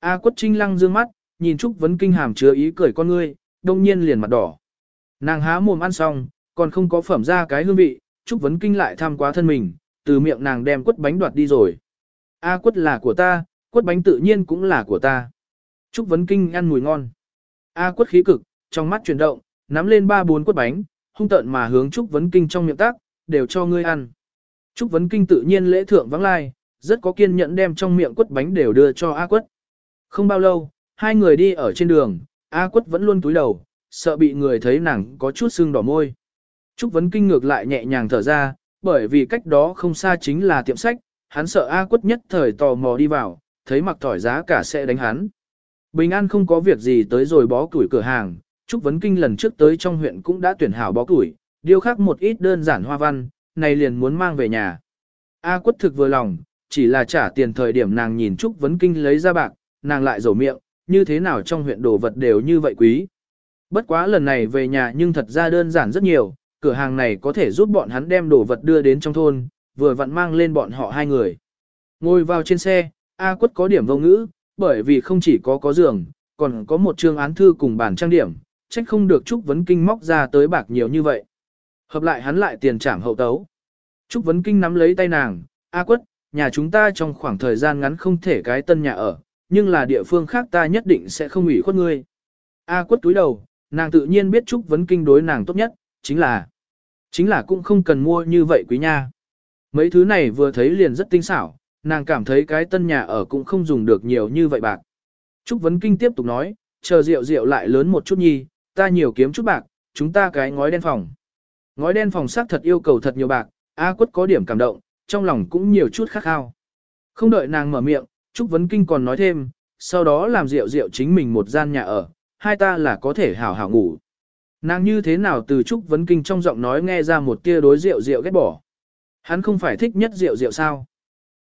A quất trinh lăng dương mắt, nhìn Trúc Vấn Kinh hàm chứa ý cười con ngươi, đông nhiên liền mặt đỏ. Nàng há mồm ăn xong, còn không có phẩm ra cái hương vị, Trúc Vấn Kinh lại tham quá thân mình, từ miệng nàng đem quất bánh đoạt đi rồi. A quất là của ta, quất bánh tự nhiên cũng là của ta. Trúc Vấn Kinh ăn mùi ngon. A quất khí cực, trong mắt chuyển động, nắm lên ba bốn quất bánh, hung tợn mà hướng Trúc Vấn Kinh trong miệng tác, đều cho ngươi ăn. Trúc Vấn Kinh tự nhiên lễ thượng vắng lai, rất có kiên nhẫn đem trong miệng quất bánh đều đưa cho A quất. Không bao lâu, hai người đi ở trên đường, A quất vẫn luôn túi đầu, sợ bị người thấy nàng có chút sưng đỏ môi. Trúc Vấn Kinh ngược lại nhẹ nhàng thở ra, bởi vì cách đó không xa chính là tiệm sách, hắn sợ A quất nhất thời tò mò đi vào, thấy mặc tỏi giá cả sẽ đánh hắn. Bình An không có việc gì tới rồi bó củi cửa hàng, Trúc Vấn Kinh lần trước tới trong huyện cũng đã tuyển hảo bó củi, điêu khắc một ít đơn giản hoa văn, này liền muốn mang về nhà. A quất thực vừa lòng, chỉ là trả tiền thời điểm nàng nhìn Trúc Vấn Kinh lấy ra bạc, nàng lại rầu miệng, như thế nào trong huyện đồ vật đều như vậy quý. Bất quá lần này về nhà nhưng thật ra đơn giản rất nhiều, cửa hàng này có thể giúp bọn hắn đem đồ vật đưa đến trong thôn, vừa vặn mang lên bọn họ hai người. Ngồi vào trên xe, A quất có điểm vô ngữ, bởi vì không chỉ có có giường, còn có một chương án thư cùng bản trang điểm, trách không được Trúc Vấn Kinh móc ra tới bạc nhiều như vậy. Hợp lại hắn lại tiền trảm hậu tấu. Trúc Vấn Kinh nắm lấy tay nàng, A quất, nhà chúng ta trong khoảng thời gian ngắn không thể cái tân nhà ở, nhưng là địa phương khác ta nhất định sẽ không ủy khuất ngươi. A quất túi đầu, nàng tự nhiên biết Trúc Vấn Kinh đối nàng tốt nhất, chính là, chính là cũng không cần mua như vậy quý nha. Mấy thứ này vừa thấy liền rất tinh xảo, nàng cảm thấy cái tân nhà ở cũng không dùng được nhiều như vậy bạc. Trúc Vấn Kinh tiếp tục nói, chờ rượu rượu lại lớn một chút nhi, ta nhiều kiếm chút bạc, chúng ta cái ngói đen phòng. Ngói đen phòng xác thật yêu cầu thật nhiều bạc, A quất có điểm cảm động, trong lòng cũng nhiều chút khát khao. Không đợi nàng mở miệng, Trúc Vấn Kinh còn nói thêm, sau đó làm rượu rượu chính mình một gian nhà ở, hai ta là có thể hảo hảo ngủ. Nàng như thế nào từ Trúc Vấn Kinh trong giọng nói nghe ra một tia đối rượu rượu ghét bỏ. Hắn không phải thích nhất rượu rượu sao?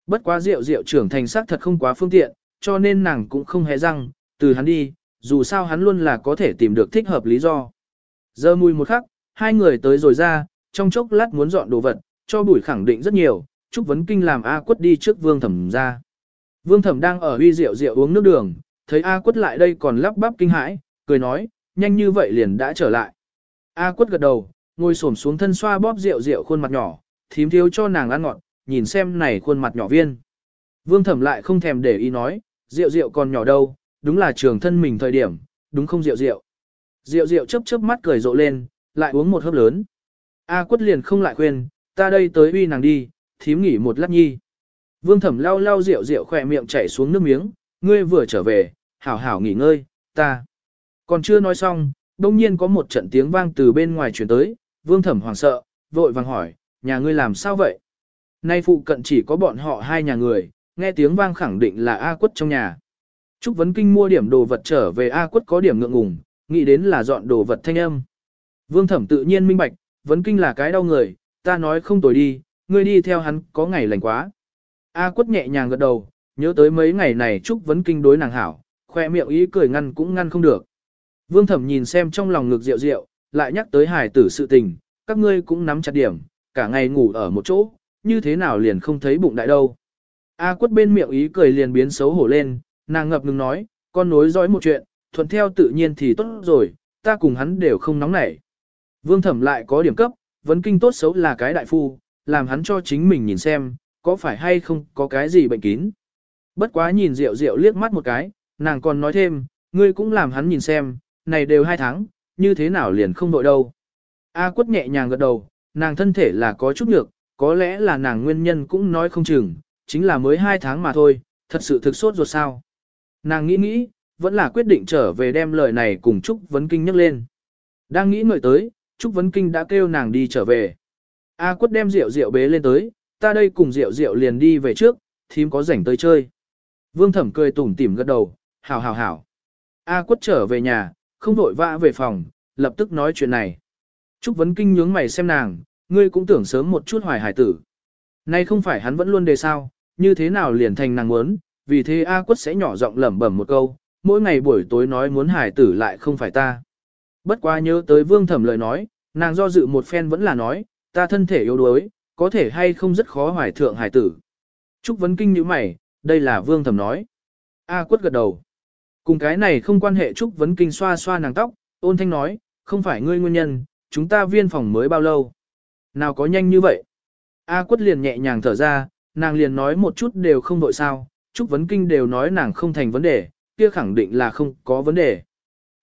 Bất quá rượu rượu trưởng thành sắc thật không quá phương tiện, cho nên nàng cũng không hề răng, từ hắn đi, dù sao hắn luôn là có thể tìm được thích hợp lý do. Giờ mùi một khắc, hai người tới rồi ra, trong chốc lát muốn dọn đồ vật, cho bùi khẳng định rất nhiều, Trúc Vấn Kinh làm A quất đi trước vương thẩm ra. Vương thẩm đang ở uy rượu rượu uống nước đường, thấy A quất lại đây còn lắp bắp kinh hãi, cười nói, nhanh như vậy liền đã trở lại. A quất gật đầu, ngồi xổm xuống thân xoa bóp rượu rượu khuôn mặt nhỏ, thím thiếu cho nàng ăn ngọt, nhìn xem này khuôn mặt nhỏ viên. Vương thẩm lại không thèm để ý nói, rượu rượu còn nhỏ đâu, đúng là trường thân mình thời điểm, đúng không rượu rượu. Rượu rượu chớp chớp mắt cười rộ lên, lại uống một hớp lớn. A quất liền không lại khuyên, ta đây tới uy nàng đi, thím nghỉ một lát nhi. Vương thẩm lau lau rượu rượu khỏe miệng chảy xuống nước miếng, ngươi vừa trở về, hảo hảo nghỉ ngơi, ta. Còn chưa nói xong, đông nhiên có một trận tiếng vang từ bên ngoài chuyển tới, vương thẩm hoảng sợ, vội vàng hỏi, nhà ngươi làm sao vậy? Nay phụ cận chỉ có bọn họ hai nhà người, nghe tiếng vang khẳng định là A quất trong nhà. Trúc Vấn Kinh mua điểm đồ vật trở về A quất có điểm ngượng ngùng, nghĩ đến là dọn đồ vật thanh âm. Vương thẩm tự nhiên minh bạch, Vấn Kinh là cái đau người, ta nói không tồi đi, ngươi đi theo hắn có ngày lành quá. A quất nhẹ nhàng gật đầu, nhớ tới mấy ngày này Trúc Vấn Kinh đối nàng hảo, khoe miệng ý cười ngăn cũng ngăn không được. Vương thẩm nhìn xem trong lòng ngực rượu rượu, lại nhắc tới hải tử sự tình, các ngươi cũng nắm chặt điểm, cả ngày ngủ ở một chỗ, như thế nào liền không thấy bụng đại đâu. A quất bên miệng ý cười liền biến xấu hổ lên, nàng ngập ngừng nói, con nối dõi một chuyện, thuận theo tự nhiên thì tốt rồi, ta cùng hắn đều không nóng nảy. Vương thẩm lại có điểm cấp, vấn kinh tốt xấu là cái đại phu, làm hắn cho chính mình nhìn xem, có phải hay không có cái gì bệnh kín. Bất quá nhìn rượu rượu liếc mắt một cái, nàng còn nói thêm, ngươi cũng làm hắn nhìn xem, này đều hai tháng, như thế nào liền không đội đâu. A quất nhẹ nhàng gật đầu, nàng thân thể là có chút nhược, có lẽ là nàng nguyên nhân cũng nói không chừng, chính là mới hai tháng mà thôi, thật sự thực sốt ruột sao. Nàng nghĩ nghĩ, vẫn là quyết định trở về đem lời này cùng Trúc Vấn Kinh nhắc lên. Đang nghĩ ngợi tới, Trúc Vấn Kinh đã kêu nàng đi trở về. A quất đem rượu rượu bế lên tới, ta đây cùng rượu rượu liền đi về trước, thím có rảnh tới chơi. Vương thẩm cười tủm tỉm gật đầu, hảo hảo hảo. A quất trở về nhà, không vội vã về phòng, lập tức nói chuyện này. Trúc Vấn Kinh nhướng mày xem nàng, ngươi cũng tưởng sớm một chút hoài hải tử. Nay không phải hắn vẫn luôn đề sao, như thế nào liền thành nàng muốn, vì thế A quất sẽ nhỏ giọng lẩm bẩm một câu, mỗi ngày buổi tối nói muốn hải tử lại không phải ta. Bất quá nhớ tới vương thẩm lời nói, nàng do dự một phen vẫn là nói, ta thân thể yếu đuối, có thể hay không rất khó hoài thượng hải tử. Trúc Vấn Kinh như mày, đây là vương thẩm nói. A quất gật đầu. Cùng cái này không quan hệ Trúc Vấn Kinh xoa xoa nàng tóc, ôn thanh nói, không phải ngươi nguyên nhân, chúng ta viên phòng mới bao lâu. Nào có nhanh như vậy? A quất liền nhẹ nhàng thở ra, nàng liền nói một chút đều không đội sao, Trúc Vấn Kinh đều nói nàng không thành vấn đề, kia khẳng định là không có vấn đề.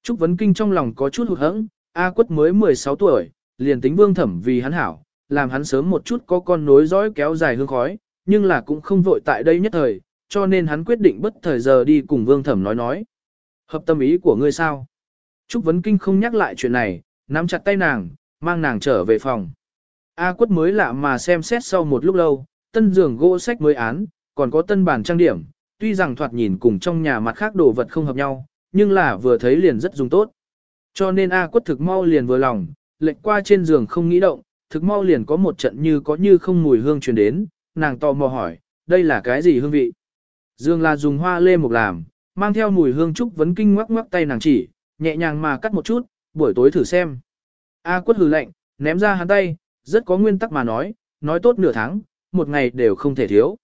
Trúc Vấn Kinh trong lòng có chút hụt hẫng, A quất mới 16 tuổi, liền tính vương thẩm vì hắn hảo, làm hắn sớm một chút có con nối dõi kéo dài hương khói, nhưng là cũng không vội tại đây nhất thời, cho nên hắn quyết định bất thời giờ đi cùng vương thẩm nói nói. Hợp tâm ý của ngươi sao? Trúc Vấn Kinh không nhắc lại chuyện này, nắm chặt tay nàng, mang nàng trở về phòng. A quất mới lạ mà xem xét sau một lúc lâu, tân giường gỗ sách mới án, còn có tân bản trang điểm, tuy rằng thoạt nhìn cùng trong nhà mặt khác đồ vật không hợp nhau, nhưng là vừa thấy liền rất dùng tốt. Cho nên A quất thực mau liền vừa lòng, lệnh qua trên giường không nghĩ động, thực mau liền có một trận như có như không mùi hương truyền đến, nàng tò mò hỏi, đây là cái gì hương vị? Dương là dùng hoa lê mục làm, mang theo mùi hương trúc vấn kinh ngoắc ngoắc tay nàng chỉ, nhẹ nhàng mà cắt một chút, buổi tối thử xem. A quất hừ lạnh, ném ra hắn tay, rất có nguyên tắc mà nói, nói tốt nửa tháng, một ngày đều không thể thiếu.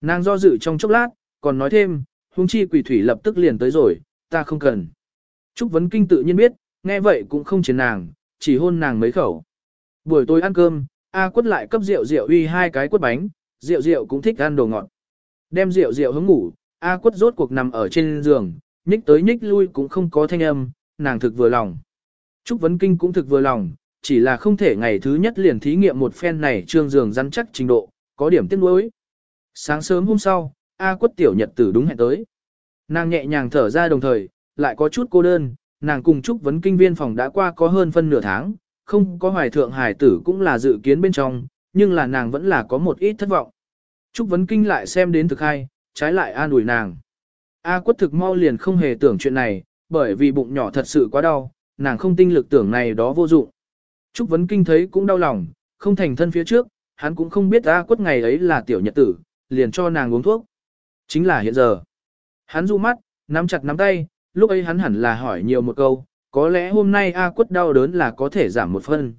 Nàng do dự trong chốc lát, còn nói thêm, huống chi quỷ thủy lập tức liền tới rồi, ta không cần. Trúc Vấn Kinh tự nhiên biết, nghe vậy cũng không chiến nàng, chỉ hôn nàng mấy khẩu. Buổi tối ăn cơm, A quất lại cấp rượu rượu uy hai cái quất bánh, rượu rượu cũng thích ăn đồ ngọt. Đem rượu rượu hướng ngủ, A quất rốt cuộc nằm ở trên giường, nhích tới nhích lui cũng không có thanh âm, nàng thực vừa lòng. Trúc Vấn Kinh cũng thực vừa lòng, chỉ là không thể ngày thứ nhất liền thí nghiệm một phen này trương giường rắn chắc trình độ, có điểm tiếc nuối. Sáng sớm hôm sau, A quất tiểu nhật tử đúng hẹn tới. Nàng nhẹ nhàng thở ra đồng thời, lại có chút cô đơn, nàng cùng Trúc Vấn Kinh viên phòng đã qua có hơn phân nửa tháng, không có hoài thượng hải tử cũng là dự kiến bên trong, nhưng là nàng vẫn là có một ít thất vọng. Trúc Vấn Kinh lại xem đến thực hay, trái lại an ủi nàng. A quất thực mau liền không hề tưởng chuyện này, bởi vì bụng nhỏ thật sự quá đau, nàng không tinh lực tưởng này đó vô dụng. Trúc Vấn Kinh thấy cũng đau lòng, không thành thân phía trước, hắn cũng không biết A quất ngày ấy là tiểu nhật tử, liền cho nàng uống thuốc. Chính là hiện giờ. Hắn du mắt, nắm chặt nắm tay, lúc ấy hắn hẳn là hỏi nhiều một câu, có lẽ hôm nay A quất đau đớn là có thể giảm một phân.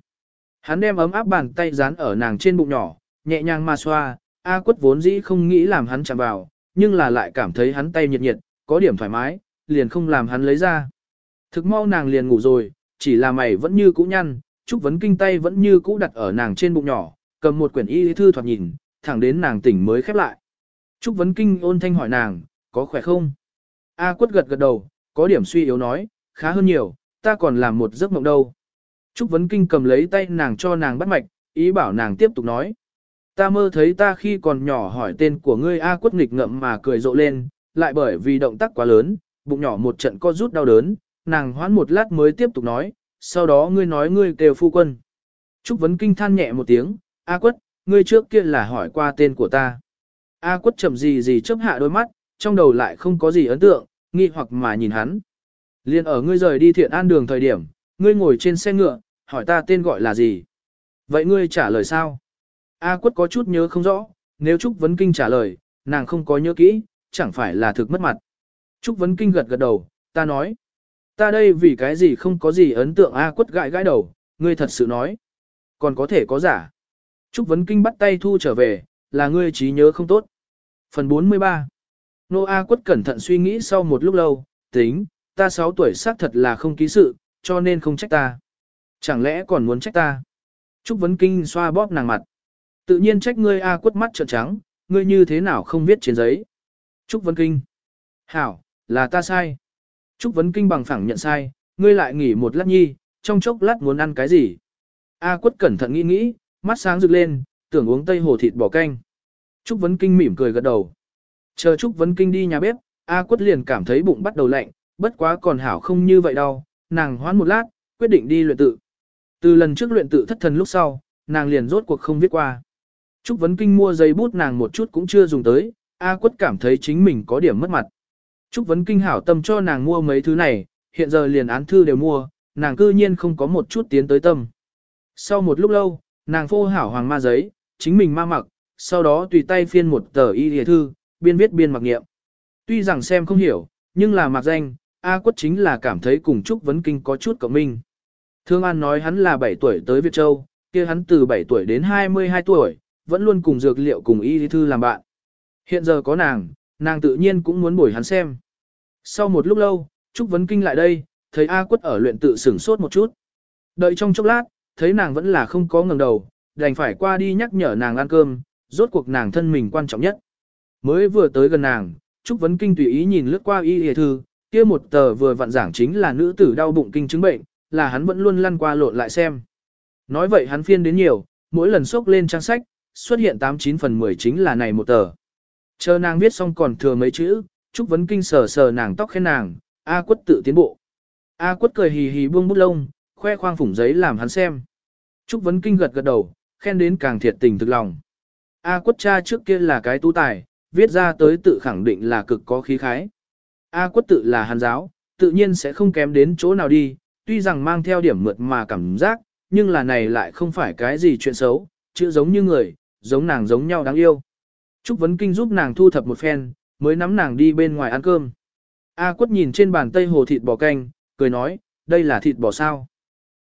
Hắn đem ấm áp bàn tay dán ở nàng trên bụng nhỏ, nhẹ nhàng ma xoa, A quất vốn dĩ không nghĩ làm hắn chạm vào, nhưng là lại cảm thấy hắn tay nhiệt nhiệt, có điểm thoải mái, liền không làm hắn lấy ra. Thực mau nàng liền ngủ rồi, chỉ là mày vẫn như cũ nhăn, Trúc Vấn Kinh tay vẫn như cũ đặt ở nàng trên bụng nhỏ, cầm một quyển y thư thoạt nhìn, thẳng đến nàng tỉnh mới khép lại. Trúc Vấn Kinh ôn thanh hỏi nàng, có khỏe không? A quất gật gật đầu, có điểm suy yếu nói, khá hơn nhiều, ta còn làm một giấc mộng đâu. Trúc Vấn Kinh cầm lấy tay nàng cho nàng bắt mạch, ý bảo nàng tiếp tục nói. Ta mơ thấy ta khi còn nhỏ hỏi tên của ngươi A quất nghịch ngậm mà cười rộ lên, lại bởi vì động tác quá lớn, bụng nhỏ một trận co rút đau đớn, nàng hoãn một lát mới tiếp tục nói, sau đó ngươi nói ngươi kêu phu quân. Trúc Vấn Kinh than nhẹ một tiếng, A quất, ngươi trước kia là hỏi qua tên của ta. A quất chậm gì gì chớp hạ đôi mắt, trong đầu lại không có gì ấn tượng, nghi hoặc mà nhìn hắn. Liên ở ngươi rời đi thiện an đường thời điểm, ngươi ngồi trên xe ngựa, hỏi ta tên gọi là gì. Vậy ngươi trả lời sao? A quất có chút nhớ không rõ, nếu Trúc Vấn Kinh trả lời, nàng không có nhớ kỹ, chẳng phải là thực mất mặt. Trúc Vấn Kinh gật gật đầu, ta nói. Ta đây vì cái gì không có gì ấn tượng A quất gãi gãi đầu, ngươi thật sự nói. Còn có thể có giả. Trúc Vấn Kinh bắt tay thu trở về, là ngươi trí nhớ không tốt. Phần 43 Nô A quất cẩn thận suy nghĩ sau một lúc lâu, tính, ta 6 tuổi xác thật là không ký sự, cho nên không trách ta. Chẳng lẽ còn muốn trách ta? Trúc Vấn Kinh xoa bóp nàng mặt. Tự nhiên trách ngươi A quất mắt trợn trắng, ngươi như thế nào không viết trên giấy. Trúc Vấn Kinh. Hảo, là ta sai. Trúc Vấn Kinh bằng phẳng nhận sai, ngươi lại nghỉ một lát nhi, trong chốc lát muốn ăn cái gì. A quất cẩn thận nghĩ nghĩ, mắt sáng rực lên, tưởng uống tây hồ thịt bò canh. Trúc Vấn Kinh mỉm cười gật đầu. Chờ Trúc Vấn Kinh đi nhà bếp, A quất liền cảm thấy bụng bắt đầu lạnh, bất quá còn hảo không như vậy đâu, nàng hoán một lát, quyết định đi luyện tự. Từ lần trước luyện tự thất thần lúc sau, nàng liền rốt cuộc không viết qua. Trúc Vấn Kinh mua giấy bút nàng một chút cũng chưa dùng tới, A quất cảm thấy chính mình có điểm mất mặt. Trúc Vấn Kinh hảo tâm cho nàng mua mấy thứ này, hiện giờ liền án thư đều mua, nàng cư nhiên không có một chút tiến tới tâm. Sau một lúc lâu, nàng phô hảo hoàng ma giấy, chính mình ma mặc, sau đó tùy tay phiên một tờ y địa thư, biên viết biên mặc nghiệm. Tuy rằng xem không hiểu, nhưng là mặc danh, A quất chính là cảm thấy cùng Trúc Vấn Kinh có chút cộng minh. Thương An nói hắn là 7 tuổi tới Việt Châu, kia hắn từ 7 tuổi đến 22 tuổi, vẫn luôn cùng dược liệu cùng y thư làm bạn. Hiện giờ có nàng, nàng tự nhiên cũng muốn bồi hắn xem. Sau một lúc lâu, Trúc Vấn Kinh lại đây, thấy A quất ở luyện tự sửng sốt một chút. Đợi trong chốc lát, thấy nàng vẫn là không có ngẩng đầu, đành phải qua đi nhắc nhở nàng ăn cơm, rốt cuộc nàng thân mình quan trọng nhất. Mới vừa tới gần nàng, Trúc Vấn Kinh tùy ý nhìn lướt qua y hề thư, kia một tờ vừa vặn giảng chính là nữ tử đau bụng kinh chứng bệnh, là hắn vẫn luôn lăn qua lộn lại xem. Nói vậy hắn phiên đến nhiều, mỗi lần xốc lên trang sách, xuất hiện 89 phần 10 chính là này một tờ. Chờ nàng viết xong còn thừa mấy chữ, Trúc Vấn Kinh sờ sờ nàng tóc khen nàng, A quất tự tiến bộ. A quất cười hì hì buông bút lông, khoe khoang phủng giấy làm hắn xem. Trúc Vấn Kinh gật gật đầu, khen đến càng thiệt tình thực lòng. A quất cha trước kia là cái tu tài, viết ra tới tự khẳng định là cực có khí khái. A quất tự là hàn giáo, tự nhiên sẽ không kém đến chỗ nào đi, tuy rằng mang theo điểm mượt mà cảm giác, nhưng là này lại không phải cái gì chuyện xấu, chữ giống như người, giống nàng giống nhau đáng yêu. Trúc Vấn Kinh giúp nàng thu thập một phen, mới nắm nàng đi bên ngoài ăn cơm. A quất nhìn trên bàn tây hồ thịt bò canh, cười nói, đây là thịt bò sao.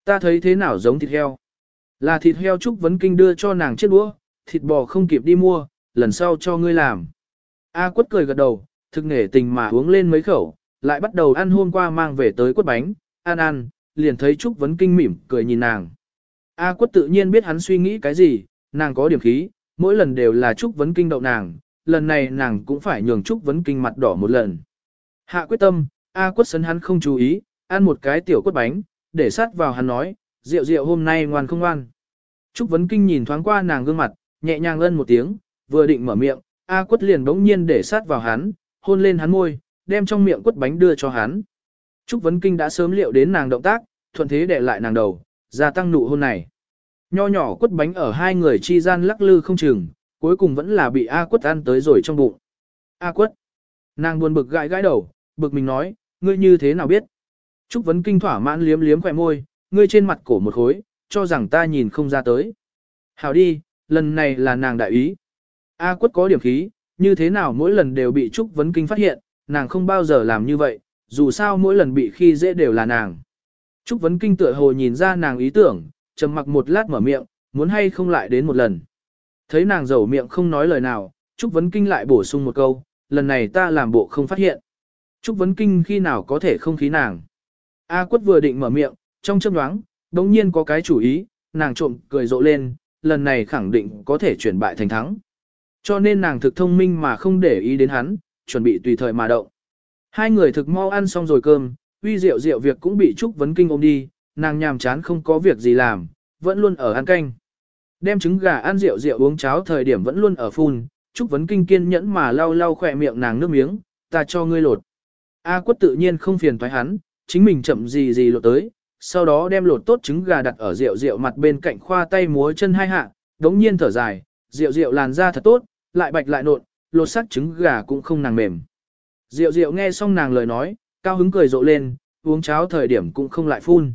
Ta thấy thế nào giống thịt heo. Là thịt heo Trúc Vấn Kinh đưa cho nàng chiếc đũa, thịt bò không kịp đi mua, lần sau cho ngươi làm. A quất cười gật đầu, thực nghề tình mà uống lên mấy khẩu, lại bắt đầu ăn hôm qua mang về tới quất bánh, ăn ăn, liền thấy Trúc Vấn Kinh mỉm, cười nhìn nàng. A à, quất tự nhiên biết hắn suy nghĩ cái gì, nàng có điểm khí, mỗi lần đều là Trúc Vấn Kinh đậu nàng, lần này nàng cũng phải nhường Trúc Vấn Kinh mặt đỏ một lần. Hạ quyết tâm, A à, quất sấn hắn không chú ý, ăn một cái tiểu quất bánh, để sát vào hắn nói, rượu rượu hôm nay ngoan không ngoan. Trúc Vấn Kinh nhìn thoáng qua nàng gương mặt, nhẹ nhàng ân một tiếng, vừa định mở miệng, A à, quất liền bỗng nhiên để sát vào hắn, hôn lên hắn môi, đem trong miệng quất bánh đưa cho hắn. Trúc Vấn Kinh đã sớm liệu đến nàng động tác, thuận thế để lại nàng đầu, gia tăng nụ hôn này. Nho nhỏ quất bánh ở hai người chi gian lắc lư không chừng, cuối cùng vẫn là bị A quất ăn tới rồi trong bụng. A quất. Nàng buồn bực gãi gãi đầu, bực mình nói, ngươi như thế nào biết? Trúc Vấn Kinh thỏa mãn liếm liếm khỏe môi, ngươi trên mặt cổ một khối, cho rằng ta nhìn không ra tới. Hảo đi, lần này là nàng đại ý. A quất có điểm khí, như thế nào mỗi lần đều bị Trúc Vấn Kinh phát hiện, nàng không bao giờ làm như vậy, dù sao mỗi lần bị khi dễ đều là nàng. Trúc Vấn Kinh tựa hồ nhìn ra nàng ý tưởng, trầm mặc một lát mở miệng, muốn hay không lại đến một lần. Thấy nàng dầu miệng không nói lời nào, Trúc Vấn Kinh lại bổ sung một câu, lần này ta làm bộ không phát hiện. Trúc Vấn Kinh khi nào có thể không khí nàng. A quất vừa định mở miệng, trong chớp nhoáng, đống nhiên có cái chủ ý, nàng trộm cười rộ lên, lần này khẳng định có thể chuyển bại thành thắng. Cho nên nàng thực thông minh mà không để ý đến hắn, chuẩn bị tùy thời mà động. Hai người thực mau ăn xong rồi cơm, uy rượu rượu việc cũng bị Trúc Vấn Kinh ôm đi, nàng nhàm chán không có việc gì làm, vẫn luôn ở ăn canh. Đem trứng gà ăn rượu rượu uống cháo thời điểm vẫn luôn ở phun, Trúc Vấn Kinh kiên nhẫn mà lau lau khỏe miệng nàng nước miếng, ta cho ngươi lột. A quất tự nhiên không phiền thoái hắn, chính mình chậm gì gì lột tới, sau đó đem lột tốt trứng gà đặt ở rượu rượu mặt bên cạnh khoa tay múa chân hai hạ, đống nhiên thở dài, rượu rượu làn da thật tốt, lại bạch lại nộn, lột sắc trứng gà cũng không nàng mềm. Diệu Diệu nghe xong nàng lời nói, cao hứng cười rộ lên, uống cháo thời điểm cũng không lại phun.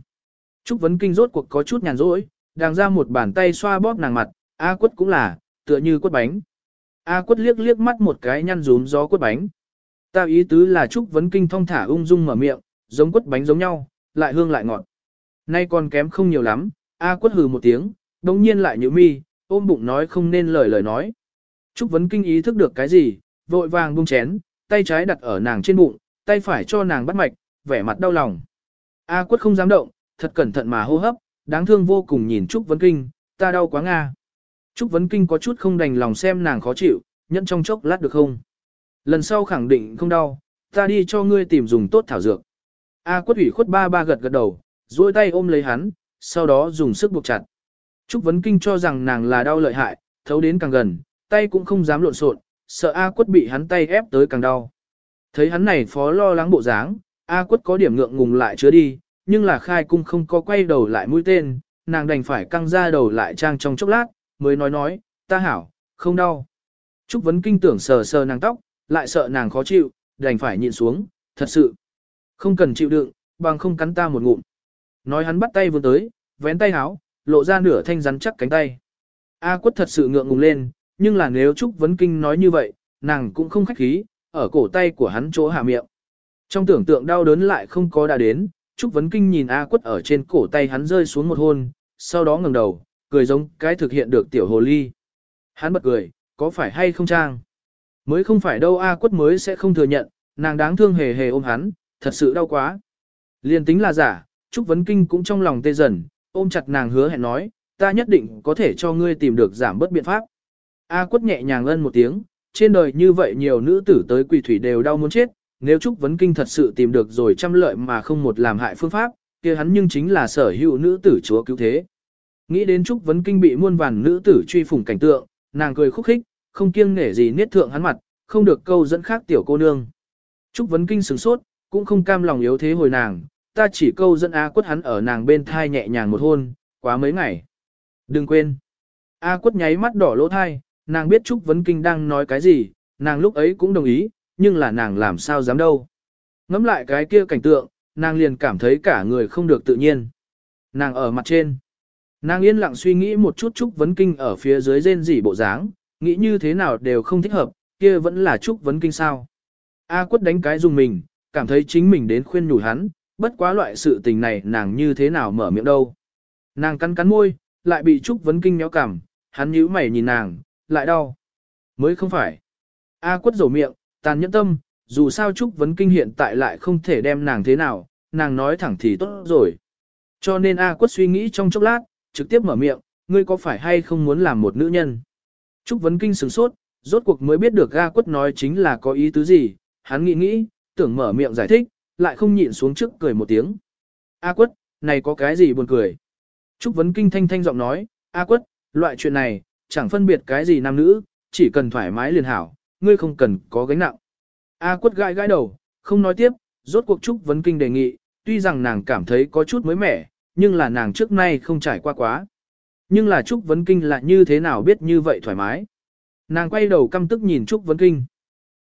Trúc Vấn Kinh rốt cuộc có chút nhàn rỗi, đang ra một bàn tay xoa bóp nàng mặt, A quất cũng là, tựa như quất bánh. A quất liếc liếc mắt một cái nhăn rúm gió quất bánh. Tao ý tứ là Trúc Vấn Kinh thong thả ung dung mở miệng, giống quất bánh giống nhau, lại hương lại ngọt. Nay còn kém không nhiều lắm, A quất hừ một tiếng, đồng nhiên lại nhíu mi, ôm bụng nói không nên lời lời nói. Trúc Vấn Kinh ý thức được cái gì, vội vàng buông chén, tay trái đặt ở nàng trên bụng, tay phải cho nàng bắt mạch, vẻ mặt đau lòng. A quất không dám động, thật cẩn thận mà hô hấp, đáng thương vô cùng nhìn Trúc Vấn Kinh, ta đau quá nga. Trúc Vấn Kinh có chút không đành lòng xem nàng khó chịu, nhẫn trong chốc lát được không? Lần sau khẳng định không đau, ta đi cho ngươi tìm dùng tốt thảo dược. A quất ủy khuất ba ba gật gật đầu, duỗi tay ôm lấy hắn, sau đó dùng sức buộc chặt. Trúc Vấn Kinh cho rằng nàng là đau lợi hại, thấu đến càng gần, tay cũng không dám lộn xộn, sợ A quất bị hắn tay ép tới càng đau. Thấy hắn này phó lo lắng bộ dáng, A quất có điểm ngượng ngùng lại chứa đi, nhưng là khai cung không có quay đầu lại mũi tên, nàng đành phải căng ra đầu lại trang trong chốc lát, mới nói nói, ta hảo, không đau. Trúc Vấn Kinh tưởng sờ sờ nàng tóc, lại sợ nàng khó chịu, đành phải nhịn xuống, thật sự. Không cần chịu đựng, bằng không cắn ta một ngụm. Nói hắn bắt tay vươn tới, vén tay háo, lộ ra nửa thanh rắn chắc cánh tay. A quất thật sự ngượng ngùng lên, nhưng là nếu Trúc Vấn Kinh nói như vậy, nàng cũng không khách khí, ở cổ tay của hắn chỗ hạ miệng. Trong tưởng tượng đau đớn lại không có đã đến, Trúc Vấn Kinh nhìn A quất ở trên cổ tay hắn rơi xuống một hôn, sau đó ngẩng đầu, cười giống cái thực hiện được tiểu hồ ly. Hắn bật cười, có phải hay không trang? Mới không phải đâu A quất mới sẽ không thừa nhận, nàng đáng thương hề hề ôm hắn, thật sự đau quá. Liên tính là giả, Trúc Vấn Kinh cũng trong lòng tê dần, ôm chặt nàng hứa hẹn nói, ta nhất định có thể cho ngươi tìm được giảm bớt biện pháp. A quất nhẹ nhàng ân một tiếng, trên đời như vậy nhiều nữ tử tới quỳ thủy đều đau muốn chết, nếu Trúc Vấn Kinh thật sự tìm được rồi trăm lợi mà không một làm hại phương pháp, kia hắn nhưng chính là sở hữu nữ tử chúa cứu thế. Nghĩ đến Trúc Vấn Kinh bị muôn vàn nữ tử truy phủng cảnh tượng, nàng cười khúc khích, không kiêng nể gì niết thượng hắn mặt, không được câu dẫn khác tiểu cô nương. Trúc Vấn Kinh sửng sốt, cũng không cam lòng yếu thế hồi nàng, ta chỉ câu dẫn A quất hắn ở nàng bên thai nhẹ nhàng một hôn, quá mấy ngày. Đừng quên. A quất nháy mắt đỏ lỗ thai, nàng biết Trúc Vấn Kinh đang nói cái gì, nàng lúc ấy cũng đồng ý, nhưng là nàng làm sao dám đâu. Ngắm lại cái kia cảnh tượng, nàng liền cảm thấy cả người không được tự nhiên. Nàng ở mặt trên. Nàng yên lặng suy nghĩ một chút Trúc Vấn Kinh ở phía dưới rên rỉ bộ dáng, nghĩ như thế nào đều không thích hợp, kia vẫn là Trúc Vấn Kinh sao. A quất đánh cái dùng mình, cảm thấy chính mình đến khuyên nhủ hắn, bất quá loại sự tình này nàng như thế nào mở miệng đâu. Nàng cắn cắn môi, lại bị Trúc Vấn Kinh nhéo cảm, hắn nhíu mày nhìn nàng, lại đau. Mới không phải. A quất rổ miệng, tàn nhẫn tâm, dù sao Trúc Vấn Kinh hiện tại lại không thể đem nàng thế nào, nàng nói thẳng thì tốt rồi. Cho nên A quất suy nghĩ trong chốc lát, trực tiếp mở miệng, ngươi có phải hay không muốn làm một nữ nhân? Trúc Vấn Kinh sửng sốt, rốt cuộc mới biết được A quất nói chính là có ý tứ gì, hắn nghĩ nghĩ, tưởng mở miệng giải thích, lại không nhịn xuống trước cười một tiếng. A quất, này có cái gì buồn cười? Trúc Vấn Kinh thanh thanh giọng nói, A quất, loại chuyện này, chẳng phân biệt cái gì nam nữ, chỉ cần thoải mái liền hảo, ngươi không cần có gánh nặng. A quất gãi gãi đầu, không nói tiếp, rốt cuộc Trúc Vấn Kinh đề nghị, tuy rằng nàng cảm thấy có chút mới mẻ, nhưng là nàng trước nay không trải qua quá. Nhưng là Trúc Vấn Kinh lại như thế nào biết như vậy thoải mái. Nàng quay đầu căm tức nhìn Trúc Vấn Kinh.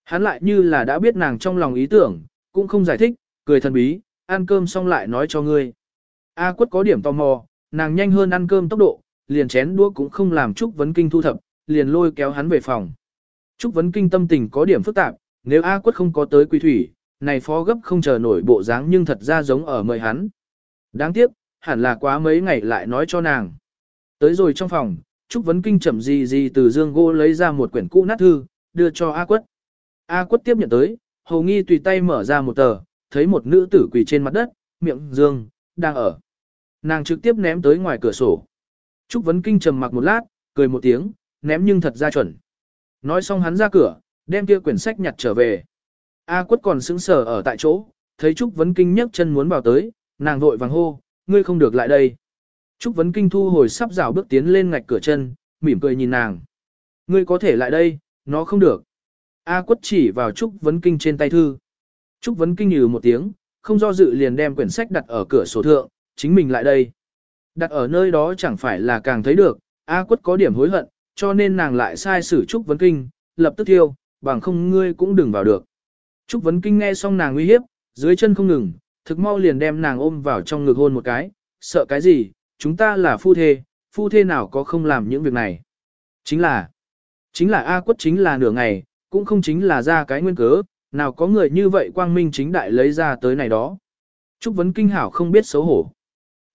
Hắn lại như là đã biết nàng trong lòng ý tưởng, cũng không giải thích, cười thần bí, ăn cơm xong lại nói cho ngươi. A quất có điểm tò mò, nàng nhanh hơn ăn cơm tốc độ, liền chén đũa cũng không làm Trúc Vấn Kinh thu thập, liền lôi kéo hắn về phòng. Trúc Vấn Kinh tâm tình có điểm phức tạp, nếu A quất không có tới quy thủy, này phó gấp không chờ nổi bộ dáng nhưng thật ra giống ở mời hắn. Đáng tiếc, hẳn là quá mấy ngày lại nói cho nàng. Tới rồi trong phòng, Trúc Vấn Kinh chậm gì gì từ dương gỗ lấy ra một quyển cũ nát thư, đưa cho A quất. A quất tiếp nhận tới, hầu nghi tùy tay mở ra một tờ, thấy một nữ tử quỳ trên mặt đất, miệng dương, đang ở. Nàng trực tiếp ném tới ngoài cửa sổ. Trúc Vấn Kinh trầm mặc một lát, cười một tiếng, ném nhưng thật ra chuẩn. Nói xong hắn ra cửa, đem kia quyển sách nhặt trở về. A quất còn sững sờ ở tại chỗ, thấy Trúc Vấn Kinh nhấc chân muốn vào tới, nàng vội vàng hô, ngươi không được lại đây. Trúc Vấn Kinh thu hồi sắp rào bước tiến lên ngạch cửa chân, mỉm cười nhìn nàng. Ngươi có thể lại đây, nó không được. A quất chỉ vào Trúc Vấn Kinh trên tay thư. Trúc Vấn Kinh nhừ một tiếng, không do dự liền đem quyển sách đặt ở cửa sổ thượng, chính mình lại đây. Đặt ở nơi đó chẳng phải là càng thấy được, A quất có điểm hối hận, cho nên nàng lại sai sử Trúc Vấn Kinh, lập tức thiêu, bằng không ngươi cũng đừng vào được. Trúc Vấn Kinh nghe xong nàng uy hiếp, dưới chân không ngừng, thực mau liền đem nàng ôm vào trong ngực hôn một cái, sợ cái gì, chúng ta là phu thê, phu thê nào có không làm những việc này. Chính là, chính là A quất chính là nửa ngày, cũng không chính là ra cái nguyên cớ, nào có người như vậy quang minh chính đại lấy ra tới này đó. Trúc Vấn Kinh hảo không biết xấu hổ.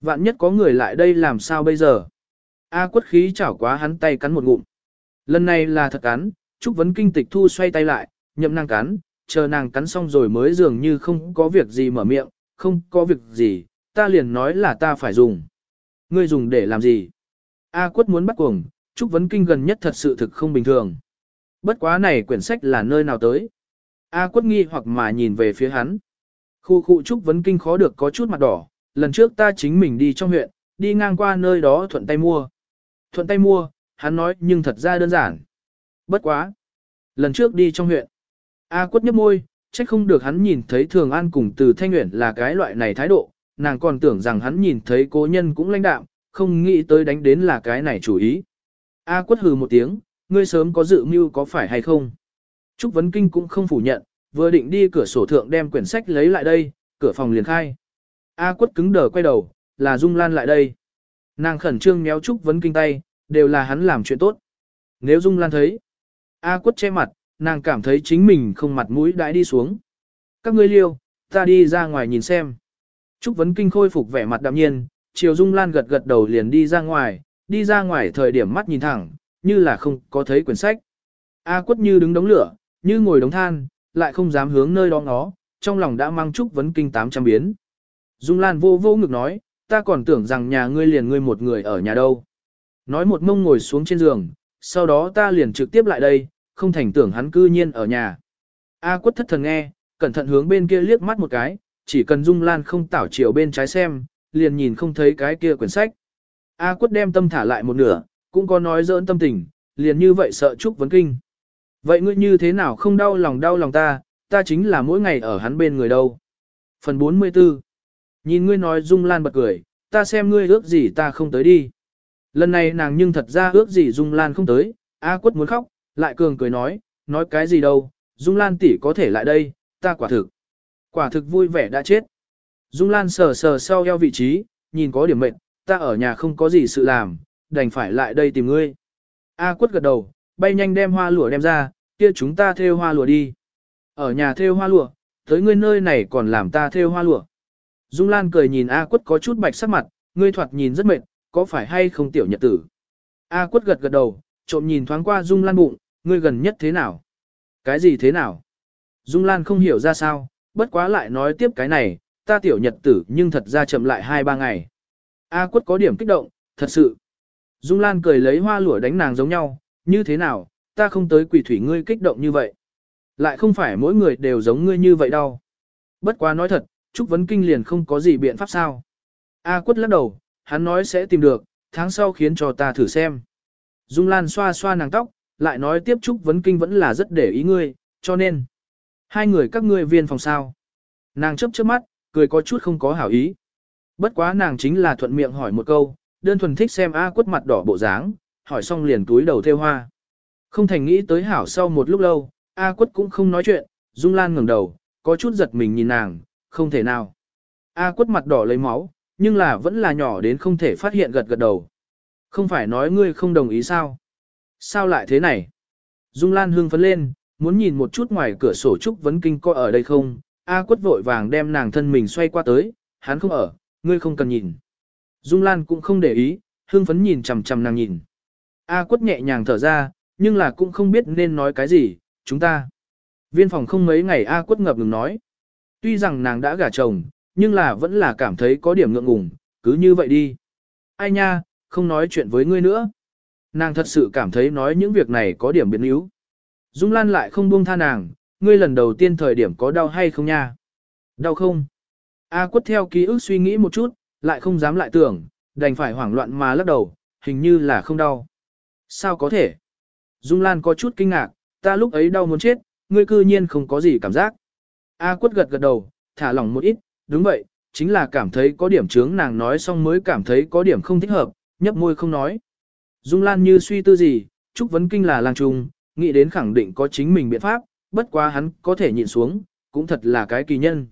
Vạn nhất có người lại đây làm sao bây giờ? A quất khí chảo quá hắn tay cắn một ngụm. Lần này là thật cắn, Trúc Vấn Kinh tịch thu xoay tay lại, nhậm nàng cắn, chờ nàng cắn xong rồi mới dường như không có việc gì mở miệng, không có việc gì, ta liền nói là ta phải dùng. Ngươi dùng để làm gì? A quất muốn bắt cuồng, Trúc Vấn Kinh gần nhất thật sự thực không bình thường. Bất quá này quyển sách là nơi nào tới? A quất nghi hoặc mà nhìn về phía hắn. Khu khu Trúc Vấn Kinh khó được có chút mặt đỏ, lần trước ta chính mình đi trong huyện, đi ngang qua nơi đó thuận tay mua. Thuận tay mua, hắn nói nhưng thật ra đơn giản. Bất quá. Lần trước đi trong huyện. A quất nhấp môi, trách không được hắn nhìn thấy Thường An cùng từ Thanh Nguyễn là cái loại này thái độ, nàng còn tưởng rằng hắn nhìn thấy cố nhân cũng lãnh đạm, không nghĩ tới đánh đến là cái này chủ ý. A quất hừ một tiếng, ngươi sớm có dự mưu có phải hay không? Trúc Vấn Kinh cũng không phủ nhận, vừa định đi cửa sổ thượng đem quyển sách lấy lại đây, cửa phòng liền khai. A quất cứng đờ quay đầu, là Dung Lan lại đây. Nàng khẩn trương méo Trúc Vấn Kinh tay, đều là hắn làm chuyện tốt. Nếu Dung Lan thấy, A quất che mặt, nàng cảm thấy chính mình không mặt mũi đãi đi xuống. Các ngươi liêu, ta đi ra ngoài nhìn xem. Trúc Vấn Kinh khôi phục vẻ mặt đạm nhiên, chiều Dung Lan gật gật đầu liền đi ra ngoài, đi ra ngoài thời điểm mắt nhìn thẳng, như là không có thấy quyển sách. A quất như đứng đống lửa, như ngồi đống than, lại không dám hướng nơi đó ngó, trong lòng đã mang Trúc Vấn Kinh 800 biến. Dung Lan vô vô ngực nói, ta còn tưởng rằng nhà ngươi liền ngươi một người ở nhà đâu. Nói một mông ngồi xuống trên giường, sau đó ta liền trực tiếp lại đây, không thành tưởng hắn cư nhiên ở nhà. A quất thất thần nghe, cẩn thận hướng bên kia liếc mắt một cái, chỉ cần Dung Lan không tảo chiều bên trái xem, liền nhìn không thấy cái kia quyển sách. A quất đem tâm thả lại một nửa, cũng có nói dỡn tâm tình, liền như vậy sợ Trúc Vấn Kinh. Vậy ngươi như thế nào không đau lòng đau lòng ta, ta chính là mỗi ngày ở hắn bên người đâu. Phần 44 Nhìn ngươi nói Dung Lan bật cười, ta xem ngươi ước gì ta không tới đi. Lần này nàng nhưng thật ra ước gì Dung Lan không tới, A quất muốn khóc, lại cường cười nói, nói cái gì đâu, Dung Lan tỷ có thể lại đây, ta quả thực. Quả thực vui vẻ đã chết. Dung Lan sờ sờ sau eo vị trí, nhìn có điểm mệnh, ta ở nhà không có gì sự làm, đành phải lại đây tìm ngươi. A quất gật đầu, bay nhanh đem hoa lụa đem ra, kia chúng ta thêu hoa lụa đi. Ở nhà thêu hoa lụa, tới ngươi nơi này còn làm ta thêu hoa lụa. Dung Lan cười nhìn A quất có chút bạch sắc mặt, ngươi thoạt nhìn rất mệt, có phải hay không tiểu nhật tử. A quất gật gật đầu, trộm nhìn thoáng qua Dung Lan bụng, ngươi gần nhất thế nào? Cái gì thế nào? Dung Lan không hiểu ra sao, bất quá lại nói tiếp cái này, ta tiểu nhật tử nhưng thật ra chậm lại 2-3 ngày. A quất có điểm kích động, thật sự. Dung Lan cười lấy hoa lụa đánh nàng giống nhau, như thế nào, ta không tới quỷ thủy ngươi kích động như vậy. Lại không phải mỗi người đều giống ngươi như vậy đâu. Bất quá nói thật, Trúc Vấn Kinh liền không có gì biện pháp sao. A quất lắc đầu, hắn nói sẽ tìm được, tháng sau khiến cho ta thử xem. Dung Lan xoa xoa nàng tóc, lại nói tiếp Trúc Vấn Kinh vẫn là rất để ý ngươi, cho nên. Hai người các ngươi viên phòng sao. Nàng chấp chớp mắt, cười có chút không có hảo ý. Bất quá nàng chính là thuận miệng hỏi một câu, đơn thuần thích xem A quất mặt đỏ bộ dáng, hỏi xong liền túi đầu theo hoa. Không thành nghĩ tới hảo sau một lúc lâu, A quất cũng không nói chuyện, Dung Lan ngẩng đầu, có chút giật mình nhìn nàng, không thể nào. A quất mặt đỏ lấy máu, nhưng là vẫn là nhỏ đến không thể phát hiện gật gật đầu. Không phải nói ngươi không đồng ý sao? Sao lại thế này? Dung Lan hương phấn lên, muốn nhìn một chút ngoài cửa sổ Trúc Vấn Kinh có ở đây không? A quất vội vàng đem nàng thân mình xoay qua tới, hắn không ở, ngươi không cần nhìn. Dung Lan cũng không để ý, hương phấn nhìn chằm chằm nàng nhìn. A quất nhẹ nhàng thở ra, nhưng là cũng không biết nên nói cái gì, chúng ta. Viên phòng không mấy ngày A quất ngập ngừng nói. Tuy rằng nàng đã gả chồng, nhưng là vẫn là cảm thấy có điểm ngượng ngùng, cứ như vậy đi. Ai nha, không nói chuyện với ngươi nữa. Nàng thật sự cảm thấy nói những việc này có điểm biến yếu. Dung Lan lại không buông tha nàng, ngươi lần đầu tiên thời điểm có đau hay không nha? Đau không? A quất theo ký ức suy nghĩ một chút, lại không dám lại tưởng, đành phải hoảng loạn mà lắc đầu, hình như là không đau. Sao có thể? Dung Lan có chút kinh ngạc, ta lúc ấy đau muốn chết, ngươi cư nhiên không có gì cảm giác. A quất gật gật đầu, thả lỏng một ít, đúng vậy, chính là cảm thấy có điểm chướng nàng nói xong mới cảm thấy có điểm không thích hợp, nhấp môi không nói. Dung Lan như suy tư gì, Trúc Vấn Kinh là lang trung, nghĩ đến khẳng định có chính mình biện pháp, bất quá hắn có thể nhịn xuống, cũng thật là cái kỳ nhân.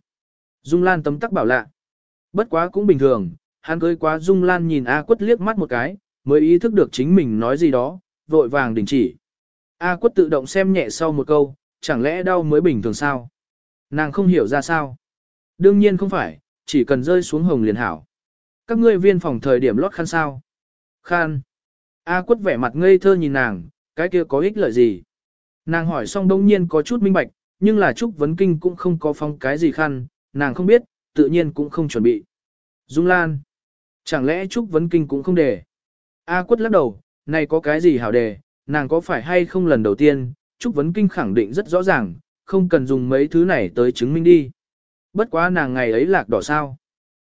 Dung Lan tấm tắc bảo lạ. Bất quá cũng bình thường, hắn cưới quá Dung Lan nhìn A quất liếc mắt một cái, mới ý thức được chính mình nói gì đó, vội vàng đình chỉ. A quất tự động xem nhẹ sau một câu, chẳng lẽ đau mới bình thường sao? Nàng không hiểu ra sao. Đương nhiên không phải, chỉ cần rơi xuống hồng liền hảo. Các ngươi viên phòng thời điểm lót khăn sao? Khan. A quất vẻ mặt ngây thơ nhìn nàng, cái kia có ích lợi gì? Nàng hỏi xong đông nhiên có chút minh bạch, nhưng là Trúc Vấn Kinh cũng không có phong cái gì khăn, nàng không biết, tự nhiên cũng không chuẩn bị. Dung Lan. Chẳng lẽ Trúc Vấn Kinh cũng không để? A quất lắc đầu, này có cái gì hảo đề, nàng có phải hay không lần đầu tiên, Trúc Vấn Kinh khẳng định rất rõ ràng, không cần dùng mấy thứ này tới chứng minh đi. Bất quá nàng ngày ấy lạc đỏ sao.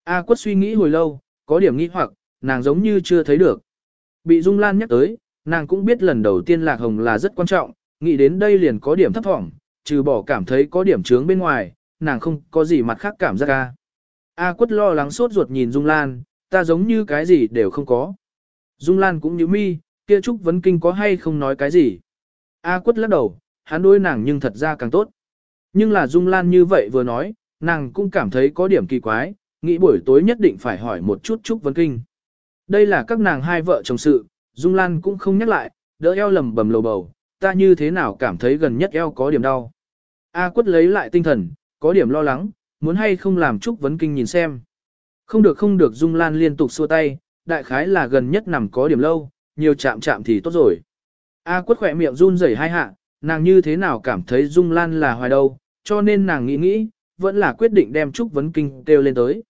A quất suy nghĩ hồi lâu, có điểm nghi hoặc, nàng giống như chưa thấy được. Bị Dung Lan nhắc tới, nàng cũng biết lần đầu tiên lạc hồng là rất quan trọng, nghĩ đến đây liền có điểm thấp thỏm, trừ bỏ cảm thấy có điểm trướng bên ngoài, nàng không có gì mặt khác cảm giác ca. A quất lo lắng sốt ruột nhìn Dung Lan, ta giống như cái gì đều không có. Dung Lan cũng như mi, kia Trúc Vấn Kinh có hay không nói cái gì. A quất lắc đầu, hắn đối nàng nhưng thật ra càng tốt. Nhưng là Dung Lan như vậy vừa nói, nàng cũng cảm thấy có điểm kỳ quái, nghĩ buổi tối nhất định phải hỏi một chút Trúc Vấn Kinh. Đây là các nàng hai vợ chồng sự, Dung Lan cũng không nhắc lại, đỡ eo lầm bầm lầu bầu, ta như thế nào cảm thấy gần nhất eo có điểm đau. A quất lấy lại tinh thần, có điểm lo lắng, muốn hay không làm Trúc Vấn Kinh nhìn xem. Không được không được Dung Lan liên tục xua tay, đại khái là gần nhất nằm có điểm lâu, nhiều chạm chạm thì tốt rồi. A quất khỏe miệng run rẩy hai hạ, nàng như thế nào cảm thấy Dung Lan là hoài đâu, cho nên nàng nghĩ nghĩ, vẫn là quyết định đem Trúc Vấn Kinh kêu lên tới.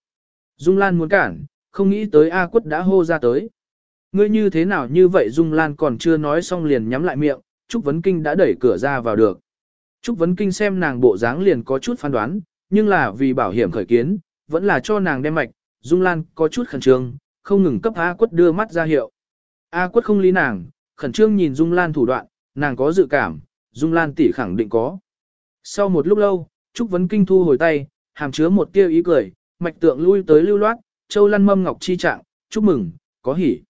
Dung Lan muốn cản, không nghĩ tới A quất đã hô ra tới. Ngươi như thế nào như vậy Dung Lan còn chưa nói xong liền nhắm lại miệng, Trúc Vấn Kinh đã đẩy cửa ra vào được. Trúc Vấn Kinh xem nàng bộ dáng liền có chút phán đoán, nhưng là vì bảo hiểm khởi kiến, vẫn là cho nàng đem mạch, Dung Lan có chút khẩn trương, không ngừng cấp A quất đưa mắt ra hiệu. A quất không lý nàng, khẩn trương nhìn Dung Lan thủ đoạn, nàng có dự cảm, Dung Lan tỷ khẳng định có. Sau một lúc lâu, Trúc Vấn Kinh thu hồi tay, hàm chứa một tia ý cười, mạch tượng lui tới lưu loát, châu lăn mâm ngọc chi trạng, chúc mừng, có hỉ.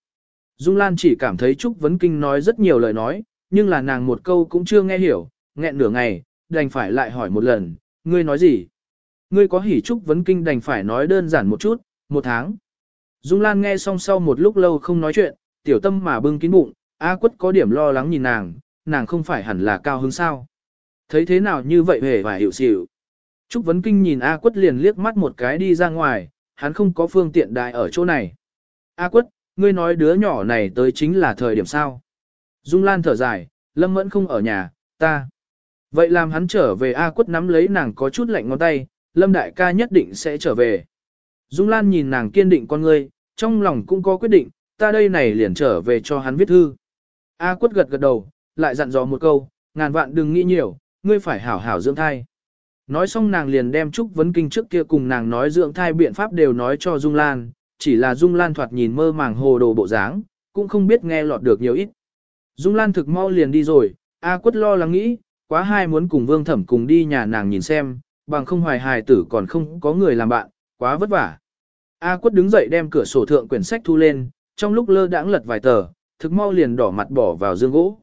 Dung Lan chỉ cảm thấy Trúc Vấn Kinh nói rất nhiều lời nói, nhưng là nàng một câu cũng chưa nghe hiểu, nghẹn nửa ngày, đành phải lại hỏi một lần, ngươi nói gì? Ngươi có hỉ Trúc Vấn Kinh đành phải nói đơn giản một chút, một tháng. Dung Lan nghe xong sau một lúc lâu không nói chuyện, tiểu tâm mà bưng kín bụng, A quất có điểm lo lắng nhìn nàng, nàng không phải hẳn là cao hứng sao. Thấy thế nào như vậy hề và hiểu xỉu. Trúc Vấn Kinh nhìn A quất liền liếc mắt một cái đi ra ngoài, hắn không có phương tiện đại ở chỗ này. A quất, ngươi nói đứa nhỏ này tới chính là thời điểm sao. Dung Lan thở dài, Lâm Mẫn không ở nhà, ta. Vậy làm hắn trở về A quất nắm lấy nàng có chút lạnh ngón tay, Lâm đại ca nhất định sẽ trở về. Dung Lan nhìn nàng kiên định con ngươi, trong lòng cũng có quyết định, ta đây này liền trở về cho hắn viết thư. A quất gật gật đầu, lại dặn dò một câu, ngàn vạn đừng nghĩ nhiều, ngươi phải hảo hảo dưỡng thai. Nói xong nàng liền đem Trúc Vấn Kinh trước kia cùng nàng nói dưỡng thai biện pháp đều nói cho Dung Lan, chỉ là Dung Lan thoạt nhìn mơ màng hồ đồ bộ dáng, cũng không biết nghe lọt được nhiều ít. Dung Lan thực mau liền đi rồi, A quất lo lắng nghĩ, quá hai muốn cùng Vương Thẩm cùng đi nhà nàng nhìn xem, bằng không hoài hài tử còn không có người làm bạn, quá vất vả. A quất đứng dậy đem cửa sổ thượng quyển sách thu lên, trong lúc lơ đãng lật vài tờ, thực mau liền đỏ mặt bỏ vào dương gỗ.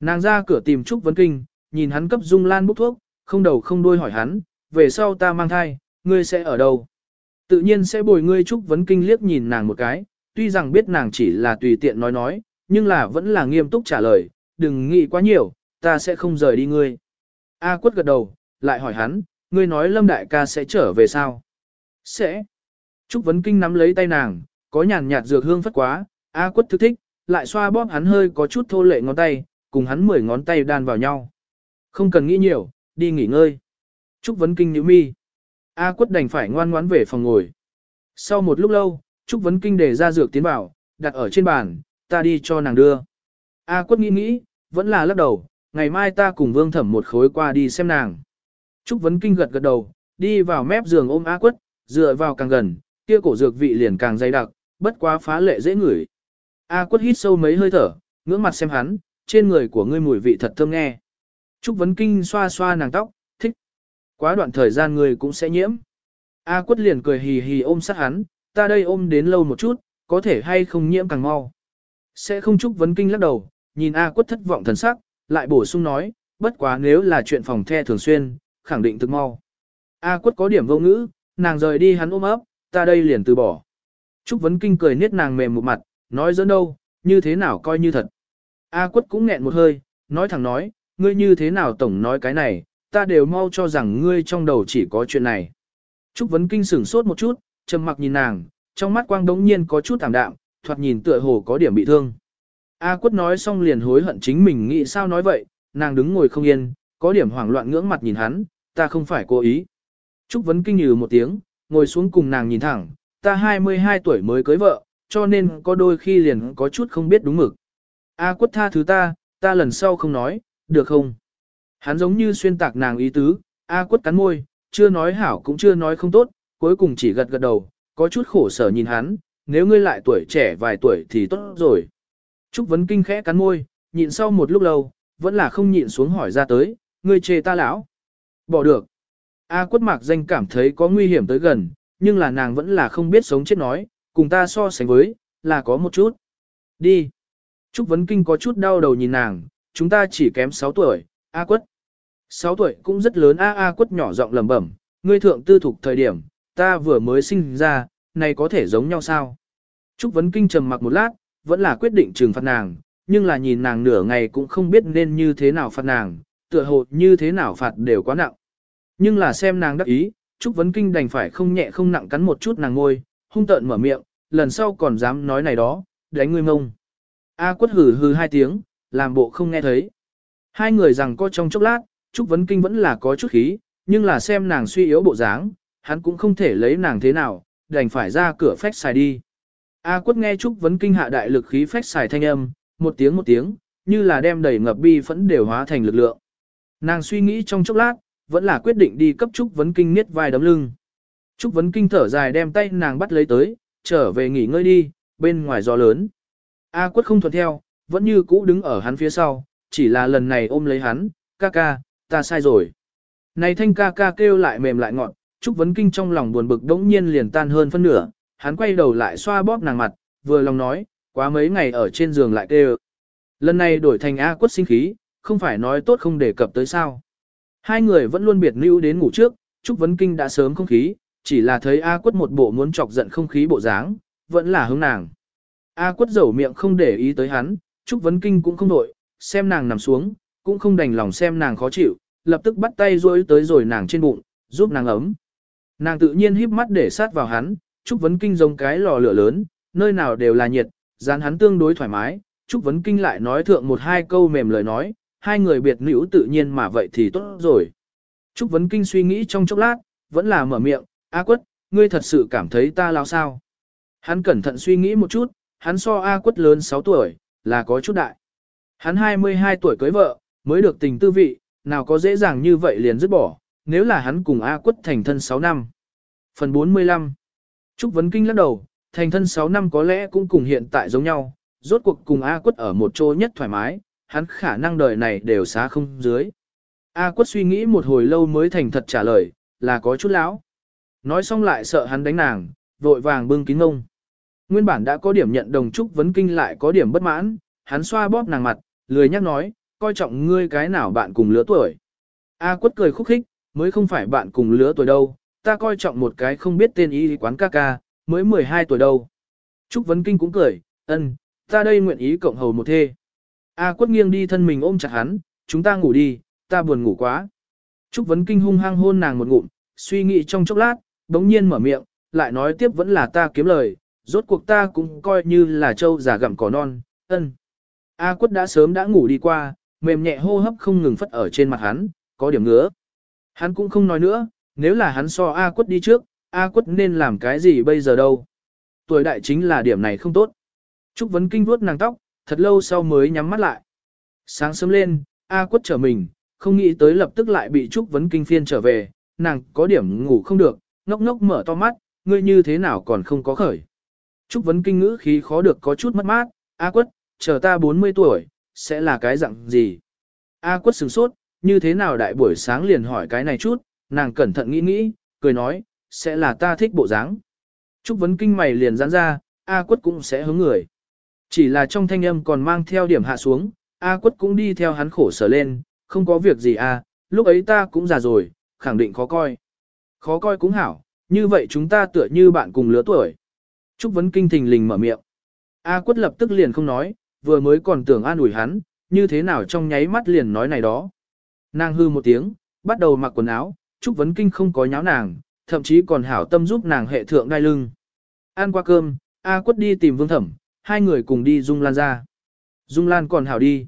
Nàng ra cửa tìm Trúc Vấn Kinh, nhìn hắn cấp Dung Lan bốc thuốc, không đầu không đuôi hỏi hắn, về sau ta mang thai, ngươi sẽ ở đâu? Tự nhiên sẽ bồi ngươi Trúc Vấn Kinh liếc nhìn nàng một cái, tuy rằng biết nàng chỉ là tùy tiện nói nói, nhưng là vẫn là nghiêm túc trả lời, đừng nghĩ quá nhiều, ta sẽ không rời đi ngươi. A quất gật đầu, lại hỏi hắn, ngươi nói Lâm Đại ca sẽ trở về sao? Sẽ. Trúc Vấn Kinh nắm lấy tay nàng, có nhàn nhạt dược hương phất quá, A quất thức thích, lại xoa bóp hắn hơi có chút thô lệ ngón tay, cùng hắn mười ngón tay đan vào nhau. Không cần nghĩ nhiều, đi nghỉ ngơi. Trúc Vấn Kinh nhíu mi. A quất đành phải ngoan ngoãn về phòng ngồi. Sau một lúc lâu, Trúc Vấn Kinh để ra dược tiến vào, đặt ở trên bàn, ta đi cho nàng đưa. A quất nghĩ nghĩ, vẫn là lắc đầu, ngày mai ta cùng vương thẩm một khối qua đi xem nàng. Trúc Vấn Kinh gật gật đầu, đi vào mép giường ôm A quất, dựa vào càng gần, kia cổ dược vị liền càng dày đặc, bất quá phá lệ dễ ngửi. A quất hít sâu mấy hơi thở, ngưỡng mặt xem hắn, trên người của ngươi mùi vị thật thơm nghe. Trúc Vấn Kinh xoa xoa nàng tóc, thích. Quá đoạn thời gian ngươi cũng sẽ nhiễm. A quất liền cười hì hì ôm sát hắn, ta đây ôm đến lâu một chút, có thể hay không nhiễm càng mau. Sẽ không Trúc Vấn Kinh lắc đầu, nhìn A quất thất vọng thần sắc, lại bổ sung nói, bất quá nếu là chuyện phòng the thường xuyên, khẳng định thực mau. A quất có điểm vô ngữ, nàng rời đi hắn ôm ấp, ta đây liền từ bỏ. Trúc Vấn Kinh cười niết nàng mềm một mặt, nói dẫn đâu, như thế nào coi như thật. A quất cũng nghẹn một hơi, nói thẳng nói, ngươi như thế nào tổng nói cái này, ta đều mau cho rằng ngươi trong đầu chỉ có chuyện này. Trúc Vấn Kinh sửng sốt một chút, trầm mặc nhìn nàng, trong mắt quang đống nhiên có chút thảm đạm, thoạt nhìn tựa hồ có điểm bị thương. A quất nói xong liền hối hận chính mình nghĩ sao nói vậy, nàng đứng ngồi không yên, có điểm hoảng loạn ngưỡng mặt nhìn hắn, ta không phải cố ý. Trúc Vấn Kinh nhừ một tiếng, ngồi xuống cùng nàng nhìn thẳng, ta 22 tuổi mới cưới vợ, cho nên có đôi khi liền có chút không biết đúng mực. A quất tha thứ ta, ta lần sau không nói, được không? Hắn giống như xuyên tạc nàng ý tứ, A quất cắn môi, chưa nói hảo cũng chưa nói không tốt, cuối cùng chỉ gật gật đầu, có chút khổ sở nhìn hắn, nếu ngươi lại tuổi trẻ vài tuổi thì tốt rồi. Trúc Vấn Kinh khẽ cắn môi, nhịn sau một lúc lâu, vẫn là không nhịn xuống hỏi ra tới, ngươi chê ta lão. Bỏ được. A quất mạc danh cảm thấy có nguy hiểm tới gần, nhưng là nàng vẫn là không biết sống chết nói, cùng ta so sánh với, là có một chút. Đi. Trúc Vấn Kinh có chút đau đầu nhìn nàng, chúng ta chỉ kém 6 tuổi, A quất. 6 tuổi cũng rất lớn A A quất nhỏ giọng lẩm bẩm, ngươi thượng tư thục thời điểm, ta vừa mới sinh ra, này có thể giống nhau sao? Trúc Vấn Kinh trầm mặc một lát, vẫn là quyết định trừng phạt nàng, nhưng là nhìn nàng nửa ngày cũng không biết nên như thế nào phạt nàng, tựa hồ như thế nào phạt đều quá nặng. Nhưng là xem nàng đắc ý, Trúc Vấn Kinh đành phải không nhẹ không nặng cắn một chút nàng ngôi, hung tợn mở miệng, lần sau còn dám nói này đó, đánh ngươi mông. A quất hừ hừ hai tiếng, làm bộ không nghe thấy. Hai người rằng có trong chốc lát, Trúc Vấn Kinh vẫn là có chút khí, nhưng là xem nàng suy yếu bộ dáng, hắn cũng không thể lấy nàng thế nào, đành phải ra cửa phách xài đi. A quất nghe Trúc Vấn Kinh hạ đại lực khí phách xài thanh âm, một tiếng một tiếng, như là đem đầy ngập bi phẫn đều hóa thành lực lượng. Nàng suy nghĩ trong chốc lát, vẫn là quyết định đi cấp Trúc Vấn Kinh niết vai đấm lưng. Trúc Vấn Kinh thở dài đem tay nàng bắt lấy tới, trở về nghỉ ngơi đi, bên ngoài gió lớn. A quất không thuận theo, vẫn như cũ đứng ở hắn phía sau, chỉ là lần này ôm lấy hắn, ca ca, ta sai rồi. Này thanh ca ca kêu lại mềm lại ngọn, Trúc Vấn Kinh trong lòng buồn bực đống nhiên liền tan hơn phân nửa, hắn quay đầu lại xoa bóp nàng mặt, vừa lòng nói, quá mấy ngày ở trên giường lại kêu. Lần này đổi thành A quất sinh khí, không phải nói tốt không đề cập tới sao. Hai người vẫn luôn biệt lưu đến ngủ trước, Trúc Vấn Kinh đã sớm không khí, chỉ là thấy A quất một bộ muốn chọc giận không khí bộ dáng, vẫn là hướng nàng. A quất dầu miệng không để ý tới hắn, Trúc Vấn Kinh cũng không đổi, xem nàng nằm xuống, cũng không đành lòng xem nàng khó chịu, lập tức bắt tay rối tới rồi nàng trên bụng, giúp nàng ấm. Nàng tự nhiên híp mắt để sát vào hắn, Trúc Vấn Kinh giống cái lò lửa lớn, nơi nào đều là nhiệt, dán hắn tương đối thoải mái, Trúc Vấn Kinh lại nói thượng một hai câu mềm lời nói, hai người biệt nữ tự nhiên mà vậy thì tốt rồi. Trúc Vấn Kinh suy nghĩ trong chốc lát, vẫn là mở miệng, A quất, ngươi thật sự cảm thấy ta lao sao. Hắn cẩn thận suy nghĩ một chút, hắn so A quất lớn 6 tuổi, là có chút đại. Hắn 22 tuổi cưới vợ, mới được tình tư vị, nào có dễ dàng như vậy liền dứt bỏ, nếu là hắn cùng A quất thành thân 6 năm. Phần 45 Trúc Vấn Kinh lắc đầu, thành thân 6 năm có lẽ cũng cùng hiện tại giống nhau, rốt cuộc cùng A quất ở một chỗ nhất thoải mái, hắn khả năng đời này đều xá không dưới. A quất suy nghĩ một hồi lâu mới thành thật trả lời, là có chút lão. Nói xong lại sợ hắn đánh nàng, vội vàng bưng kín ngông. Nguyên bản đã có điểm nhận đồng Trúc Vấn Kinh lại có điểm bất mãn, hắn xoa bóp nàng mặt, lười nhắc nói, coi trọng ngươi cái nào bạn cùng lứa tuổi. A quất cười khúc khích, mới không phải bạn cùng lứa tuổi đâu, ta coi trọng một cái không biết tên y quán ca ca, mới 12 tuổi đâu. Trúc Vấn Kinh cũng cười, ân, ta đây nguyện ý cộng hầu một thê. A quất nghiêng đi thân mình ôm chặt hắn, chúng ta ngủ đi, ta buồn ngủ quá. Trúc Vấn Kinh hung hăng hôn nàng một ngụm, suy nghĩ trong chốc lát, đống nhiên mở miệng, lại nói tiếp vẫn là ta kiếm lời, rốt cuộc ta cũng coi như là trâu già gặm cỏ non, ân. A quất đã sớm đã ngủ đi qua, mềm nhẹ hô hấp không ngừng phất ở trên mặt hắn, có điểm ngứa. Hắn cũng không nói nữa, nếu là hắn so A quất đi trước, A quất nên làm cái gì bây giờ đâu. Tuổi đại chính là điểm này không tốt. Trúc Vấn Kinh vuốt nàng tóc, thật lâu sau mới nhắm mắt lại. Sáng sớm lên, A quất trở mình, không nghĩ tới lập tức lại bị Trúc Vấn Kinh phiên trở về, nàng có điểm ngủ không được, ngốc ngốc mở to mắt, ngươi như thế nào còn không có khởi. Trúc Vấn Kinh ngữ khí khó được có chút mất mát, A quất, chờ ta 40 tuổi, sẽ là cái dạng gì? A quất sửng sốt, như thế nào đại buổi sáng liền hỏi cái này chút, nàng cẩn thận nghĩ nghĩ, cười nói, sẽ là ta thích bộ dáng. Trúc Vấn Kinh mày liền giãn ra, A quất cũng sẽ hướng người. Chỉ là trong thanh âm còn mang theo điểm hạ xuống, A quất cũng đi theo hắn khổ sở lên, không có việc gì à, lúc ấy ta cũng già rồi, khẳng định khó coi. Khó coi cũng hảo, như vậy chúng ta tựa như bạn cùng lứa tuổi. Trúc Vấn Kinh thình lình mở miệng. A quất lập tức liền không nói, vừa mới còn tưởng an ủi hắn, như thế nào trong nháy mắt liền nói này đó. Nàng hư một tiếng, bắt đầu mặc quần áo, Trúc Vấn Kinh không có nháo nàng, thậm chí còn hảo tâm giúp nàng hệ thượng đai lưng. Ăn qua cơm, A quất đi tìm Vương Thẩm, hai người cùng đi Dung Lan ra. Dung Lan còn hảo đi.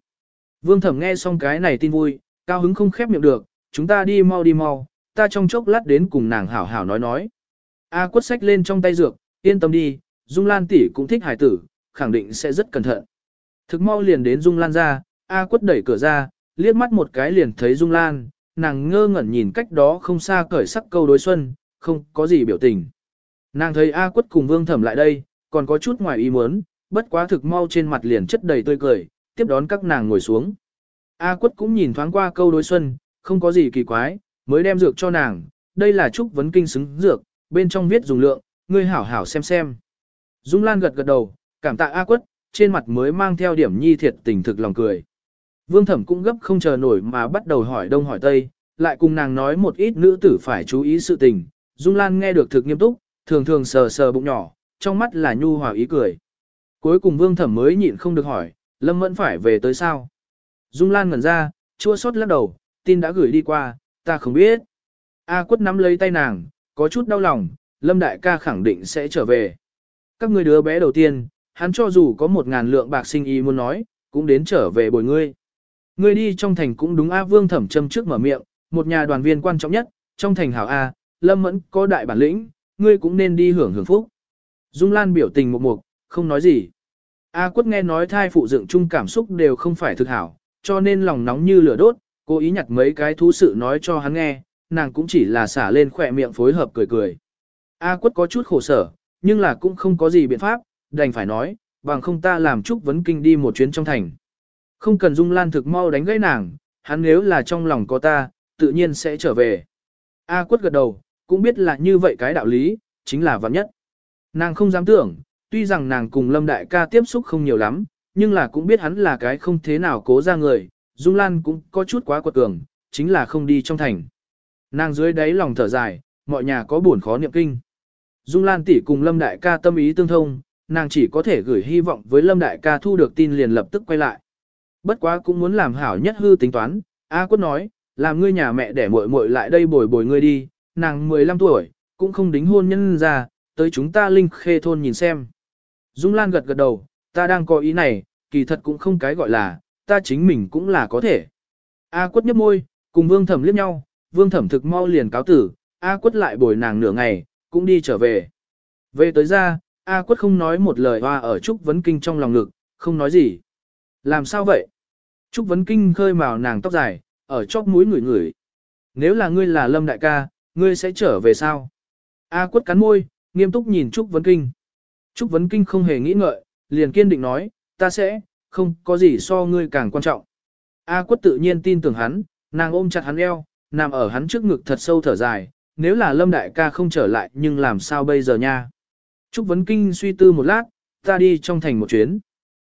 Vương Thẩm nghe xong cái này tin vui, cao hứng không khép miệng được, chúng ta đi mau đi mau, ta trong chốc lát đến cùng nàng hảo hảo nói nói. A quất sách lên trong tay dược, yên tâm đi, Dung Lan tỷ cũng thích hải tử, khẳng định sẽ rất cẩn thận. Thực mau liền đến Dung Lan ra, A quất đẩy cửa ra, liếc mắt một cái liền thấy Dung Lan, nàng ngơ ngẩn nhìn cách đó không xa cởi sắc câu đối xuân, không có gì biểu tình. Nàng thấy A quất cùng Vương Thẩm lại đây, còn có chút ngoài ý muốn, bất quá thực mau trên mặt liền chất đầy tươi cười, tiếp đón các nàng ngồi xuống. A quất cũng nhìn thoáng qua câu đối xuân, không có gì kỳ quái, mới đem dược cho nàng, đây là chúc vấn kinh xứng dược, bên trong viết dùng lượng, ngươi hảo hảo xem xem. Dung Lan gật gật đầu, cảm tạ A quất, trên mặt mới mang theo điểm nhi thiệt tình thực lòng cười. Vương Thẩm cũng gấp không chờ nổi mà bắt đầu hỏi đông hỏi tây, lại cùng nàng nói một ít nữ tử phải chú ý sự tình. Dung Lan nghe được thực nghiêm túc, thường thường sờ sờ bụng nhỏ, trong mắt là nhu hòa ý cười. Cuối cùng Vương Thẩm mới nhịn không được hỏi, Lâm Mẫn phải về tới sao? Dung Lan ngẩn ra, chua xót lắc đầu, tin đã gửi đi qua, ta không biết. A quất nắm lấy tay nàng, có chút đau lòng, Lâm Đại ca khẳng định sẽ trở về. Các người đứa bé đầu tiên, hắn cho dù có một ngàn lượng bạc sinh y muốn nói, cũng đến trở về bồi ngươi. Ngươi đi trong thành cũng đúng A Vương Thẩm châm trước mở miệng, một nhà đoàn viên quan trọng nhất, trong thành hảo A, Lâm Mẫn có đại bản lĩnh, ngươi cũng nên đi hưởng hưởng phúc. Dung Lan biểu tình một mục, không nói gì. A quất nghe nói thai phụ dựng chung cảm xúc đều không phải thực hảo, cho nên lòng nóng như lửa đốt, cố ý nhặt mấy cái thú sự nói cho hắn nghe, nàng cũng chỉ là xả lên khỏe miệng phối hợp cười cười. A quất có chút khổ sở, nhưng là cũng không có gì biện pháp, đành phải nói, bằng không ta làm chúc vấn kinh đi một chuyến trong thành. Không cần Dung Lan thực mau đánh gãy nàng, hắn nếu là trong lòng có ta, tự nhiên sẽ trở về. A quất gật đầu, cũng biết là như vậy cái đạo lý, chính là vạn nhất. Nàng không dám tưởng, tuy rằng nàng cùng Lâm Đại ca tiếp xúc không nhiều lắm, nhưng là cũng biết hắn là cái không thế nào cố ra người, Dung Lan cũng có chút quá quật cường, chính là không đi trong thành. Nàng dưới đáy lòng thở dài, mọi nhà có buồn khó niệm kinh. Dung Lan tỷ cùng Lâm Đại ca tâm ý tương thông, nàng chỉ có thể gửi hy vọng với Lâm Đại ca thu được tin liền lập tức quay lại. Bất quá cũng muốn làm hảo nhất hư tính toán, A Quất nói, làm ngươi nhà mẹ để muội muội lại đây bồi bồi ngươi đi, nàng 15 tuổi, cũng không đính hôn nhân ra, tới chúng ta linh khê thôn nhìn xem. Dung Lan gật gật đầu, ta đang có ý này, kỳ thật cũng không cái gọi là, ta chính mình cũng là có thể. A quất nhấp môi, cùng vương thẩm liếc nhau, vương thẩm thực mau liền cáo tử, A quất lại bồi nàng nửa ngày, cũng đi trở về. Về tới ra, A quất không nói một lời hoa ở Trúc Vấn Kinh trong lòng ngực, không nói gì. Làm sao vậy? Trúc Vấn Kinh khơi màu nàng tóc dài, ở chóp mũi ngửi ngửi. Nếu là ngươi là Lâm Đại ca, ngươi sẽ trở về sao? A quất cắn môi, nghiêm túc nhìn Trúc Vấn Kinh. Trúc Vấn Kinh không hề nghĩ ngợi, liền kiên định nói, ta sẽ, không có gì so ngươi càng quan trọng. A quất tự nhiên tin tưởng hắn, nàng ôm chặt hắn eo, nằm ở hắn trước ngực thật sâu thở dài, nếu là Lâm Đại ca không trở lại nhưng làm sao bây giờ nha. Trúc Vấn Kinh suy tư một lát, ta đi trong thành một chuyến.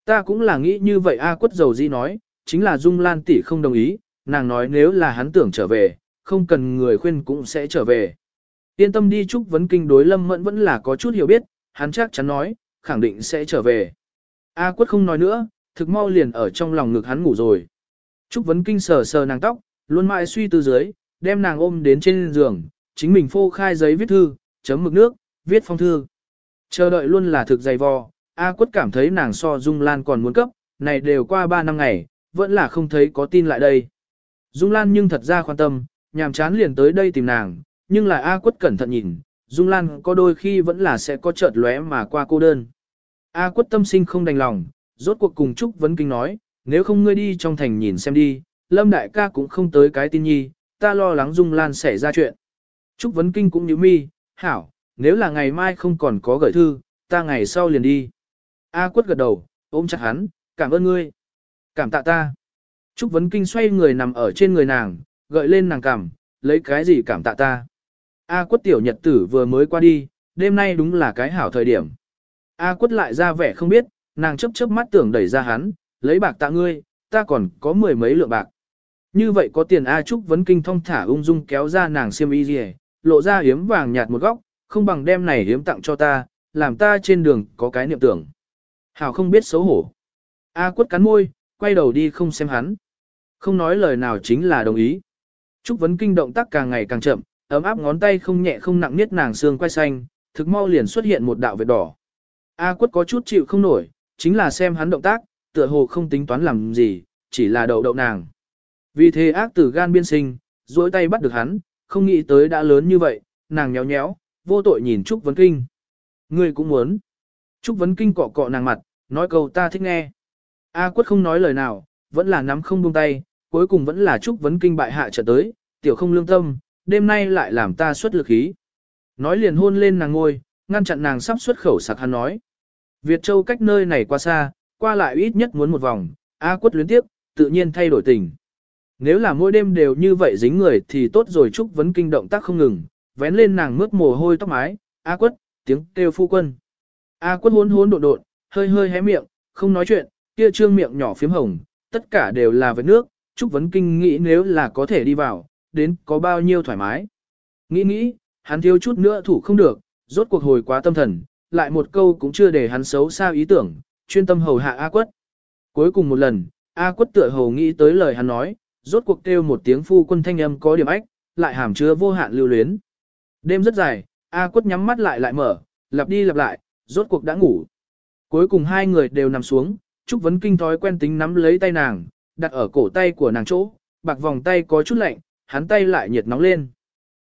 Ta cũng là nghĩ như vậy A quất dầu di nói, chính là Dung Lan tỷ không đồng ý, nàng nói nếu là hắn tưởng trở về, không cần người khuyên cũng sẽ trở về. Yên tâm đi Trúc Vấn Kinh đối Lâm Mẫn vẫn là có chút hiểu biết, hắn chắc chắn nói, khẳng định sẽ trở về. A quất không nói nữa, thực mau liền ở trong lòng ngực hắn ngủ rồi. Trúc Vấn Kinh sờ sờ nàng tóc, luôn mãi suy tư dưới, đem nàng ôm đến trên giường, chính mình phô khai giấy viết thư, chấm mực nước, viết phong thư. Chờ đợi luôn là thực dày vò, A quất cảm thấy nàng so Dung Lan còn muốn cấp, này đều qua 3 năm ngày, vẫn là không thấy có tin lại đây. Dung Lan nhưng thật ra quan tâm, nhàm chán liền tới đây tìm nàng, nhưng lại A quất cẩn thận nhìn, Dung Lan có đôi khi vẫn là sẽ có chợt lóe mà qua cô đơn. A quất tâm sinh không đành lòng, rốt cuộc cùng Trúc Vấn Kinh nói, nếu không ngươi đi trong thành nhìn xem đi, Lâm Đại ca cũng không tới cái tin nhi, ta lo lắng Dung Lan xảy ra chuyện. Trúc Vấn Kinh cũng như mi, hảo, nếu là ngày mai không còn có gửi thư, ta ngày sau liền đi. A quất gật đầu, ôm chặt hắn, cảm ơn ngươi. Cảm tạ ta. Trúc Vấn Kinh xoay người nằm ở trên người nàng, gợi lên nàng cảm, lấy cái gì cảm tạ ta. A quất tiểu nhật tử vừa mới qua đi, đêm nay đúng là cái hảo thời điểm. A quất lại ra vẻ không biết, nàng chấp chớp mắt tưởng đẩy ra hắn, lấy bạc tạ ngươi, ta còn có mười mấy lượng bạc. Như vậy có tiền A Trúc vấn kinh thông thả ung dung kéo ra nàng xiêm y gì, lộ ra hiếm vàng nhạt một góc, không bằng đem này hiếm tặng cho ta, làm ta trên đường có cái niệm tưởng. Hảo không biết xấu hổ. A quất cắn môi, quay đầu đi không xem hắn. Không nói lời nào chính là đồng ý. Trúc vấn kinh động tác càng ngày càng chậm, ấm áp ngón tay không nhẹ không nặng niết nàng xương quay xanh, thực mau liền xuất hiện một đạo vệt đỏ. A quất có chút chịu không nổi, chính là xem hắn động tác, tựa hồ không tính toán làm gì, chỉ là đậu đậu nàng. Vì thế ác tử gan biên sinh, duỗi tay bắt được hắn, không nghĩ tới đã lớn như vậy, nàng nhéo nhéo, vô tội nhìn Trúc Vấn Kinh. Ngươi cũng muốn. Trúc Vấn Kinh cọ cọ nàng mặt, nói câu ta thích nghe. A quất không nói lời nào, vẫn là nắm không buông tay, cuối cùng vẫn là Trúc Vấn Kinh bại hạ trở tới, tiểu không lương tâm, đêm nay lại làm ta xuất lực khí. Nói liền hôn lên nàng ngôi, ngăn chặn nàng sắp xuất khẩu sặc hắn nói. Việt Châu cách nơi này qua xa, qua lại ít nhất muốn một vòng, A quất luyến tiếp, tự nhiên thay đổi tình. Nếu là mỗi đêm đều như vậy dính người thì tốt rồi Trúc Vấn Kinh động tác không ngừng, vén lên nàng mướt mồ hôi tóc mái, A quất, tiếng kêu phu quân. A quất hôn hôn độn độn, hơi hơi hé miệng, không nói chuyện, kia trương miệng nhỏ phím hồng, tất cả đều là vết nước, Trúc Vấn Kinh nghĩ nếu là có thể đi vào, đến có bao nhiêu thoải mái. Nghĩ nghĩ, hắn thiếu chút nữa thủ không được, rốt cuộc hồi quá tâm thần, lại một câu cũng chưa để hắn xấu xa ý tưởng, chuyên tâm hầu hạ A quất. Cuối cùng một lần, A quất tựa hầu nghĩ tới lời hắn nói, rốt cuộc kêu một tiếng phu quân thanh âm có điểm ách, lại hàm chứa vô hạn lưu luyến. Đêm rất dài, A quất nhắm mắt lại lại mở, lặp đi lặp lại, rốt cuộc đã ngủ. Cuối cùng hai người đều nằm xuống, Trúc Vấn Kinh thói quen tính nắm lấy tay nàng, đặt ở cổ tay của nàng chỗ, bạc vòng tay có chút lạnh, hắn tay lại nhiệt nóng lên.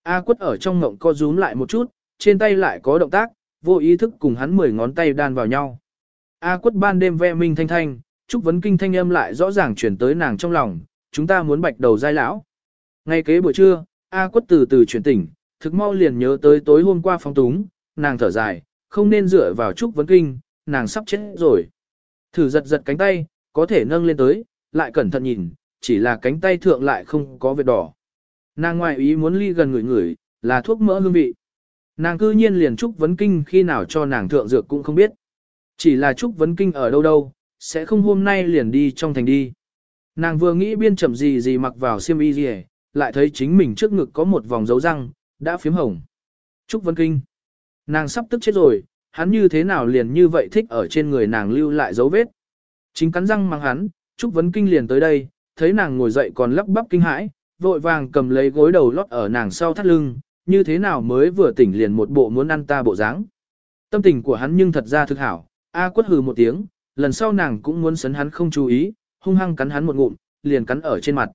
A quất ở trong ngộng co rúm lại một chút, trên tay lại có động tác, vô ý thức cùng hắn mười ngón tay đan vào nhau. A quất ban đêm ve minh thanh thanh, Trúc Vấn Kinh thanh âm lại rõ ràng chuyển tới nàng trong lòng, chúng ta muốn bạch đầu giai lão. Ngay kế buổi trưa, A quất từ từ chuyển tỉnh, thực mau liền nhớ tới tối hôm qua phong túng, nàng thở dài, không nên dựa vào Trúc Vấn Kinh, nàng sắp chết rồi. Thử giật giật cánh tay, có thể nâng lên tới, lại cẩn thận nhìn, chỉ là cánh tay thượng lại không có vết đỏ. Nàng ngoại ý muốn ly gần người người, là thuốc mỡ hương vị. Nàng cư nhiên liền Trúc Vấn Kinh khi nào cho nàng thượng dược cũng không biết. Chỉ là Trúc Vấn Kinh ở đâu đâu, sẽ không hôm nay liền đi trong thành đi. Nàng vừa nghĩ biên chậm gì gì mặc vào xiêm y gì lại thấy chính mình trước ngực có một vòng dấu răng, đã phiếm hồng. Trúc Vân Kinh. Nàng sắp tức chết rồi, hắn như thế nào liền như vậy thích ở trên người nàng lưu lại dấu vết. Chính cắn răng mang hắn, Trúc Vấn Kinh liền tới đây, thấy nàng ngồi dậy còn lắp bắp kinh hãi, vội vàng cầm lấy gối đầu lót ở nàng sau thắt lưng, như thế nào mới vừa tỉnh liền một bộ muốn ăn ta bộ dáng. Tâm tình của hắn nhưng thật ra thực hảo, A quất hừ một tiếng, lần sau nàng cũng muốn sấn hắn không chú ý, hung hăng cắn hắn một ngụm, liền cắn ở trên mặt.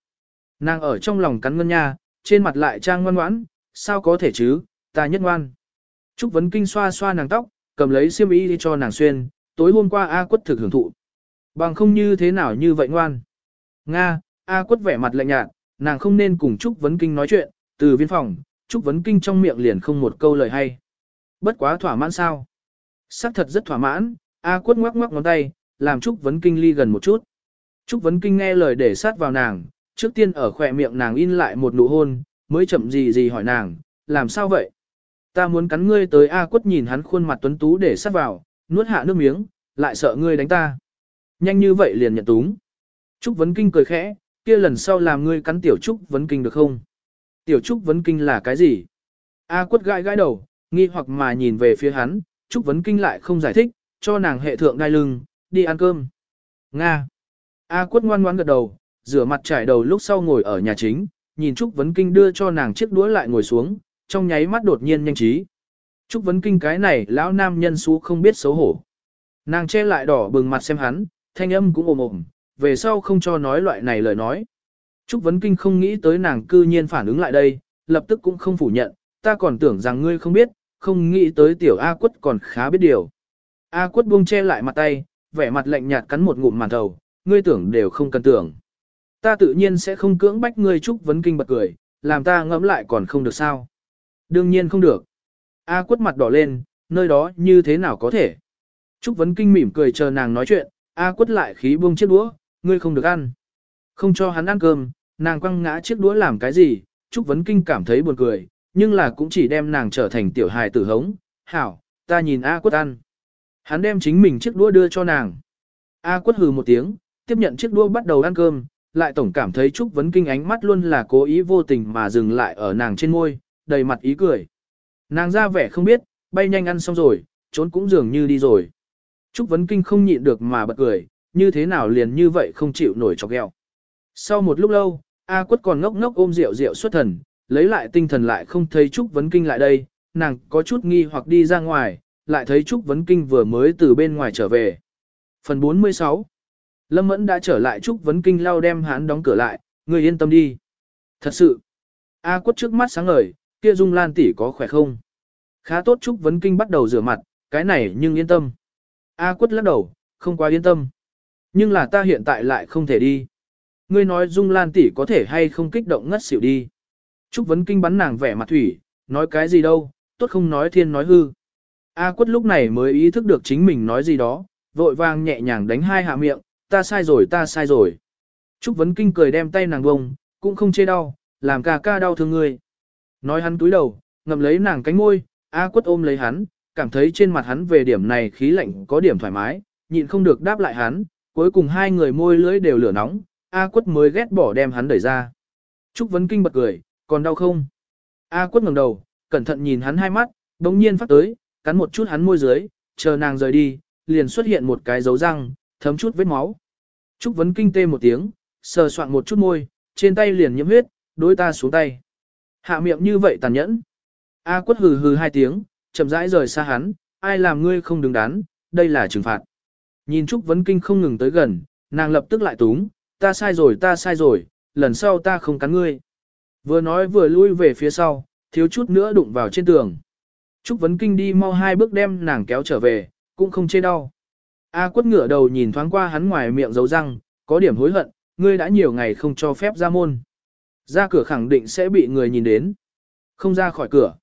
Nàng ở trong lòng cắn ngân nha, trên mặt lại trang ngoan ngoãn, sao có thể chứ, ta nhất ngoan. Trúc Vấn Kinh xoa xoa nàng tóc, cầm lấy xiêm y đi cho nàng xuyên, tối hôm qua A quất thực hưởng thụ. Bằng không như thế nào như vậy ngoan. Nga, A quất vẻ mặt lạnh nhạt, nàng không nên cùng Trúc Vấn Kinh nói chuyện, từ viên phòng, Trúc Vấn Kinh trong miệng liền không một câu lời hay. Bất quá thỏa mãn sao? Sắc thật rất thỏa mãn, A quất ngoắc ngoắc ngón tay, làm Trúc Vấn Kinh ly gần một chút. Trúc Vấn Kinh nghe lời để sát vào nàng, trước tiên ở khỏe miệng nàng in lại một nụ hôn, mới chậm gì gì hỏi nàng, làm sao vậy? Ta muốn cắn ngươi tới A quất nhìn hắn khuôn mặt tuấn tú để sát vào, nuốt hạ nước miếng, lại sợ ngươi đánh ta. Nhanh như vậy liền nhận túng. Trúc Vấn Kinh cười khẽ, kia lần sau làm ngươi cắn tiểu Trúc Vấn Kinh được không? Tiểu Trúc Vấn Kinh là cái gì? A quất gãi gãi đầu, nghi hoặc mà nhìn về phía hắn, Trúc Vấn Kinh lại không giải thích, cho nàng hệ thượng đai lưng, đi ăn cơm. Nga. A quất ngoan ngoan gật đầu, rửa mặt trải đầu lúc sau ngồi ở nhà chính, nhìn Trúc Vấn Kinh đưa cho nàng chiếc đũa lại ngồi xuống, trong nháy mắt đột nhiên nhanh trí. Trúc Vấn Kinh cái này lão nam nhân xú không biết xấu hổ. Nàng che lại đỏ bừng mặt xem hắn, thanh âm cũng ồm ồm, về sau không cho nói loại này lời nói. Trúc Vấn Kinh không nghĩ tới nàng cư nhiên phản ứng lại đây, lập tức cũng không phủ nhận, ta còn tưởng rằng ngươi không biết, không nghĩ tới tiểu A quất còn khá biết điều. A quất buông che lại mặt tay, vẻ mặt lạnh nhạt cắn một ngụm màn thầu, ngươi tưởng đều không cần tưởng. Ta tự nhiên sẽ không cưỡng bách ngươi Trúc Vấn Kinh bật cười, làm ta ngẫm lại còn không được sao. Đương nhiên không được. A quất mặt đỏ lên, nơi đó như thế nào có thể. Trúc Vấn Kinh mỉm cười chờ nàng nói chuyện, A quất lại khí buông chiếc đũa, ngươi không được ăn. Không cho hắn ăn cơm, nàng quăng ngã chiếc đũa làm cái gì, Trúc Vấn Kinh cảm thấy buồn cười, nhưng là cũng chỉ đem nàng trở thành tiểu hài tử hống. Hảo, ta nhìn A quất ăn. Hắn đem chính mình chiếc đũa đưa cho nàng. A quất hừ một tiếng, tiếp nhận chiếc đũa bắt đầu ăn cơm, lại tổng cảm thấy Trúc Vấn Kinh ánh mắt luôn là cố ý vô tình mà dừng lại ở nàng trên môi, đầy mặt ý cười. Nàng ra vẻ không biết, bay nhanh ăn xong rồi, trốn cũng dường như đi rồi. Trúc Vấn Kinh không nhịn được mà bật cười, như thế nào liền như vậy không chịu nổi chọc ghẹo. Sau một lúc lâu, A quất còn ngốc ngốc ôm rượu rượu xuất thần, lấy lại tinh thần lại không thấy Trúc Vấn Kinh lại đây, nàng có chút nghi hoặc đi ra ngoài, lại thấy Trúc Vấn Kinh vừa mới từ bên ngoài trở về. Phần 46 Lâm Mẫn đã trở lại Trúc Vấn Kinh lao đem hắn đóng cửa lại, người yên tâm đi. Thật sự, A quất trước mắt sáng ngời, kia Dung Lan tỷ có khỏe không? Khá tốt Trúc Vấn Kinh bắt đầu rửa mặt, cái này nhưng yên tâm. A quất lắc đầu, không quá yên tâm. Nhưng là ta hiện tại lại không thể đi. Ngươi nói Dung Lan tỷ có thể hay không kích động ngất xỉu đi. Trúc Vấn Kinh bắn nàng vẻ mặt thủy, nói cái gì đâu, tốt không nói thiên nói hư. A quất lúc này mới ý thức được chính mình nói gì đó, vội vàng nhẹ nhàng đánh hai hạ miệng, ta sai rồi ta sai rồi. Trúc Vấn Kinh cười đem tay nàng bông, cũng không chê đau, làm ca ca đau thương ngươi. Nói hắn túi đầu, ngậm lấy nàng cánh môi, A quất ôm lấy hắn, cảm thấy trên mặt hắn về điểm này khí lạnh có điểm thoải mái, nhịn không được đáp lại hắn, cuối cùng hai người môi lưỡi đều lửa nóng, A quất mới ghét bỏ đem hắn đẩy ra. Trúc Vấn Kinh bật cười, còn đau không? A quất ngẩng đầu, cẩn thận nhìn hắn hai mắt, bỗng nhiên phát tới, cắn một chút hắn môi dưới, chờ nàng rời đi, liền xuất hiện một cái dấu răng, thấm chút vết máu. Trúc Vấn Kinh tê một tiếng, sờ soạn một chút môi, trên tay liền nhiễm huyết, đối ta xuống tay. Hạ miệng như vậy tàn nhẫn. A quất hừ hừ hai tiếng, chậm rãi rời xa hắn, ai làm ngươi không đứng đắn, đây là trừng phạt. Nhìn Trúc Vấn Kinh không ngừng tới gần, nàng lập tức lại túng, ta sai rồi ta sai rồi, lần sau ta không cắn ngươi. Vừa nói vừa lui về phía sau, thiếu chút nữa đụng vào trên tường. Trúc Vấn Kinh đi mau hai bước đem nàng kéo trở về, cũng không chê đau. A quất ngửa đầu nhìn thoáng qua hắn ngoài miệng dấu răng, có điểm hối hận, ngươi đã nhiều ngày không cho phép ra môn. Ra cửa khẳng định sẽ bị người nhìn đến. Không ra khỏi cửa.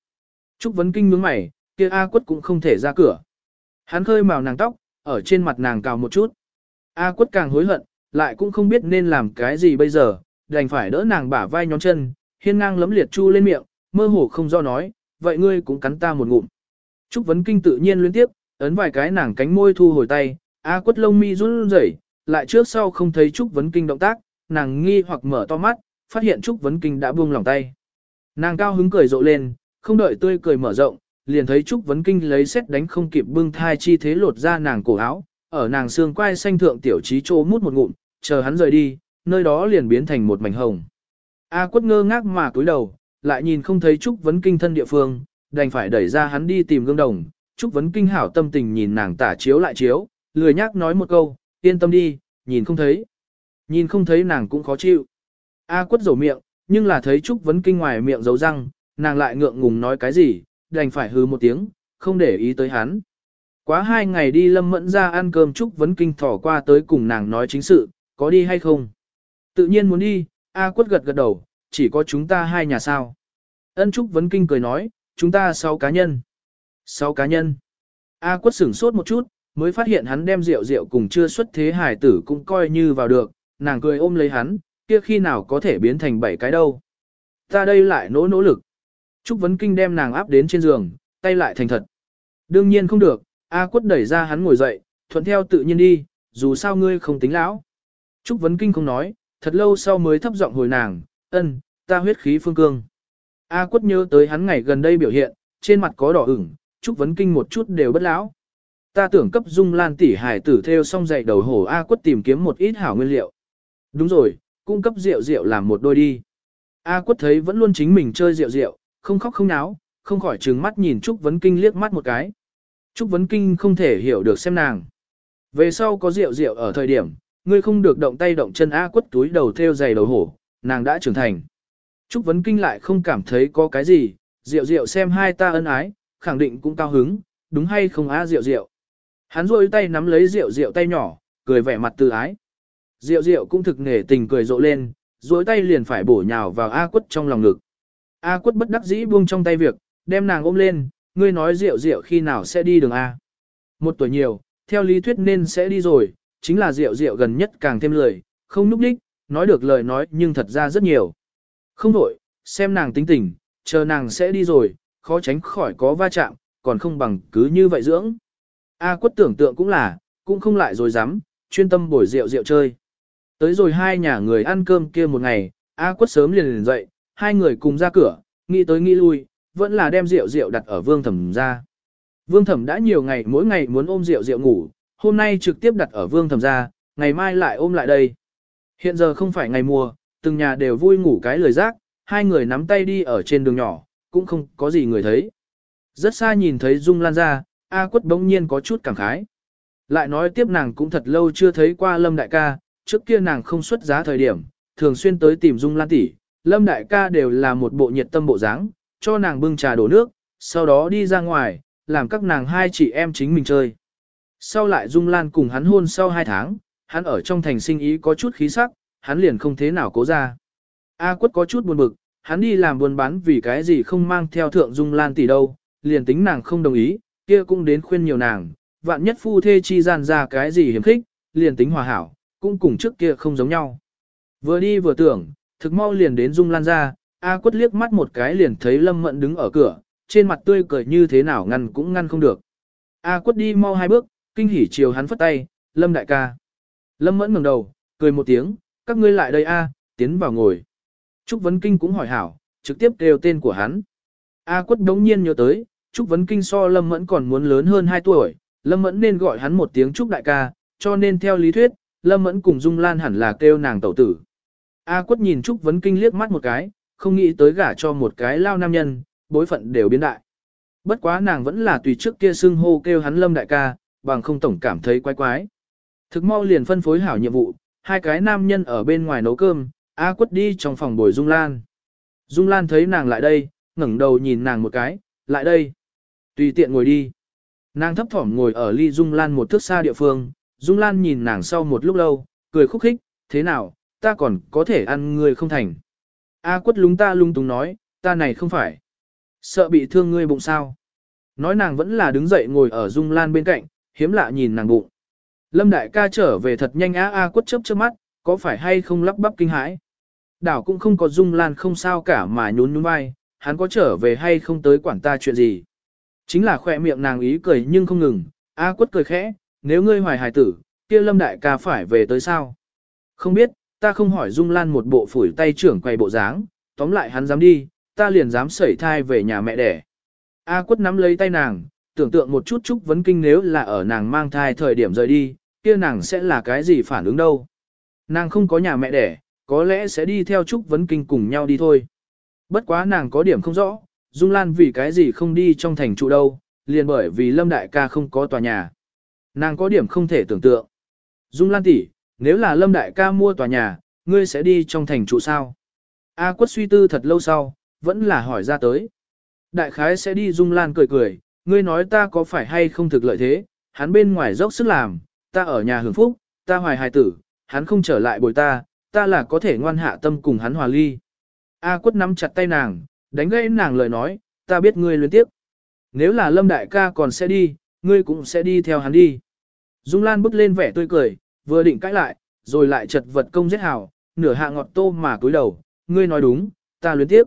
Trúc Vấn Kinh nhướng mày, kia A quất cũng không thể ra cửa. Hắn khơi màu nàng tóc, ở trên mặt nàng cào một chút. A quất càng hối hận, lại cũng không biết nên làm cái gì bây giờ, đành phải đỡ nàng bả vai nhón chân, hiên ngang lấm liệt chu lên miệng, mơ hồ không do nói, vậy ngươi cũng cắn ta một ngụm. Trúc Vấn Kinh tự nhiên liên tiếp, ấn vài cái nàng cánh môi thu hồi tay, A quất lông mi run rẩy, lại trước sau không thấy Trúc Vấn Kinh động tác, nàng nghi hoặc mở to mắt, phát hiện Trúc Vấn Kinh đã buông lòng tay. Nàng cao hứng cười rộ lên, không đợi tươi cười mở rộng, liền thấy Trúc Vấn Kinh lấy xét đánh không kịp bưng thai chi thế lột ra nàng cổ áo, ở nàng xương quai xanh thượng tiểu trí trô mút một ngụm, chờ hắn rời đi, nơi đó liền biến thành một mảnh hồng. A quất ngơ ngác mà cúi đầu, lại nhìn không thấy Trúc Vấn Kinh thân địa phương, đành phải đẩy ra hắn đi tìm gương đồng. Trúc Vấn Kinh hảo tâm tình nhìn nàng tả chiếu lại chiếu, lười nhác nói một câu, yên tâm đi, nhìn không thấy. Nhìn không thấy nàng cũng khó chịu. A quất rổ miệng, nhưng là thấy Trúc Vấn Kinh ngoài miệng giấu răng, nàng lại ngượng ngùng nói cái gì, đành phải hư một tiếng, không để ý tới hắn. Quá hai ngày đi lâm mẫn ra ăn cơm Trúc Vấn Kinh thỏ qua tới cùng nàng nói chính sự, có đi hay không? Tự nhiên muốn đi, A quất gật gật đầu, chỉ có chúng ta hai nhà sao. Ân Trúc Vấn Kinh cười nói, chúng ta sáu cá nhân. Sáu cá nhân. A quất sửng sốt một chút, mới phát hiện hắn đem rượu rượu cùng chưa xuất thế hải tử cũng coi như vào được, nàng cười ôm lấy hắn, kia khi nào có thể biến thành bảy cái đâu. Ta đây lại nỗ nỗ lực. Trúc Vấn Kinh đem nàng áp đến trên giường, tay lại thành thật. Đương nhiên không được, A quất đẩy ra hắn ngồi dậy, thuận theo tự nhiên đi, dù sao ngươi không tính lão. Trúc Vấn Kinh không nói, thật lâu sau mới thấp giọng hồi nàng, ân, ta huyết khí phương cương. A quất nhớ tới hắn ngày gần đây biểu hiện, trên mặt có đỏ ửng, Trúc Vấn Kinh một chút đều bất lão. Ta tưởng cấp dung lan tỷ hải tử theo xong dạy đầu hổ A quất tìm kiếm một ít hảo nguyên liệu. Đúng rồi, cung cấp rượu rượu làm một đôi đi. A quất thấy vẫn luôn chính mình chơi rượu rượu, không khóc không náo, không khỏi trừng mắt nhìn Trúc Vấn Kinh liếc mắt một cái. Trúc Vấn Kinh không thể hiểu được xem nàng. Về sau có rượu rượu ở thời điểm, ngươi không được động tay động chân A quất túi đầu theo giày đầu hổ, nàng đã trưởng thành. Trúc Vấn Kinh lại không cảm thấy có cái gì, rượu rượu xem hai ta ân ái, khẳng định cũng cao hứng, đúng hay không A rượu rượu. Hắn rôi tay nắm lấy rượu rượu tay nhỏ, cười vẻ mặt từ ái. Rượu rượu cũng thực nghề tình cười rộ lên, rối tay liền phải bổ nhào vào A quất trong lòng ngực. A quất bất đắc dĩ buông trong tay việc, đem nàng ôm lên, ngươi nói rượu rượu khi nào sẽ đi đường A. Một tuổi nhiều, theo lý thuyết nên sẽ đi rồi, chính là rượu rượu gần nhất càng thêm lười, không núp đích, nói được lời nói nhưng thật ra rất nhiều. Không đổi, xem nàng tính tình, chờ nàng sẽ đi rồi, khó tránh khỏi có va chạm, còn không bằng cứ như vậy dưỡng. A quất tưởng tượng cũng là, cũng không lại rồi dám, chuyên tâm bồi rượu rượu chơi. Tới rồi hai nhà người ăn cơm kia một ngày, A quất sớm liền liền dậy, hai người cùng ra cửa, nghĩ tới nghĩ lui, vẫn là đem rượu rượu đặt ở vương thẩm ra. Vương thẩm đã nhiều ngày mỗi ngày muốn ôm rượu rượu ngủ, hôm nay trực tiếp đặt ở vương thẩm ra, ngày mai lại ôm lại đây. Hiện giờ không phải ngày mùa, từng nhà đều vui ngủ cái lời rác, hai người nắm tay đi ở trên đường nhỏ, cũng không có gì người thấy. Rất xa nhìn thấy Dung Lan ra, A quất bỗng nhiên có chút cảm khái. Lại nói tiếp nàng cũng thật lâu chưa thấy qua Lâm Đại ca, trước kia nàng không xuất giá thời điểm, thường xuyên tới tìm Dung Lan tỷ, Lâm Đại ca đều là một bộ nhiệt tâm bộ dáng, cho nàng bưng trà đổ nước, sau đó đi ra ngoài, làm các nàng hai chị em chính mình chơi. Sau lại Dung Lan cùng hắn hôn sau hai tháng, hắn ở trong thành sinh ý có chút khí sắc, hắn liền không thế nào cố ra. A quất có chút buồn bực, hắn đi làm buôn bán vì cái gì không mang theo thượng Dung Lan tỷ đâu, liền tính nàng không đồng ý, kia cũng đến khuyên nhiều nàng, vạn nhất phu thê chi gian ra cái gì hiểm khích, liền tính hòa hảo, cũng cùng trước kia không giống nhau. Vừa đi vừa tưởng, thực mau liền đến Dung Lan ra, A quất liếc mắt một cái liền thấy Lâm Mẫn đứng ở cửa, trên mặt tươi cười như thế nào ngăn cũng ngăn không được. A quất đi mau hai bước, kinh hỉ chiều hắn phất tay, Lâm đại ca. Lâm Mẫn ngẩng đầu, cười một tiếng, các ngươi lại đây A, tiến vào ngồi. Trúc Vấn Kinh cũng hỏi hảo, trực tiếp kêu tên của hắn. A quất đống nhiên nhớ tới, Trúc Vấn Kinh so Lâm Mẫn còn muốn lớn hơn 2 tuổi, Lâm Mẫn nên gọi hắn một tiếng Trúc Đại ca, cho nên theo lý thuyết, Lâm Mẫn cùng Dung Lan hẳn là kêu nàng tẩu tử. A quất nhìn Trúc Vấn Kinh liếc mắt một cái, không nghĩ tới gả cho một cái lao nam nhân, bối phận đều biến đại. Bất quá nàng vẫn là tùy trước kia xưng hô kêu hắn Lâm Đại ca, bằng không tổng cảm thấy quái quái. Thực mau liền phân phối hảo nhiệm vụ, hai cái nam nhân ở bên ngoài nấu cơm, A quất đi trong phòng bồi Dung Lan. Dung Lan thấy nàng lại đây, ngẩng đầu nhìn nàng một cái, lại đây. Tùy tiện ngồi đi. Nàng thấp thỏm ngồi ở ly Dung Lan một thước xa địa phương, Dung Lan nhìn nàng sau một lúc lâu, cười khúc khích, thế nào, ta còn có thể ăn người không thành. A quất lúng ta lung túng nói, ta này không phải. Sợ bị thương ngươi bụng sao. Nói nàng vẫn là đứng dậy ngồi ở Dung Lan bên cạnh, hiếm lạ nhìn nàng bụng. Lâm đại ca trở về thật nhanh á A quất chớp chớp mắt, có phải hay không lắp bắp kinh hãi. Đảo cũng không có Dung Lan không sao cả mà nhún nhún vai, hắn có trở về hay không tới quản ta chuyện gì. Chính là khỏe miệng nàng ý cười nhưng không ngừng, A quất cười khẽ, nếu ngươi hoài hài tử, kia lâm đại ca phải về tới sao? Không biết, ta không hỏi Dung Lan một bộ phủi tay trưởng quay bộ dáng, tóm lại hắn dám đi, ta liền dám sẩy thai về nhà mẹ đẻ. A quất nắm lấy tay nàng, tưởng tượng một chút chút vấn kinh nếu là ở nàng mang thai thời điểm rời đi, kia nàng sẽ là cái gì phản ứng đâu. Nàng không có nhà mẹ đẻ, có lẽ sẽ đi theo Trúc Vấn Kinh cùng nhau đi thôi. Bất quá nàng có điểm không rõ, Dung Lan vì cái gì không đi trong thành trụ đâu, liền bởi vì Lâm Đại ca không có tòa nhà. Nàng có điểm không thể tưởng tượng. Dung Lan tỷ, nếu là Lâm Đại ca mua tòa nhà, ngươi sẽ đi trong thành trụ sao? A quất suy tư thật lâu sau, vẫn là hỏi ra tới. Đại khái sẽ đi Dung Lan cười cười, ngươi nói ta có phải hay không thực lợi thế, hắn bên ngoài dốc sức làm, ta ở nhà hưởng phúc, ta hoài hài tử, hắn không trở lại bồi ta, ta là có thể ngoan hạ tâm cùng hắn hòa ly. A quất nắm chặt tay nàng, đánh gãy nàng lời nói, ta biết ngươi luyến tiếp. Nếu là lâm đại ca còn sẽ đi, ngươi cũng sẽ đi theo hắn đi. Dung Lan bước lên vẻ tươi cười, vừa định cãi lại, rồi lại chật vật công giết hào, nửa hạ ngọt tô mà cúi đầu, ngươi nói đúng, ta luyến tiếp.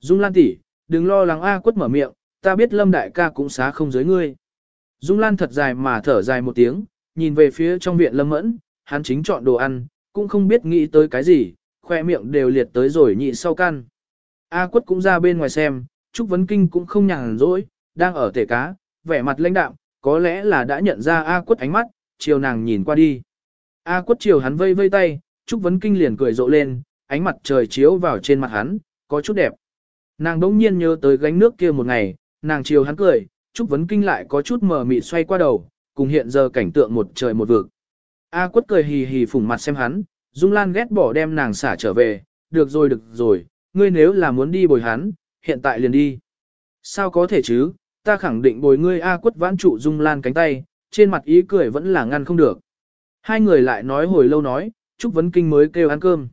Dung Lan tỷ, đừng lo lắng A quất mở miệng, ta biết lâm đại ca cũng xá không giới ngươi. Dung Lan thật dài mà thở dài một tiếng, nhìn về phía trong viện lâm mẫn, hắn chính chọn đồ ăn, cũng không biết nghĩ tới cái gì, khoe miệng đều liệt tới rồi nhị sau căn. A quất cũng ra bên ngoài xem, Trúc Vấn Kinh cũng không nhàn rỗi, đang ở tể cá, vẻ mặt lãnh đạm, có lẽ là đã nhận ra A quất ánh mắt, chiều nàng nhìn qua đi. A quất chiều hắn vây vây tay, Trúc Vấn Kinh liền cười rộ lên, ánh mặt trời chiếu vào trên mặt hắn, có chút đẹp. Nàng đỗng nhiên nhớ tới gánh nước kia một ngày, nàng chiều hắn cười, Trúc Vấn Kinh lại có chút mờ mịt xoay qua đầu, cùng hiện giờ cảnh tượng một trời một vực. A quất cười hì hì phủng mặt xem hắn, Dung Lan ghét bỏ đem nàng xả trở về, được rồi được rồi, ngươi nếu là muốn đi bồi hắn, hiện tại liền đi. Sao có thể chứ, ta khẳng định bồi ngươi A quất vãn trụ Dung Lan cánh tay, trên mặt ý cười vẫn là ngăn không được. Hai người lại nói hồi lâu nói, Trúc Vấn Kinh mới kêu ăn cơm.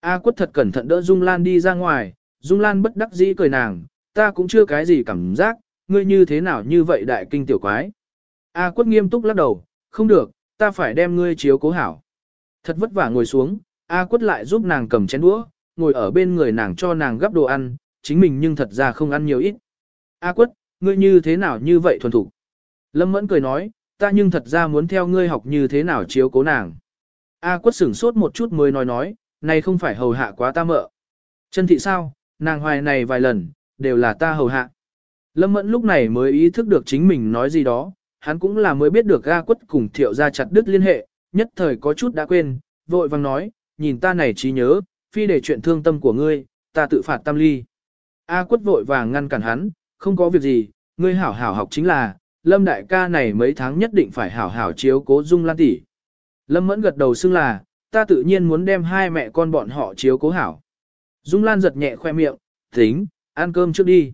A quất thật cẩn thận đỡ Dung Lan đi ra ngoài, Dung Lan bất đắc dĩ cười nàng, ta cũng chưa cái gì cảm giác, ngươi như thế nào như vậy đại kinh tiểu quái. A quất nghiêm túc lắc đầu, không được, ta phải đem ngươi chiếu cố hảo. Thật vất vả ngồi xuống, A quất lại giúp nàng cầm chén đũa, ngồi ở bên người nàng cho nàng gắp đồ ăn, chính mình nhưng thật ra không ăn nhiều ít. A quất, ngươi như thế nào như vậy thuần thủ. Lâm Mẫn cười nói, ta nhưng thật ra muốn theo ngươi học như thế nào chiếu cố nàng. A quất sửng sốt một chút mới nói nói, này không phải hầu hạ quá ta mợ. Chân thị sao, nàng hoài này vài lần, đều là ta hầu hạ. Lâm Mẫn lúc này mới ý thức được chính mình nói gì đó, hắn cũng là mới biết được Ga quất cùng thiệu ra chặt đứt liên hệ, nhất thời có chút đã quên, vội vang nói, nhìn ta này trí nhớ, phi để chuyện thương tâm của ngươi, ta tự phạt tam ly. A quất vội vàng ngăn cản hắn, không có việc gì, ngươi hảo hảo học chính là, Lâm đại ca này mấy tháng nhất định phải hảo hảo chiếu cố Dung Lan tỷ. Lâm mẫn gật đầu xưng là, ta tự nhiên muốn đem hai mẹ con bọn họ chiếu cố hảo. Dung Lan giật nhẹ khoe miệng, tính, ăn cơm trước đi.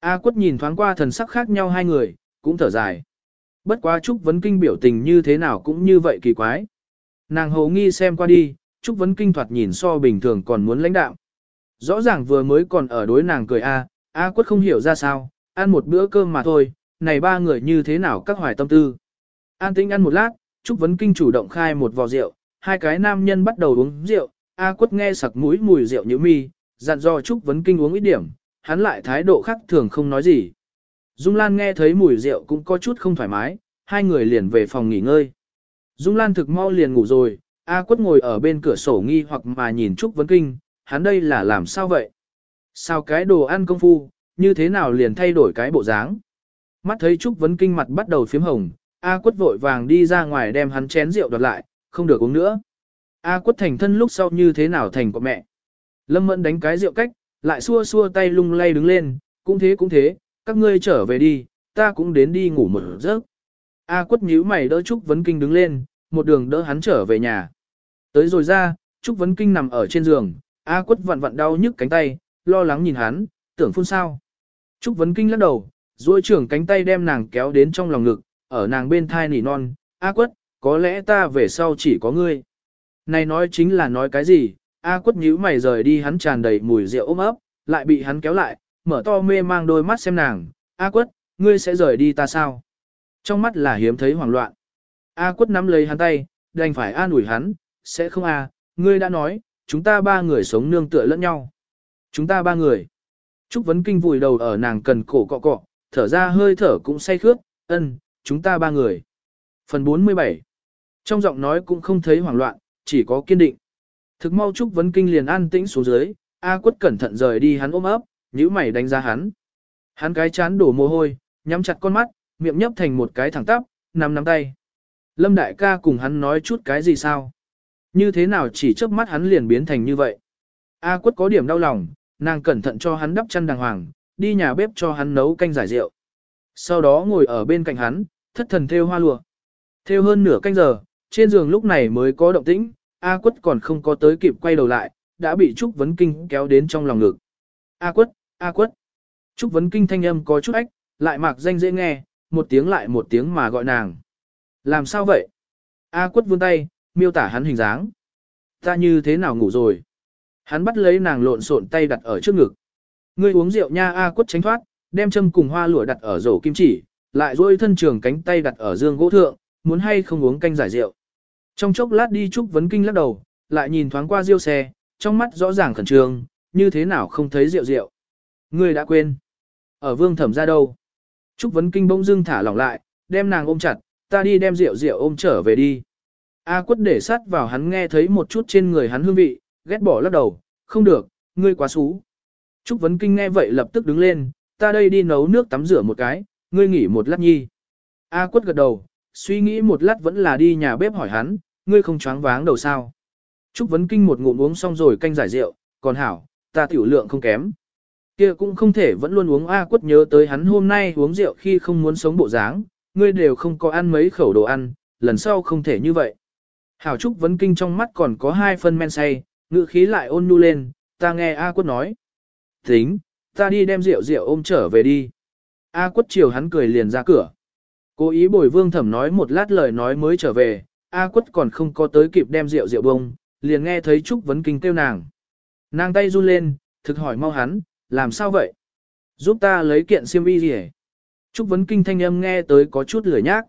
A quất nhìn thoáng qua thần sắc khác nhau hai người, cũng thở dài. Bất quá Trúc Vấn Kinh biểu tình như thế nào cũng như vậy kỳ quái. Nàng hầu nghi xem qua đi, Trúc Vấn Kinh thoạt nhìn so bình thường còn muốn lãnh đạo. Rõ ràng vừa mới còn ở đối nàng cười A, A quất không hiểu ra sao, ăn một bữa cơm mà thôi, này ba người như thế nào các hoài tâm tư. An tĩnh ăn một lát, Trúc Vấn Kinh chủ động khai một vò rượu, hai cái nam nhân bắt đầu uống rượu, A quất nghe sặc mũi mùi rượu như mi, dặn dò Trúc Vấn Kinh uống ít điểm, hắn lại thái độ khác thường không nói gì. Dung Lan nghe thấy mùi rượu cũng có chút không thoải mái, hai người liền về phòng nghỉ ngơi. Dung Lan thực mau liền ngủ rồi, A quất ngồi ở bên cửa sổ nghi hoặc mà nhìn Trúc Vấn Kinh, hắn đây là làm sao vậy? Sao cái đồ ăn công phu, như thế nào liền thay đổi cái bộ dáng? Mắt thấy Trúc Vấn Kinh mặt bắt đầu phím hồng, A quất vội vàng đi ra ngoài đem hắn chén rượu đoạt lại, không được uống nữa. A quất thành thân lúc sau như thế nào thành của mẹ. Lâm Mẫn đánh cái rượu cách, lại xua xua tay lung lay đứng lên, cũng thế cũng thế, các ngươi trở về đi, ta cũng đến đi ngủ một giấc. A quất nhíu mày đỡ Trúc Vấn Kinh đứng lên, một đường đỡ hắn trở về nhà. Tới rồi ra, Trúc Vấn Kinh nằm ở trên giường, A quất vặn vặn đau nhức cánh tay, lo lắng nhìn hắn, tưởng phun sao. Trúc Vấn Kinh lắc đầu, duỗi trưởng cánh tay đem nàng kéo đến trong lòng ngực, ở nàng bên thai nỉ non, A quất, có lẽ ta về sau chỉ có ngươi. Này nói chính là nói cái gì, A quất nhíu mày rời đi hắn tràn đầy mùi rượu ôm ấp, lại bị hắn kéo lại, mở to mê mang đôi mắt xem nàng, A quất, ngươi sẽ rời đi ta sao? Trong mắt là hiếm thấy hoảng loạn. A quất nắm lấy hắn tay, đành phải an ủi hắn, sẽ không a, ngươi đã nói, chúng ta ba người sống nương tựa lẫn nhau. Chúng ta ba người. Trúc Vấn Kinh vùi đầu ở nàng cần cổ cọ cọ, thở ra hơi thở cũng say khướt, ân, chúng ta ba người. Phần 47 Trong giọng nói cũng không thấy hoảng loạn, chỉ có kiên định. Thực mau Trúc Vấn Kinh liền an tĩnh xuống dưới, A quất cẩn thận rời đi hắn ôm ấp, nhíu mày đánh giá hắn. Hắn cái chán đổ mồ hôi, nhắm chặt con mắt, miệng nhấp thành một cái thẳng tắp, nắm nắm tay. Lâm đại ca cùng hắn nói chút cái gì sao? Như thế nào chỉ chớp mắt hắn liền biến thành như vậy? A quất có điểm đau lòng, nàng cẩn thận cho hắn đắp chăn đàng hoàng, đi nhà bếp cho hắn nấu canh giải rượu. Sau đó ngồi ở bên cạnh hắn, thất thần theo hoa lụa. Theo hơn nửa canh giờ, trên giường lúc này mới có động tĩnh, A quất còn không có tới kịp quay đầu lại, đã bị Trúc Vấn Kinh kéo đến trong lòng ngực. A quất, A quất. Trúc Vấn Kinh thanh âm có chút ách, lại mạc danh dễ nghe, một tiếng lại một tiếng mà gọi nàng. Làm sao vậy? A quất vươn tay, miêu tả hắn hình dáng. Ta như thế nào ngủ rồi? Hắn bắt lấy nàng lộn xộn tay đặt ở trước ngực. Ngươi uống rượu nha A quất tránh thoát, đem châm cùng hoa lụa đặt ở rổ kim chỉ, lại duỗi thân trường cánh tay đặt ở dương gỗ thượng, muốn hay không uống canh giải rượu. Trong chốc lát đi Trúc Vấn Kinh lắc đầu, lại nhìn thoáng qua rượu xe, trong mắt rõ ràng khẩn trương, như thế nào không thấy rượu rượu. Ngươi đã quên. Ở vương thẩm ra đâu? Trúc Vấn Kinh bỗng dưng thả lỏng lại, đem nàng ôm chặt, ta đi đem rượu rượu ôm trở về đi. A quất để sát vào hắn nghe thấy một chút trên người hắn hương vị, ghét bỏ lắc đầu, không được, ngươi quá xú. Trúc Vấn Kinh nghe vậy lập tức đứng lên, ta đây đi nấu nước tắm rửa một cái, ngươi nghỉ một lát nhi. A quất gật đầu, suy nghĩ một lát vẫn là đi nhà bếp hỏi hắn, ngươi không choáng váng đầu sao. Trúc Vấn Kinh một ngụm uống xong rồi canh giải rượu, còn hảo, ta tiểu lượng không kém kia cũng không thể vẫn luôn uống A quất nhớ tới hắn hôm nay uống rượu khi không muốn sống bộ dáng, ngươi đều không có ăn mấy khẩu đồ ăn, lần sau không thể như vậy. Hảo Trúc Vấn Kinh trong mắt còn có hai phân men say, ngự khí lại ôn nhu lên, ta nghe A quất nói. Tính, ta đi đem rượu rượu ôm trở về đi. A quất chiều hắn cười liền ra cửa. Cố ý bồi vương thẩm nói một lát lời nói mới trở về, A quất còn không có tới kịp đem rượu rượu bông, liền nghe thấy Trúc Vấn Kinh kêu nàng. Nàng tay run lên, thực hỏi mau hắn, làm sao vậy? Giúp ta lấy kiện xiêm y gì Trúc Vấn Kinh thanh âm nghe tới có chút lười nhác.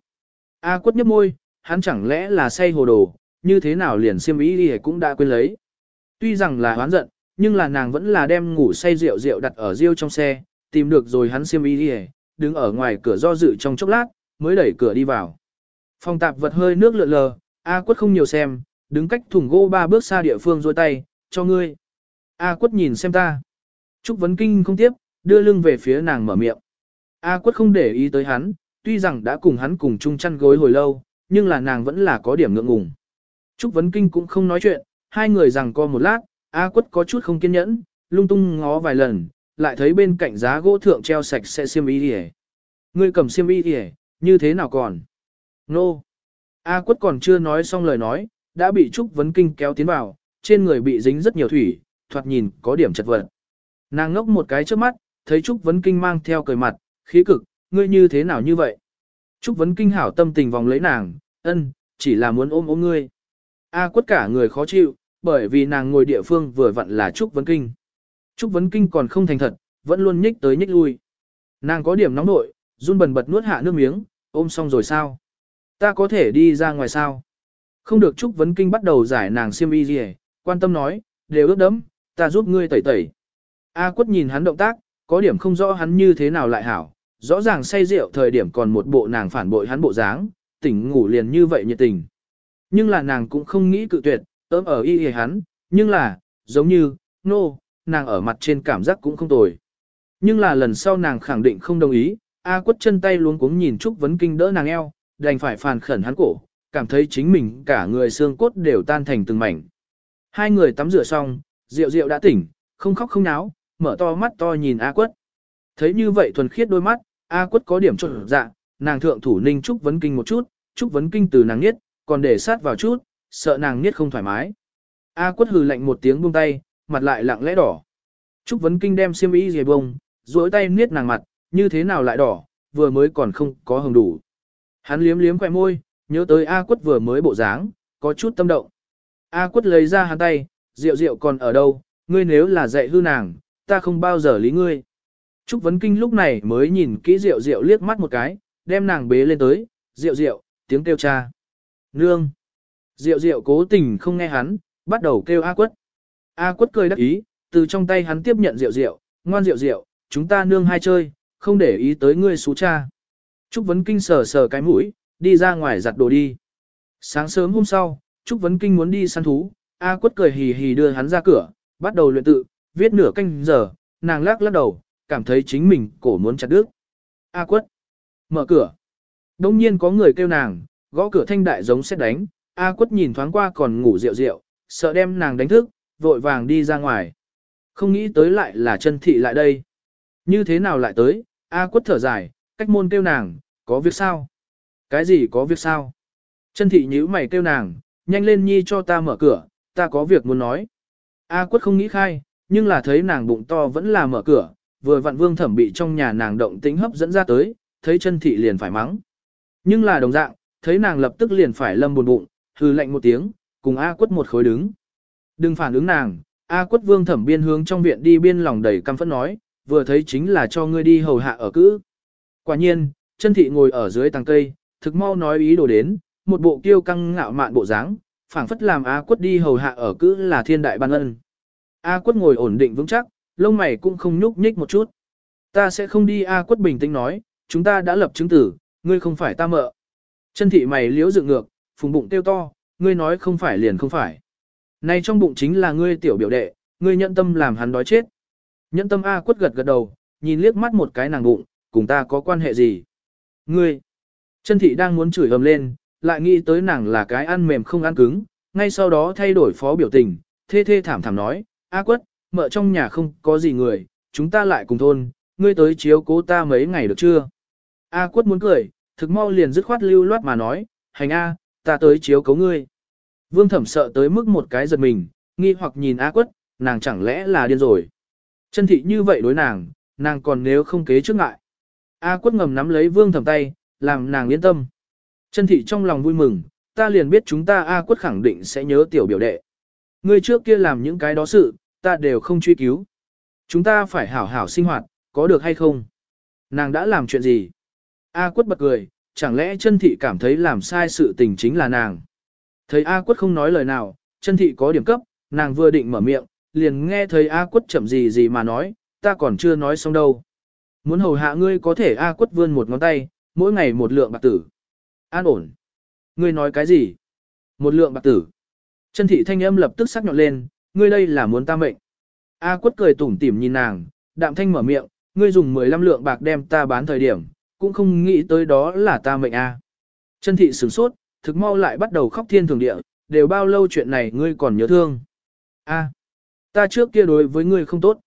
A quất nhấp môi, hắn chẳng lẽ là say hồ đồ, như thế nào liền xiêm y gì cũng đã quên lấy. Tuy rằng là hoán giận, nhưng là nàng vẫn là đem ngủ say rượu rượu đặt ở riêu trong xe, tìm được rồi hắn xiêm y gì đứng ở ngoài cửa do dự trong chốc lát, mới đẩy cửa đi vào. Phòng tạp vật hơi nước lượn lờ, A quất không nhiều xem, đứng cách thùng gỗ ba bước xa địa phương dôi tay, cho ngươi. A quất nhìn xem ta. Trúc Vấn Kinh không tiếp, đưa lưng về phía nàng mở miệng. A quất không để ý tới hắn, tuy rằng đã cùng hắn cùng chung chăn gối hồi lâu, nhưng là nàng vẫn là có điểm ngượng ngùng. Trúc Vấn Kinh cũng không nói chuyện, hai người rằng co một lát, A quất có chút không kiên nhẫn, lung tung ngó vài lần, lại thấy bên cạnh giá gỗ thượng treo sạch sẽ xiêm y hề. Ngươi cầm xiêm y hề, như thế nào còn? Nô! A quất còn chưa nói xong lời nói, đã bị Trúc Vấn Kinh kéo tiến vào, trên người bị dính rất nhiều thủy, thoạt nhìn có điểm chật vật. Nàng ngốc một cái trước mắt, thấy Trúc Vấn Kinh mang theo cười mặt, khí cực, ngươi như thế nào như vậy? Trúc Vấn Kinh hảo tâm tình vòng lấy nàng, ân, chỉ là muốn ôm ôm ngươi. A quất cả người khó chịu, bởi vì nàng ngồi địa phương vừa vặn là Trúc Vấn Kinh. Trúc Vấn Kinh còn không thành thật, vẫn luôn nhích tới nhích lui. Nàng có điểm nóng nội, run bần bật nuốt hạ nước miếng, ôm xong rồi sao? Ta có thể đi ra ngoài sao? Không được Trúc Vấn Kinh bắt đầu giải nàng xiêm y gì quan tâm nói, đều ướt đấm, ta giúp ngươi tẩy tẩy. A quất nhìn hắn động tác, có điểm không rõ hắn như thế nào lại hảo, rõ ràng say rượu thời điểm còn một bộ nàng phản bội hắn bộ dáng, tỉnh ngủ liền như vậy nhiệt tình. Nhưng là nàng cũng không nghĩ cự tuyệt, ớm ở y hề hắn, nhưng là, giống như, nô, no, nàng ở mặt trên cảm giác cũng không tồi. Nhưng là lần sau nàng khẳng định không đồng ý, A quất chân tay luống cuống nhìn Trúc Vấn Kinh đỡ nàng eo, đành phải phàn khẩn hắn cổ, cảm thấy chính mình cả người xương cốt đều tan thành từng mảnh. Hai người tắm rửa xong, Diệu Diệu đã tỉnh, không khóc không náo, mở to mắt to nhìn A quất. Thấy như vậy thuần khiết đôi mắt, A quất có điểm trộn dạ, nàng thượng thủ ninh Trúc Vấn Kinh một chút, Trúc Vấn Kinh từ nàng nhất, còn để sát vào chút, sợ nàng niết không thoải mái. A quất hừ lạnh một tiếng buông tay, mặt lại lặng lẽ đỏ. Trúc Vấn Kinh đem xiêm y dề bông, duỗi tay niết nàng mặt, như thế nào lại đỏ, vừa mới còn không có hồng đủ. Hắn liếm liếm khỏe môi, nhớ tới A quất vừa mới bộ dáng, có chút tâm động. A quất lấy ra hắn tay, rượu rượu còn ở đâu, ngươi nếu là dạy hư nàng, ta không bao giờ lý ngươi. Trúc Vấn Kinh lúc này mới nhìn kỹ rượu rượu liếc mắt một cái, đem nàng bế lên tới, rượu rượu, tiếng kêu cha. Nương. Rượu rượu cố tình không nghe hắn, bắt đầu kêu A quất. A quất cười đắc ý, từ trong tay hắn tiếp nhận rượu rượu, ngoan rượu rượu, chúng ta nương hai chơi, không để ý tới ngươi xú cha. Trúc Vấn Kinh sờ sờ cái mũi, đi ra ngoài giặt đồ đi. Sáng sớm hôm sau, Trúc Vấn Kinh muốn đi săn thú, A quất cười hì hì đưa hắn ra cửa, bắt đầu luyện tự, viết nửa canh giờ, nàng lắc lắc đầu, cảm thấy chính mình cổ muốn chặt đứt. A quất, mở cửa. Đông nhiên có người kêu nàng, gõ cửa thanh đại giống xét đánh, A quất nhìn thoáng qua còn ngủ rượu rượu, sợ đem nàng đánh thức, vội vàng đi ra ngoài. Không nghĩ tới lại là chân thị lại đây. Như thế nào lại tới, A quất thở dài, cách môn kêu nàng, có việc sao? Cái gì có việc sao? Chân thị nhíu mày kêu nàng, nhanh lên nhi cho ta mở cửa, ta có việc muốn nói. A quất không nghĩ khai, nhưng là thấy nàng bụng to vẫn là mở cửa, vừa vặn vương thẩm bị trong nhà nàng động tính hấp dẫn ra tới, thấy chân thị liền phải mắng. Nhưng là đồng dạng, thấy nàng lập tức liền phải lâm buồn bụng, hừ lạnh một tiếng, cùng A quất một khối đứng. Đừng phản ứng nàng, A quất vương thẩm biên hướng trong viện đi biên lòng đầy căm phẫn nói, vừa thấy chính là cho ngươi đi hầu hạ ở cữ. Quả nhiên, chân thị ngồi ở dưới tàng cây, thực mau nói ý đồ đến, một bộ kiêu căng ngạo mạn bộ dáng, phảng phất làm A quất đi hầu hạ ở cữ là thiên đại ban ân. A quất ngồi ổn định vững chắc, lông mày cũng không nhúc nhích một chút. Ta sẽ không đi A quất bình tĩnh nói, chúng ta đã lập chứng tử, ngươi không phải ta mợ. Chân thị mày liếu dựng ngược, phùng bụng tiêu to, ngươi nói không phải liền không phải. Này trong bụng chính là ngươi tiểu biểu đệ, ngươi nhận tâm làm hắn đói chết. Nhẫn tâm A quất gật gật đầu, nhìn liếc mắt một cái nàng bụng, cùng ta có quan hệ gì? Ngươi! Chân thị đang muốn chửi ầm lên, lại nghĩ tới nàng là cái ăn mềm không ăn cứng, ngay sau đó thay đổi phó biểu tình, thê thê thảm thảm nói, A quất, mợ trong nhà không có gì người, chúng ta lại cùng thôn, ngươi tới chiếu cố ta mấy ngày được chưa? A quất muốn cười, thực mau liền dứt khoát lưu loát mà nói, hành A, ta tới chiếu cố ngươi. Vương thẩm sợ tới mức một cái giật mình, nghi hoặc nhìn A quất, nàng chẳng lẽ là điên rồi. Chân thị như vậy đối nàng, nàng còn nếu không kế trước ngại. A quất ngầm nắm lấy vương thẩm tay, làm nàng yên tâm. Chân thị trong lòng vui mừng, ta liền biết chúng ta A quất khẳng định sẽ nhớ tiểu biểu đệ. Ngươi trước kia làm những cái đó sự, ta đều không truy cứu. Chúng ta phải hảo hảo sinh hoạt, có được hay không? Nàng đã làm chuyện gì? A quất bật cười, chẳng lẽ chân thị cảm thấy làm sai sự tình chính là nàng? Thấy A quất không nói lời nào, chân thị có điểm cấp, nàng vừa định mở miệng, liền nghe thấy A quất chậm gì gì mà nói, ta còn chưa nói xong đâu. Muốn hầu hạ ngươi có thể A quất vươn một ngón tay, mỗi ngày một lượng bạc tử. An ổn. Ngươi nói cái gì? Một lượng bạc tử. Chân thị thanh âm lập tức sắc nhọn lên, ngươi đây là muốn ta mệnh. A quất cười tủm tỉm nhìn nàng, đạm thanh mở miệng, ngươi dùng 15 lượng bạc đem ta bán thời điểm, cũng không nghĩ tới đó là ta mệnh A. Chân thị sửng sốt, thực mau lại bắt đầu khóc thiên thường địa, đều bao lâu chuyện này ngươi còn nhớ thương. A. ta trước kia đối với ngươi không tốt.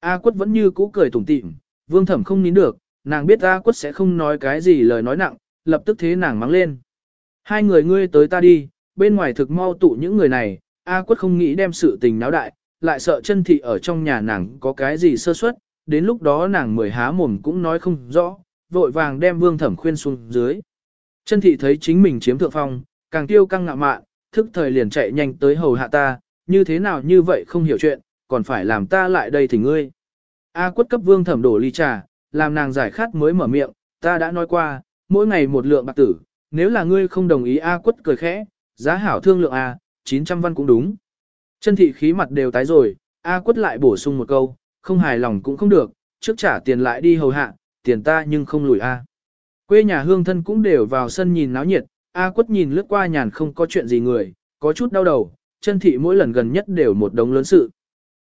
A quất vẫn như cũ cười tủm tỉm, vương thẩm không nín được, nàng biết A quất sẽ không nói cái gì lời nói nặng, lập tức thế nàng mắng lên. Hai người ngươi tới ta đi, bên ngoài thực mau tụ những người này, A quất không nghĩ đem sự tình náo đại, lại sợ chân thị ở trong nhà nàng có cái gì sơ suất, đến lúc đó nàng mười há mồm cũng nói không rõ, vội vàng đem vương thẩm khuyên xuống dưới. Chân thị thấy chính mình chiếm thượng phong, càng tiêu căng ngạ mạn, thức thời liền chạy nhanh tới hầu hạ ta, như thế nào như vậy không hiểu chuyện, còn phải làm ta lại đây thì ngươi. A quất cấp vương thẩm đổ ly trà, làm nàng giải khát mới mở miệng, ta đã nói qua, mỗi ngày một lượng bạc tử, nếu là ngươi không đồng ý A quất cười khẽ, giá hảo thương lượng A, 900 văn cũng đúng. Chân thị khí mặt đều tái rồi, A quất lại bổ sung một câu, không hài lòng cũng không được, trước trả tiền lại đi hầu hạ, tiền ta nhưng không lùi A. Quê nhà hương thân cũng đều vào sân nhìn náo nhiệt, A quất nhìn lướt qua nhàn không có chuyện gì người, có chút đau đầu, chân thị mỗi lần gần nhất đều một đống lớn sự.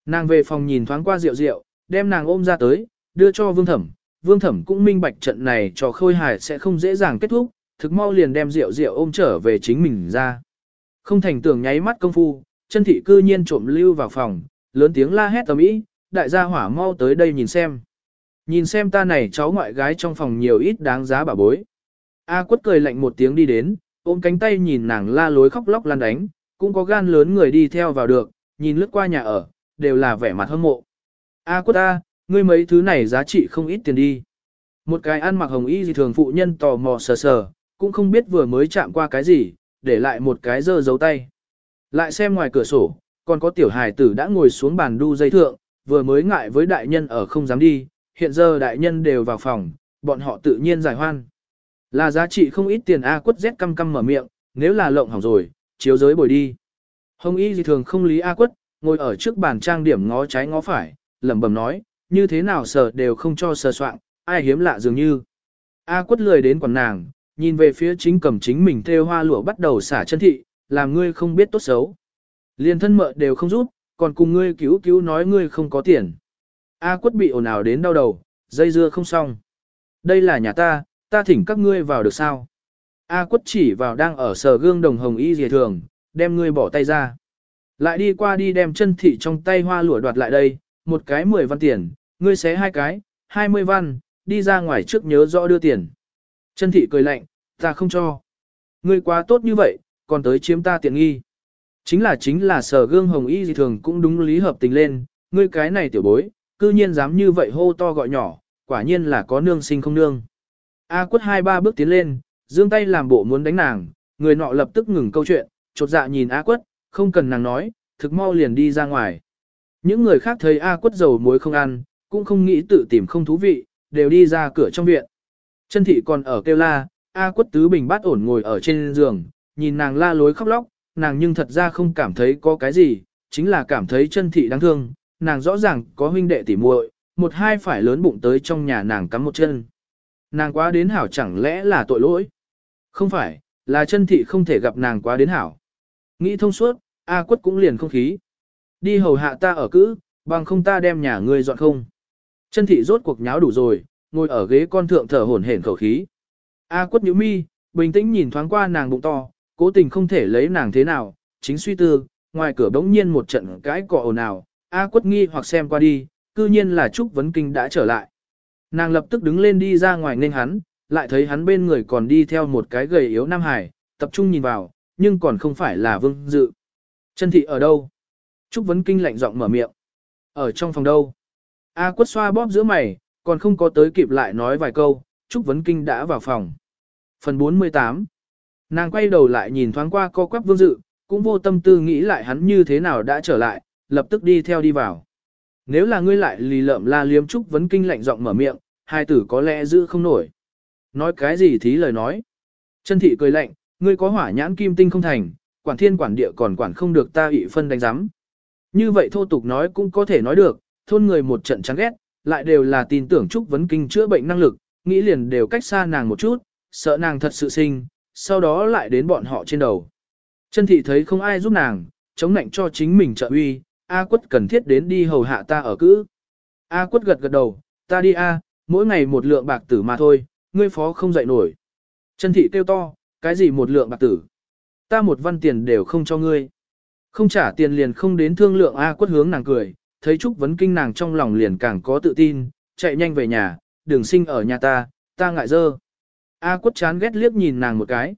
Nàng về phòng nhìn thoáng qua rượu rượu, đem nàng ôm ra tới, đưa cho vương thẩm. Vương thẩm cũng minh bạch trận này cho khôi hài sẽ không dễ dàng kết thúc, thực mau liền đem rượu rượu ôm trở về chính mình ra. Không thành tưởng nháy mắt công phu, chân thị cư nhiên trộm lưu vào phòng, lớn tiếng la hét tầm ý, đại gia hỏa mau tới đây nhìn xem. Nhìn xem ta này cháu ngoại gái trong phòng nhiều ít đáng giá bà bối. A quất cười lạnh một tiếng đi đến, ôm cánh tay nhìn nàng la lối khóc lóc lan đánh, cũng có gan lớn người đi theo vào được, nhìn lướt qua nhà ở, đều là vẻ mặt hâm mộ. A quất A, ngươi mấy thứ này giá trị không ít tiền đi. Một cái ăn mặc hồng y gì thường phụ nhân tò mò sờ sờ, cũng không biết vừa mới chạm qua cái gì, để lại một cái dơ dấu tay. Lại xem ngoài cửa sổ, còn có tiểu hài tử đã ngồi xuống bàn đu dây thượng, vừa mới ngại với đại nhân ở không dám đi, hiện giờ đại nhân đều vào phòng, bọn họ tự nhiên giải hoan. Là giá trị không ít tiền A quất rét căm căm mở miệng, nếu là lộng hỏng rồi, chiếu giới bồi đi. Hồng y gì thường không lý A quất, ngồi ở trước bàn trang điểm ngó trái ngó phải, lẩm bẩm nói, như thế nào sờ đều không cho sờ soạn, ai hiếm lạ dường như. A quất lười đến quần nàng, nhìn về phía chính cầm chính mình theo hoa lụa bắt đầu xả chân thị, làm ngươi không biết tốt xấu. liền thân mợ đều không giúp, còn cùng ngươi cứu cứu nói ngươi không có tiền. A quất bị ồn ào đến đau đầu, dây dưa không xong. Đây là nhà ta, ta thỉnh các ngươi vào được sao? A quất chỉ vào đang ở sở gương đồng hồng y dìa thường, đem ngươi bỏ tay ra. Lại đi qua đi đem chân thị trong tay hoa lụa đoạt lại đây, một cái 10 văn tiền, ngươi xé hai cái, 20 văn, đi ra ngoài trước nhớ rõ đưa tiền. Chân thị cười lạnh, ta không cho. Ngươi quá tốt như vậy, còn tới chiếm ta tiện nghi. Chính là chính là sở gương hồng y gì thường cũng đúng lý hợp tình lên, ngươi cái này tiểu bối, cư nhiên dám như vậy hô to gọi nhỏ, quả nhiên là có nương sinh không nương. A quất hai ba bước tiến lên, dương tay làm bộ muốn đánh nàng, người nọ lập tức ngừng câu chuyện, chột dạ nhìn A quất, không cần nàng nói, thực mau liền đi ra ngoài. Những người khác thấy A quất dầu muối không ăn, cũng không nghĩ tự tìm không thú vị, đều đi ra cửa trong viện. Chân thị còn ở kêu la, A quất tứ bình bát ổn ngồi ở trên giường, nhìn nàng la lối khóc lóc, nàng nhưng thật ra không cảm thấy có cái gì, chính là cảm thấy chân thị đáng thương, nàng rõ ràng có huynh đệ tỉ muội, một hai phải lớn bụng tới trong nhà nàng cắm một chân. Nàng quá đến hảo chẳng lẽ là tội lỗi? Không phải, là chân thị không thể gặp nàng quá đến hảo. Nghĩ thông suốt, A quất cũng liền không khí. Đi hầu hạ ta ở cữ, bằng không ta đem nhà ngươi dọn không. Chân thị rốt cuộc nháo đủ rồi, ngồi ở ghế con thượng thở hổn hển khẩu khí. A quất nhíu mi, bình tĩnh nhìn thoáng qua nàng bụng to, cố tình không thể lấy nàng thế nào, chính suy tư, ngoài cửa bỗng nhiên một trận cãi cọ ồn ào, A quất nghi hoặc xem qua đi, cư nhiên là Trúc Vấn Kinh đã trở lại. Nàng lập tức đứng lên đi ra ngoài nên hắn, lại thấy hắn bên người còn đi theo một cái gầy yếu Nam Hải, tập trung nhìn vào, nhưng còn không phải là vương dự. Chân thị ở đâu? Trúc Vấn Kinh lạnh giọng mở miệng. Ở trong phòng đâu? A quất xoa bóp giữa mày, còn không có tới kịp lại nói vài câu, Trúc Vấn Kinh đã vào phòng. Phần 48 Nàng quay đầu lại nhìn thoáng qua co quắp vương dự, cũng vô tâm tư nghĩ lại hắn như thế nào đã trở lại, lập tức đi theo đi vào. Nếu là ngươi lại lì lợm la liếm Trúc Vấn Kinh lạnh giọng mở miệng, hai tử có lẽ giữ không nổi. Nói cái gì thí lời nói. Chân thị cười lạnh, ngươi có hỏa nhãn kim tinh không thành, quản thiên quản địa còn quản không được ta ị phân đánh giám. Như vậy thô tục nói cũng có thể nói được, thôn người một trận chán ghét, lại đều là tin tưởng Trúc Vấn Kinh chữa bệnh năng lực, nghĩ liền đều cách xa nàng một chút, sợ nàng thật sự sinh, sau đó lại đến bọn họ trên đầu. Chân thị thấy không ai giúp nàng, chống nạnh cho chính mình trợ uy, A quất cần thiết đến đi hầu hạ ta ở cữ. A quất gật gật đầu, ta đi A, mỗi ngày một lượng bạc tử mà thôi, ngươi phó không dậy nổi. Chân thị kêu to, cái gì một lượng bạc tử? Ta một văn tiền đều không cho ngươi. Không trả tiền liền không đến thương lượng A quất hướng nàng cười, thấy Trúc Vấn Kinh nàng trong lòng liền càng có tự tin, chạy nhanh về nhà, đừng sinh ở nhà ta, ta ngại dơ. A quất chán ghét liếc nhìn nàng một cái.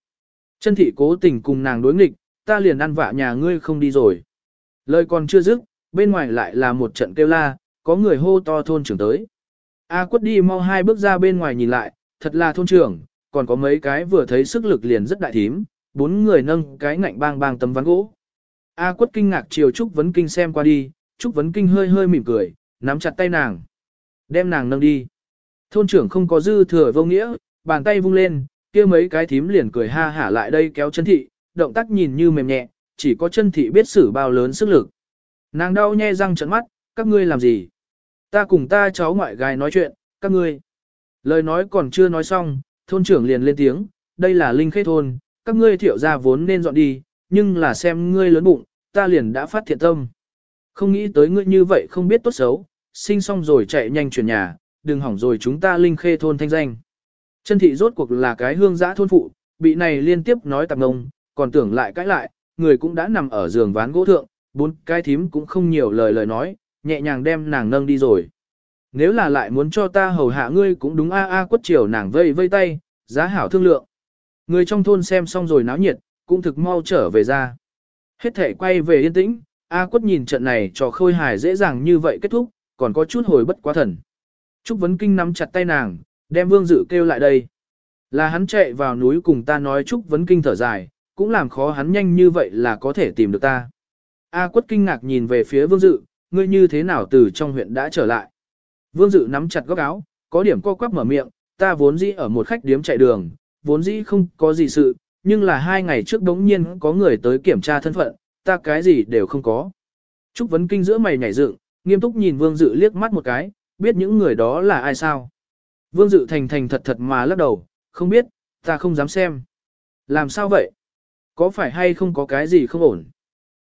Chân thị cố tình cùng nàng đối nghịch, ta liền ăn vạ nhà ngươi không đi rồi. Lời còn chưa dứt, bên ngoài lại là một trận kêu la, có người hô to thôn trưởng tới. A quất đi mau hai bước ra bên ngoài nhìn lại, thật là thôn trưởng, còn có mấy cái vừa thấy sức lực liền rất đại thím, bốn người nâng cái ngạnh bang bang tấm ván gỗ. A quất kinh ngạc chiều Trúc Vấn Kinh xem qua đi, Trúc Vấn Kinh hơi hơi mỉm cười, nắm chặt tay nàng. Đem nàng nâng đi. Thôn trưởng không có dư thừa vô nghĩa, bàn tay vung lên, kia mấy cái thím liền cười ha hả lại đây kéo chân thị, động tác nhìn như mềm nhẹ, chỉ có chân thị biết xử bao lớn sức lực. Nàng đau nhe răng trận mắt, các ngươi làm gì? Ta cùng ta cháu ngoại gái nói chuyện, các ngươi. Lời nói còn chưa nói xong, thôn trưởng liền lên tiếng, đây là linh khê thôn, các ngươi thiểu ra vốn nên dọn đi, nhưng là xem ngươi lớn bụng, ta liền đã phát thiện tâm. Không nghĩ tới ngươi như vậy không biết tốt xấu, sinh xong rồi chạy nhanh chuyển nhà, đừng hỏng rồi chúng ta linh khê thôn thanh danh. Chân thị rốt cuộc là cái hương giã thôn phụ, bị này liên tiếp nói tạp ngông, còn tưởng lại cãi lại, người cũng đã nằm ở giường ván gỗ thượng, bốn cái thím cũng không nhiều lời lời nói, nhẹ nhàng đem nàng nâng đi rồi. Nếu là lại muốn cho ta hầu hạ ngươi cũng đúng a a quất chiều nàng vây vây tay, giá hảo thương lượng. Người trong thôn xem xong rồi náo nhiệt, cũng thực mau trở về ra. Hết thể quay về yên tĩnh, A quất nhìn trận này cho khôi hài dễ dàng như vậy kết thúc, còn có chút hồi bất quá thần. Trúc Vấn Kinh nắm chặt tay nàng, đem Vương Dự kêu lại đây. Là hắn chạy vào núi cùng ta nói Trúc Vấn Kinh thở dài, cũng làm khó hắn nhanh như vậy là có thể tìm được ta. A quất kinh ngạc nhìn về phía Vương Dự, ngươi như thế nào từ trong huyện đã trở lại. Vương Dự nắm chặt góc áo, có điểm co quắp mở miệng, ta vốn dĩ ở một khách điếm chạy đường, vốn dĩ không có gì sự, nhưng là hai ngày trước đống nhiên có người tới kiểm tra thân phận, ta cái gì đều không có. Trúc Vấn Kinh giữa mày nhảy dựng, nghiêm túc nhìn Vương Dự liếc mắt một cái, biết những người đó là ai sao. Vương Dự thành thành thật thật mà lắc đầu, không biết, ta không dám xem. Làm sao vậy? Có phải hay không có cái gì không ổn?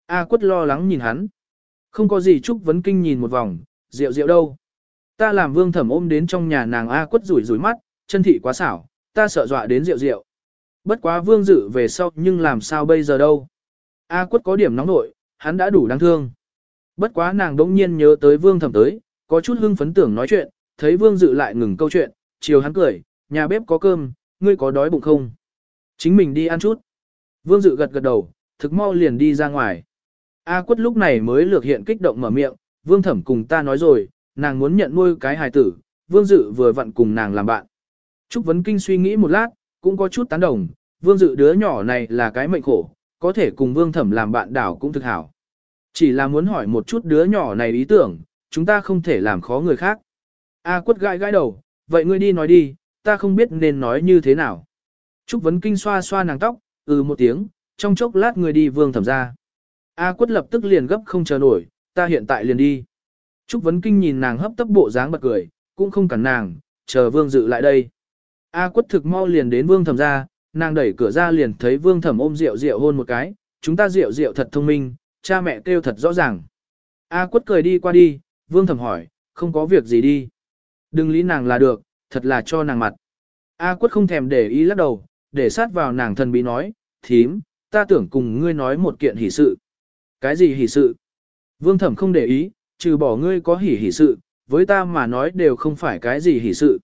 A quất lo lắng nhìn hắn. Không có gì Trúc Vấn Kinh nhìn một vòng, rượu rượu đâu. Ta làm vương thẩm ôm đến trong nhà nàng A quất rủi rủi mắt, chân thị quá xảo, ta sợ dọa đến rượu rượu. Bất quá vương dự về sau nhưng làm sao bây giờ đâu. A quất có điểm nóng nội, hắn đã đủ đáng thương. Bất quá nàng đỗng nhiên nhớ tới vương thẩm tới, có chút hưng phấn tưởng nói chuyện, thấy vương dự lại ngừng câu chuyện, chiều hắn cười, nhà bếp có cơm, ngươi có đói bụng không? Chính mình đi ăn chút. Vương dự gật gật đầu, thực mau liền đi ra ngoài. A quất lúc này mới lược hiện kích động mở miệng, vương thẩm cùng ta nói rồi, nàng muốn nhận nuôi cái hài tử, vương dự vừa vặn cùng nàng làm bạn. Trúc Vấn Kinh suy nghĩ một lát, cũng có chút tán đồng, vương dự đứa nhỏ này là cái mệnh khổ, có thể cùng vương thẩm làm bạn đảo cũng thực hảo. Chỉ là muốn hỏi một chút đứa nhỏ này ý tưởng, chúng ta không thể làm khó người khác. A quất gãi gãi đầu, vậy ngươi đi nói đi, ta không biết nên nói như thế nào. Trúc Vấn Kinh xoa xoa nàng tóc, ừ một tiếng, trong chốc lát người đi vương thẩm ra. A quất lập tức liền gấp không chờ nổi, ta hiện tại liền đi. Trúc Vấn Kinh nhìn nàng hấp tấp bộ dáng bật cười, cũng không cản nàng, chờ vương dự lại đây. A quất thực mau liền đến vương thẩm ra, nàng đẩy cửa ra liền thấy vương thẩm ôm rượu rượu hôn một cái, chúng ta rượu rượu thật thông minh, cha mẹ kêu thật rõ ràng. A quất cười đi qua đi, vương thẩm hỏi, không có việc gì đi. Đừng lý nàng là được, thật là cho nàng mặt. A quất không thèm để ý lắc đầu, để sát vào nàng thần bí nói, thím, ta tưởng cùng ngươi nói một kiện hỷ sự. Cái gì hỷ sự? Vương thẩm không để ý, trừ bỏ ngươi có hỉ hỷ sự, với ta mà nói đều không phải cái gì hỷ sự.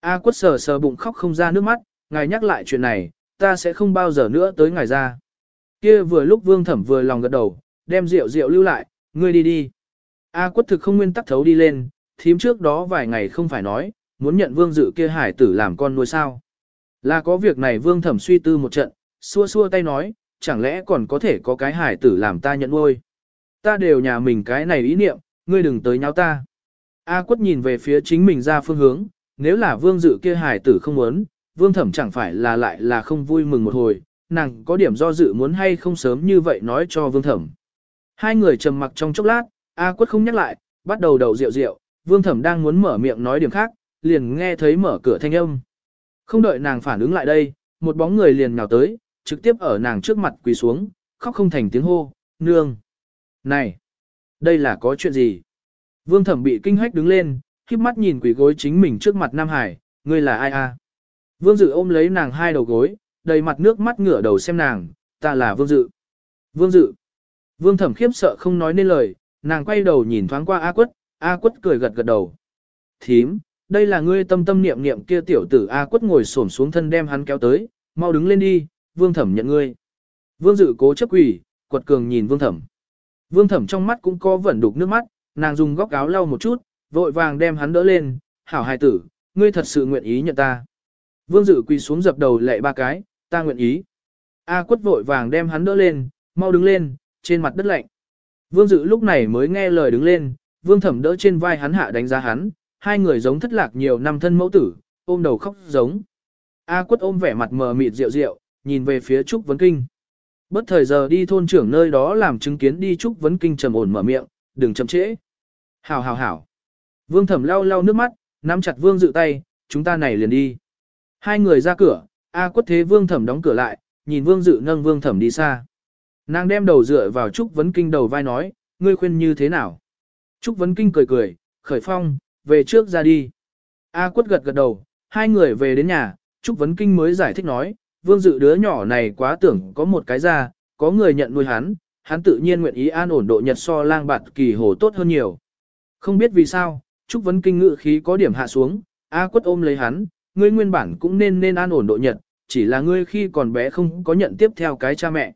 A quất sờ sờ bụng khóc không ra nước mắt, ngài nhắc lại chuyện này, ta sẽ không bao giờ nữa tới ngài ra. Kia vừa lúc vương thẩm vừa lòng gật đầu, đem rượu rượu lưu lại, ngươi đi đi. A quất thực không nguyên tắc thấu đi lên, thím trước đó vài ngày không phải nói, muốn nhận vương dự kia hải tử làm con nuôi sao. Là có việc này vương thẩm suy tư một trận, xua xua tay nói, chẳng lẽ còn có thể có cái hải tử làm ta nhận nuôi. Ta đều nhà mình cái này ý niệm, ngươi đừng tới nháo ta. A quất nhìn về phía chính mình ra phương hướng, nếu là vương dự kia hải tử không muốn, vương thẩm chẳng phải là lại là không vui mừng một hồi, nàng có điểm do dự muốn hay không sớm như vậy nói cho vương thẩm. Hai người trầm mặc trong chốc lát, A quất không nhắc lại, bắt đầu đầu rượu rượu, vương thẩm đang muốn mở miệng nói điểm khác, liền nghe thấy mở cửa thanh âm. Không đợi nàng phản ứng lại đây, một bóng người liền nào tới, trực tiếp ở nàng trước mặt quỳ xuống, khóc không thành tiếng hô, nương. Này, đây là có chuyện gì? Vương thẩm bị kinh hách đứng lên, khiếp mắt nhìn quỷ gối chính mình trước mặt Nam Hải, ngươi là ai a? Vương Dự ôm lấy nàng hai đầu gối, đầy mặt nước mắt ngửa đầu xem nàng, ta là Vương Dự. Vương Dự. Vương Thẩm khiếp sợ không nói nên lời, nàng quay đầu nhìn thoáng qua A Quất, A Quất cười gật gật đầu. Thím, đây là ngươi tâm tâm niệm niệm kia tiểu tử A Quất ngồi xổm xuống thân đem hắn kéo tới, mau đứng lên đi, Vương Thẩm nhận ngươi. Vương Dự cố chấp quỷ, quật cường nhìn Vương Thẩm. Vương Thẩm trong mắt cũng có vẩn đục nước mắt, nàng dùng góc áo lau một chút, vội vàng đem hắn đỡ lên, hảo hài tử, ngươi thật sự nguyện ý nhận ta. Vương Dự quỳ xuống dập đầu lệ ba cái, ta nguyện ý. A quất vội vàng đem hắn đỡ lên, mau đứng lên, trên mặt đất lạnh. Vương Dự lúc này mới nghe lời đứng lên, Vương Thẩm đỡ trên vai hắn hạ đánh giá hắn, hai người giống thất lạc nhiều năm thân mẫu tử, ôm đầu khóc giống. A quất ôm vẻ mặt mờ mịt rượu rượu, nhìn về phía Trúc Vấn Kinh. Bất thời giờ đi thôn trưởng nơi đó làm chứng kiến đi Trúc Vấn Kinh trầm ổn mở miệng, đừng chậm trễ. Hảo hảo hảo. Vương Thẩm lau lau nước mắt, nắm chặt Vương Dự tay, chúng ta này liền đi. Hai người ra cửa, A quất thế Vương Thẩm đóng cửa lại, nhìn Vương Dự nâng Vương Thẩm đi xa. Nàng đem đầu dựa vào Trúc Vấn Kinh đầu vai nói, ngươi khuyên như thế nào? Trúc Vấn Kinh cười cười, khởi phong, về trước ra đi. A quất gật gật đầu, hai người về đến nhà, Trúc Vấn Kinh mới giải thích nói, Vương Dự đứa nhỏ này quá tưởng có một cái ra, có người nhận nuôi hắn, hắn tự nhiên nguyện ý an ổn độ nhật so lang bạt kỳ hồ tốt hơn nhiều. Không biết vì sao, Trúc Vấn Kinh ngự khí có điểm hạ xuống, A quất ôm lấy hắn, ngươi nguyên bản cũng nên nên an ổn độ nhật, chỉ là ngươi khi còn bé không có nhận tiếp theo cái cha mẹ.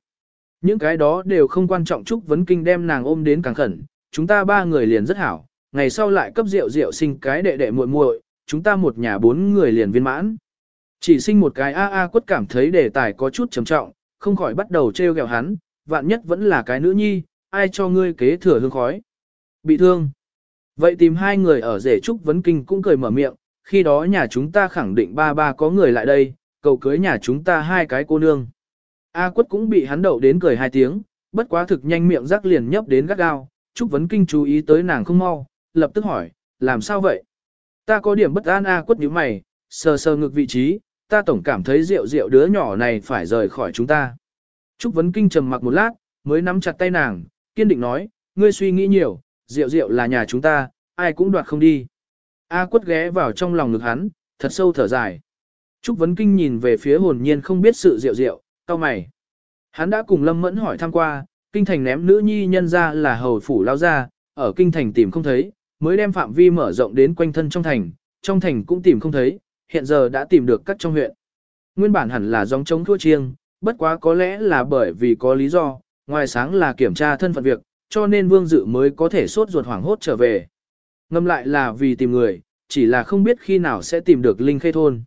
Những cái đó đều không quan trọng Trúc Vấn Kinh đem nàng ôm đến càng khẩn, chúng ta ba người liền rất hảo, ngày sau lại cấp rượu rượu sinh cái đệ đệ muội muội, chúng ta một nhà bốn người liền viên mãn. Chỉ sinh một cái a a quất cảm thấy đề tài có chút trầm trọng, không khỏi bắt đầu trêu ghẹo hắn, vạn nhất vẫn là cái nữ nhi, ai cho ngươi kế thừa hương khói. Bị thương. Vậy tìm hai người ở rể trúc vấn kinh cũng cười mở miệng, khi đó nhà chúng ta khẳng định ba ba có người lại đây, cầu cưới nhà chúng ta hai cái cô nương. A quất cũng bị hắn đậu đến cười hai tiếng, bất quá thực nhanh miệng rắc liền nhấp đến gắt gao, Trúc Vấn Kinh chú ý tới nàng không mau, lập tức hỏi, làm sao vậy? Ta có điểm bất an A quất nhíu mày, sờ sờ ngược vị trí, ta tổng cảm thấy rượu rượu đứa nhỏ này phải rời khỏi chúng ta. Trúc Vấn Kinh trầm mặc một lát, mới nắm chặt tay nàng, kiên định nói, ngươi suy nghĩ nhiều, rượu rượu là nhà chúng ta, ai cũng đoạt không đi. A quất ghé vào trong lòng ngực hắn, thật sâu thở dài. Trúc Vấn Kinh nhìn về phía hồn nhiên không biết sự rượu rượu, cao mày. Hắn đã cùng Lâm Mẫn hỏi thăm qua, kinh thành ném nữ nhi nhân ra là hầu phủ lao ra, ở kinh thành tìm không thấy, mới đem phạm vi mở rộng đến quanh thân trong thành, trong thành cũng tìm không thấy, hiện giờ đã tìm được các trong huyện. Nguyên bản hẳn là dòng chống thua chiêng, bất quá có lẽ là bởi vì có lý do, ngoài sáng là kiểm tra thân phận việc, cho nên vương dự mới có thể sốt ruột hoảng hốt trở về. Ngâm lại là vì tìm người, chỉ là không biết khi nào sẽ tìm được Linh Khê Thôn.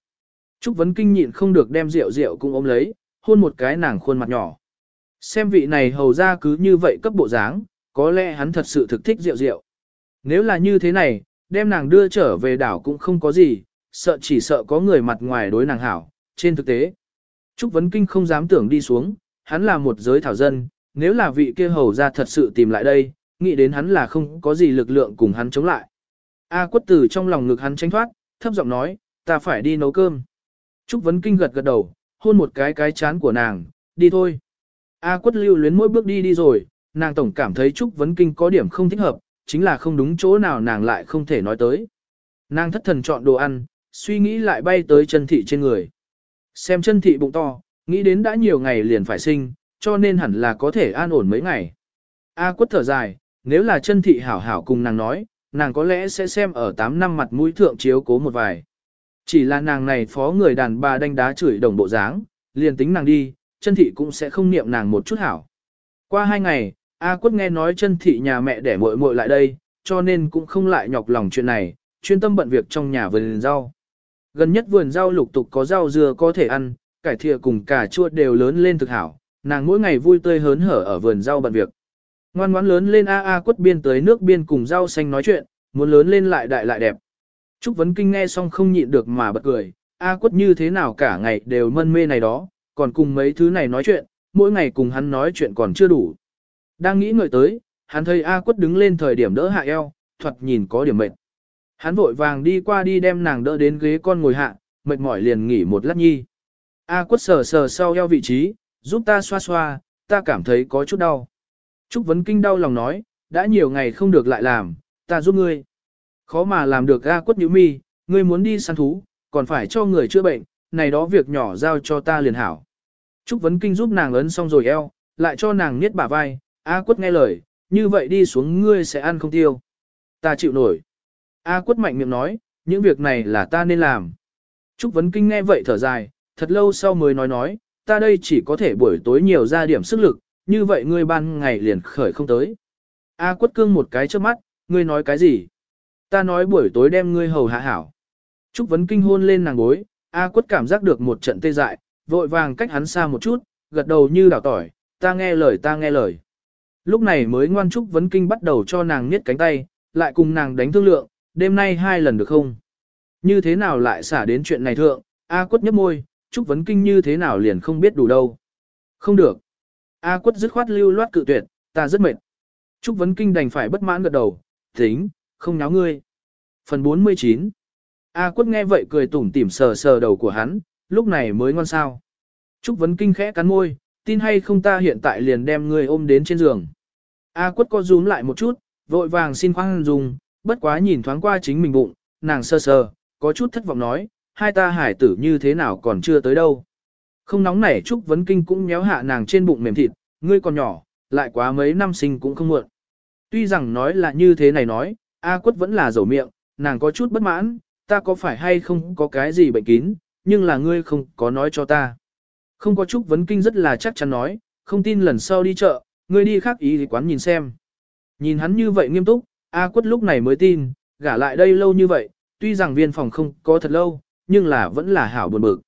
Trúc Vấn Kinh nhịn không được đem rượu rượu cũng ôm lấy, hôn một cái nàng khuôn mặt nhỏ. Xem vị này hầu ra cứ như vậy cấp bộ dáng, có lẽ hắn thật sự thực thích rượu rượu. Nếu là như thế này, đem nàng đưa trở về đảo cũng không có gì, sợ chỉ sợ có người mặt ngoài đối nàng hảo, trên thực tế. Trúc Vấn Kinh không dám tưởng đi xuống, hắn là một giới thảo dân, nếu là vị kia hầu ra thật sự tìm lại đây, nghĩ đến hắn là không có gì lực lượng cùng hắn chống lại. A quất tử trong lòng ngực hắn tránh thoát, thấp giọng nói, ta phải đi nấu cơm. Trúc Vấn Kinh gật gật đầu, hôn một cái cái chán của nàng, đi thôi. A quất lưu luyến mỗi bước đi đi rồi, nàng tổng cảm thấy Trúc Vấn Kinh có điểm không thích hợp, chính là không đúng chỗ nào nàng lại không thể nói tới. Nàng thất thần chọn đồ ăn, suy nghĩ lại bay tới chân thị trên người. Xem chân thị bụng to, nghĩ đến đã nhiều ngày liền phải sinh, cho nên hẳn là có thể an ổn mấy ngày. A quất thở dài, nếu là chân thị hảo hảo cùng nàng nói, nàng có lẽ sẽ xem ở 8 năm mặt mũi thượng chiếu cố một vài. Chỉ là nàng này phó người đàn bà đánh đá chửi đồng bộ dáng, liền tính nàng đi, chân thị cũng sẽ không niệm nàng một chút hảo. Qua hai ngày, A quất nghe nói chân thị nhà mẹ để muội muội lại đây, cho nên cũng không lại nhọc lòng chuyện này, chuyên tâm bận việc trong nhà vườn rau. Gần nhất vườn rau lục tục có rau dưa có thể ăn, cải thìa cùng cà chua đều lớn lên thực hảo, nàng mỗi ngày vui tươi hớn hở ở vườn rau bận việc. Ngoan ngoãn lớn lên a a quất biên tới nước biên cùng rau xanh nói chuyện, muốn lớn lên lại đại lại đẹp. Trúc Vấn Kinh nghe xong không nhịn được mà bật cười, a quất như thế nào cả ngày đều mân mê này đó, còn cùng mấy thứ này nói chuyện, mỗi ngày cùng hắn nói chuyện còn chưa đủ. Đang nghĩ ngợi tới, hắn thấy a quất đứng lên thời điểm đỡ hạ eo, thuật nhìn có điểm mệt. Hắn vội vàng đi qua đi đem nàng đỡ đến ghế con ngồi hạ, mệt mỏi liền nghỉ một lát nhi. A quất sờ sờ sau eo vị trí, giúp ta xoa xoa, ta cảm thấy có chút đau. Trúc Vấn Kinh đau lòng nói, đã nhiều ngày không được lại làm, ta giúp ngươi. Khó mà làm được ra quất nhữ mi, ngươi muốn đi săn thú, còn phải cho người chữa bệnh, này đó việc nhỏ giao cho ta liền hảo. Trúc Vấn Kinh giúp nàng ấn xong rồi eo, lại cho nàng niết bả vai, A quất nghe lời, như vậy đi xuống ngươi sẽ ăn không tiêu. Ta chịu nổi. A quất mạnh miệng nói, những việc này là ta nên làm. Trúc Vấn Kinh nghe vậy thở dài, thật lâu sau mới nói nói, ta đây chỉ có thể buổi tối nhiều ra điểm sức lực, như vậy ngươi ban ngày liền khởi không tới. A à, quất cương một cái trước mắt, ngươi nói cái gì? Ta nói buổi tối đem ngươi hầu hạ hảo. Trúc Vấn Kinh hôn lên nàng bối, A à, quất cảm giác được một trận tê dại, vội vàng cách hắn xa một chút, gật đầu như đảo tỏi, ta nghe lời ta nghe lời. Lúc này mới ngoan Trúc Vấn Kinh bắt đầu cho nàng niết cánh tay, lại cùng nàng đánh thương lượng, đêm nay hai lần được không? Như thế nào lại xả đến chuyện này thượng, A à, quất nhấp môi, Trúc Vấn Kinh như thế nào liền không biết đủ đâu. Không được. A quất dứt khoát lưu loát cự tuyệt, ta rất mệt. Trúc Vấn Kinh đành phải bất mãn gật đầu, tính, không nháo ngươi. Phần 49 A quất nghe vậy cười tủm tỉm sờ sờ đầu của hắn, lúc này mới ngon sao. Trúc Vấn Kinh khẽ cắn môi, tin hay không ta hiện tại liền đem ngươi ôm đến trên giường. A quất co rúm lại một chút, vội vàng xin khoan dùng, bất quá nhìn thoáng qua chính mình bụng, nàng sơ sờ, có chút thất vọng nói, hai ta hải tử như thế nào còn chưa tới đâu. Không nóng nảy Trúc Vấn Kinh cũng nhéo hạ nàng trên bụng mềm thịt, ngươi còn nhỏ, lại quá mấy năm sinh cũng không muộn. Tuy rằng nói là như thế này nói, A quất vẫn là dầu miệng, nàng có chút bất mãn, ta có phải hay không có cái gì bệnh kín, nhưng là ngươi không có nói cho ta. Không có Trúc Vấn Kinh rất là chắc chắn nói, không tin lần sau đi chợ, ngươi đi khác ý thì quán nhìn xem. Nhìn hắn như vậy nghiêm túc, A quất lúc này mới tin, gả lại đây lâu như vậy, tuy rằng viên phòng không có thật lâu, nhưng là vẫn là hảo buồn bực.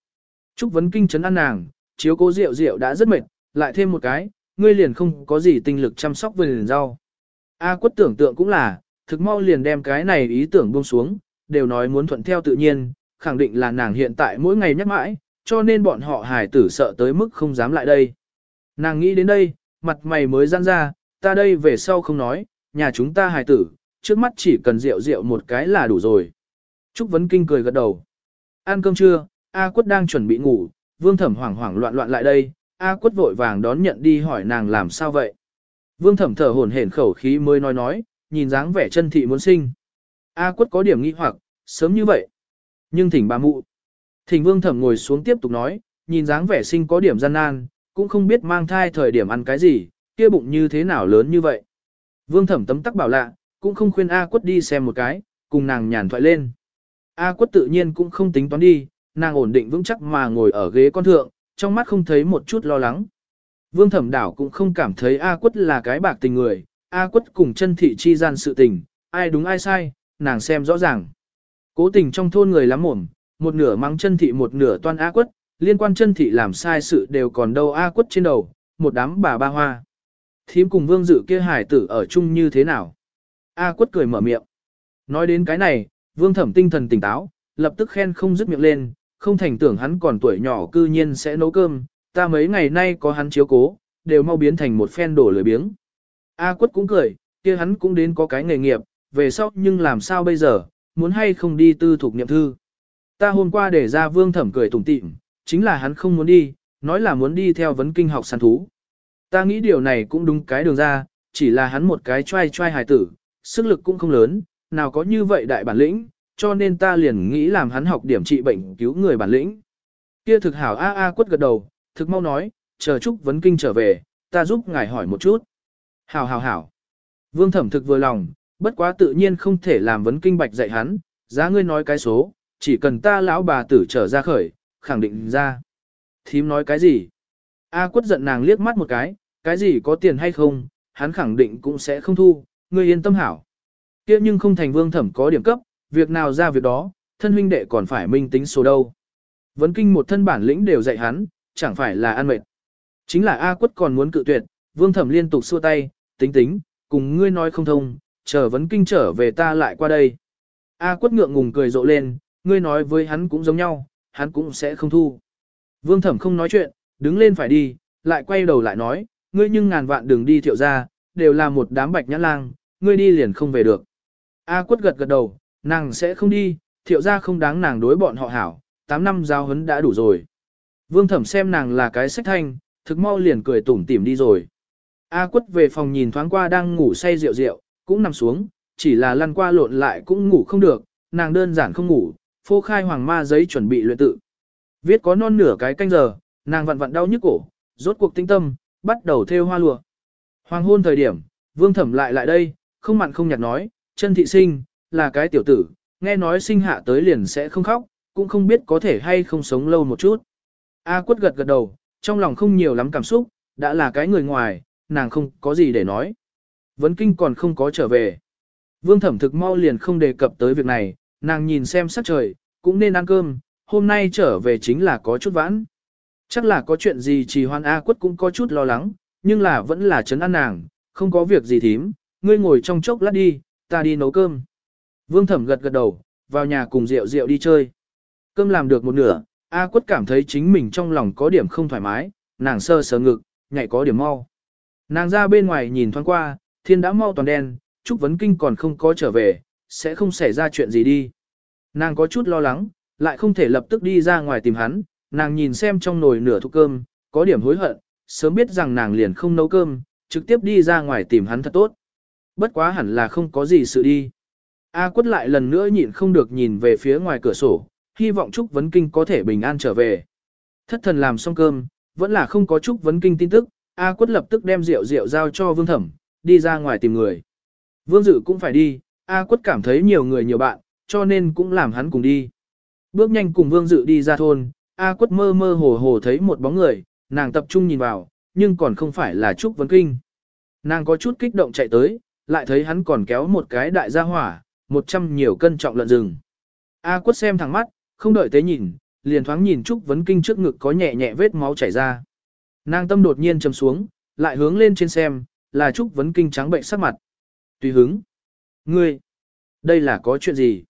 Trúc Vấn Kinh chấn an nàng, chiếu cố rượu rượu đã rất mệt, lại thêm một cái, ngươi liền không có gì tinh lực chăm sóc vườn rau. A à, quất tưởng tượng cũng là, thực mau liền đem cái này ý tưởng buông xuống, đều nói muốn thuận theo tự nhiên, khẳng định là nàng hiện tại mỗi ngày nhắc mãi, cho nên bọn họ hài tử sợ tới mức không dám lại đây. Nàng nghĩ đến đây, mặt mày mới giãn ra, ta đây về sau không nói, nhà chúng ta hài tử, trước mắt chỉ cần rượu rượu một cái là đủ rồi. Trúc Vấn Kinh cười gật đầu. Ăn cơm trưa, A Quất đang chuẩn bị ngủ, Vương Thẩm hoảng hoảng loạn loạn lại đây, A Quất vội vàng đón nhận đi hỏi nàng làm sao vậy. Vương Thẩm thở hổn hển khẩu khí mới nói nói, nhìn dáng vẻ chân thị muốn sinh. A Quất có điểm nghi hoặc, sớm như vậy. Nhưng thỉnh bà mụ. Thỉnh Vương Thẩm ngồi xuống tiếp tục nói, nhìn dáng vẻ sinh có điểm gian nan, cũng không biết mang thai thời điểm ăn cái gì, kia bụng như thế nào lớn như vậy. Vương Thẩm tấm tắc bảo lạ, cũng không khuyên A Quất đi xem một cái, cùng nàng nhàn thoại lên. A Quất tự nhiên cũng không tính toán đi, nàng ổn định vững chắc mà ngồi ở ghế con thượng, trong mắt không thấy một chút lo lắng. Vương Thẩm Đảo cũng không cảm thấy A Quất là cái bạc tình người, A Quất cùng chân thị chi gian sự tình, ai đúng ai sai, nàng xem rõ ràng. Cố tình trong thôn người lắm mồm, một nửa mắng chân thị một nửa toan A Quất, liên quan chân thị làm sai sự đều còn đâu A Quất trên đầu, một đám bà ba hoa. Thím cùng Vương Dự kia hải tử ở chung như thế nào? A Quất cười mở miệng. Nói đến cái này, Vương Thẩm tinh thần tỉnh táo, lập tức khen không dứt miệng lên, không thành tưởng hắn còn tuổi nhỏ cư nhiên sẽ nấu cơm, ta mấy ngày nay có hắn chiếu cố, đều mau biến thành một phen đổ lười biếng. A quất cũng cười, kia hắn cũng đến có cái nghề nghiệp, về sau nhưng làm sao bây giờ, muốn hay không đi tư thuộc niệm thư. Ta hôm qua để ra vương thẩm cười tủm tỉm, chính là hắn không muốn đi, nói là muốn đi theo vấn kinh học săn thú. Ta nghĩ điều này cũng đúng cái đường ra, chỉ là hắn một cái trai trai hài tử, sức lực cũng không lớn, nào có như vậy đại bản lĩnh, cho nên ta liền nghĩ làm hắn học điểm trị bệnh cứu người bản lĩnh. Kia thực hảo a a quất gật đầu, thực mau nói, chờ Trúc Vấn Kinh trở về, ta giúp ngài hỏi một chút. Hảo hảo hảo. Vương thẩm thực vừa lòng, bất quá tự nhiên không thể làm Vấn Kinh bạch dạy hắn, giá ngươi nói cái số, chỉ cần ta lão bà tử trở ra khởi, khẳng định ra. Thím nói cái gì? A quất giận nàng liếc mắt một cái, cái gì có tiền hay không, hắn khẳng định cũng sẽ không thu, ngươi yên tâm hảo. kia nhưng không thành vương thẩm có điểm cấp, việc nào ra việc đó, thân huynh đệ còn phải minh tính số đâu. Vấn kinh một thân bản lĩnh đều dạy hắn, chẳng phải là ăn mệt. Chính là A quất còn muốn cự tuyệt, vương thẩm liên tục xua tay, tính tính, cùng ngươi nói không thông, chờ vấn kinh trở về ta lại qua đây. A quất ngượng ngùng cười rộ lên, ngươi nói với hắn cũng giống nhau, hắn cũng sẽ không thu. Vương thẩm không nói chuyện, đứng lên phải đi, lại quay đầu lại nói, ngươi nhưng ngàn vạn đừng đi thiệu ra, đều là một đám bạch nhãn lang, ngươi đi liền không về được. A quất gật gật đầu, nàng sẽ không đi, thiệu ra không đáng nàng đối bọn họ hảo, 8 năm giao hấn đã đủ rồi. Vương thẩm xem nàng là cái sách thanh, thực mau liền cười tủm tỉm đi rồi. A quất về phòng nhìn thoáng qua đang ngủ say rượu rượu, cũng nằm xuống, chỉ là lăn qua lộn lại cũng ngủ không được, nàng đơn giản không ngủ, phô khai hoàng ma giấy chuẩn bị luyện tự. Viết có non nửa cái canh giờ, nàng vặn vặn đau nhức cổ, rốt cuộc tinh tâm, bắt đầu thêu hoa lụa. Hoàng hôn thời điểm, vương thẩm lại lại đây, không mặn không nhạt nói, chân thị sinh, là cái tiểu tử, nghe nói sinh hạ tới liền sẽ không khóc, cũng không biết có thể hay không sống lâu một chút. A quất gật gật đầu, trong lòng không nhiều lắm cảm xúc, đã là cái người ngoài, nàng không có gì để nói. Vấn kinh còn không có trở về. Vương thẩm thực mau liền không đề cập tới việc này, nàng nhìn xem sắc trời, cũng nên ăn cơm, hôm nay trở về chính là có chút vãn. Chắc là có chuyện gì trì hoan A quất cũng có chút lo lắng, nhưng là vẫn là chấn an nàng, không có việc gì thím, ngươi ngồi trong chốc lát đi, ta đi nấu cơm. Vương thẩm gật gật đầu, vào nhà cùng Diệu Diệu đi chơi. Cơm làm được một nửa, A quất cảm thấy chính mình trong lòng có điểm không thoải mái, nàng sơ sờ ngực, nhảy có điểm mau. Nàng ra bên ngoài nhìn thoáng qua, thiên đã mau toàn đen, Trúc Vấn Kinh còn không có trở về, sẽ không xảy ra chuyện gì đi. Nàng có chút lo lắng, lại không thể lập tức đi ra ngoài tìm hắn, nàng nhìn xem trong nồi nửa thúc cơm, có điểm hối hận, sớm biết rằng nàng liền không nấu cơm, trực tiếp đi ra ngoài tìm hắn thật tốt. Bất quá hẳn là không có gì sự đi. A quất lại lần nữa nhịn không được nhìn về phía ngoài cửa sổ, hy vọng Trúc Vấn Kinh có thể bình an trở về. Thất thần làm xong cơm, vẫn là không có Trúc Vấn Kinh tin tức, A quất lập tức đem rượu rượu giao cho Vương Thẩm, đi ra ngoài tìm người. Vương Dự cũng phải đi, A quất cảm thấy nhiều người nhiều bạn, cho nên cũng làm hắn cùng đi. Bước nhanh cùng Vương Dự đi ra thôn, A quất mơ mơ hồ hồ thấy một bóng người, nàng tập trung nhìn vào, nhưng còn không phải là Trúc Vấn Kinh. Nàng có chút kích động chạy tới, lại thấy hắn còn kéo một cái đại gia hỏa, một trăm nhiều cân trọng lợn rừng. A quất xem thẳng mắt, không đợi tế nhìn, liền thoáng nhìn Trúc Vấn Kinh trước ngực có nhẹ nhẹ vết máu chảy ra. Nàng tâm đột nhiên trầm xuống, lại hướng lên trên xem, là Trúc Vấn Kinh trắng bệnh sắc mặt. Tùy hứng. Ngươi, đây là có chuyện gì?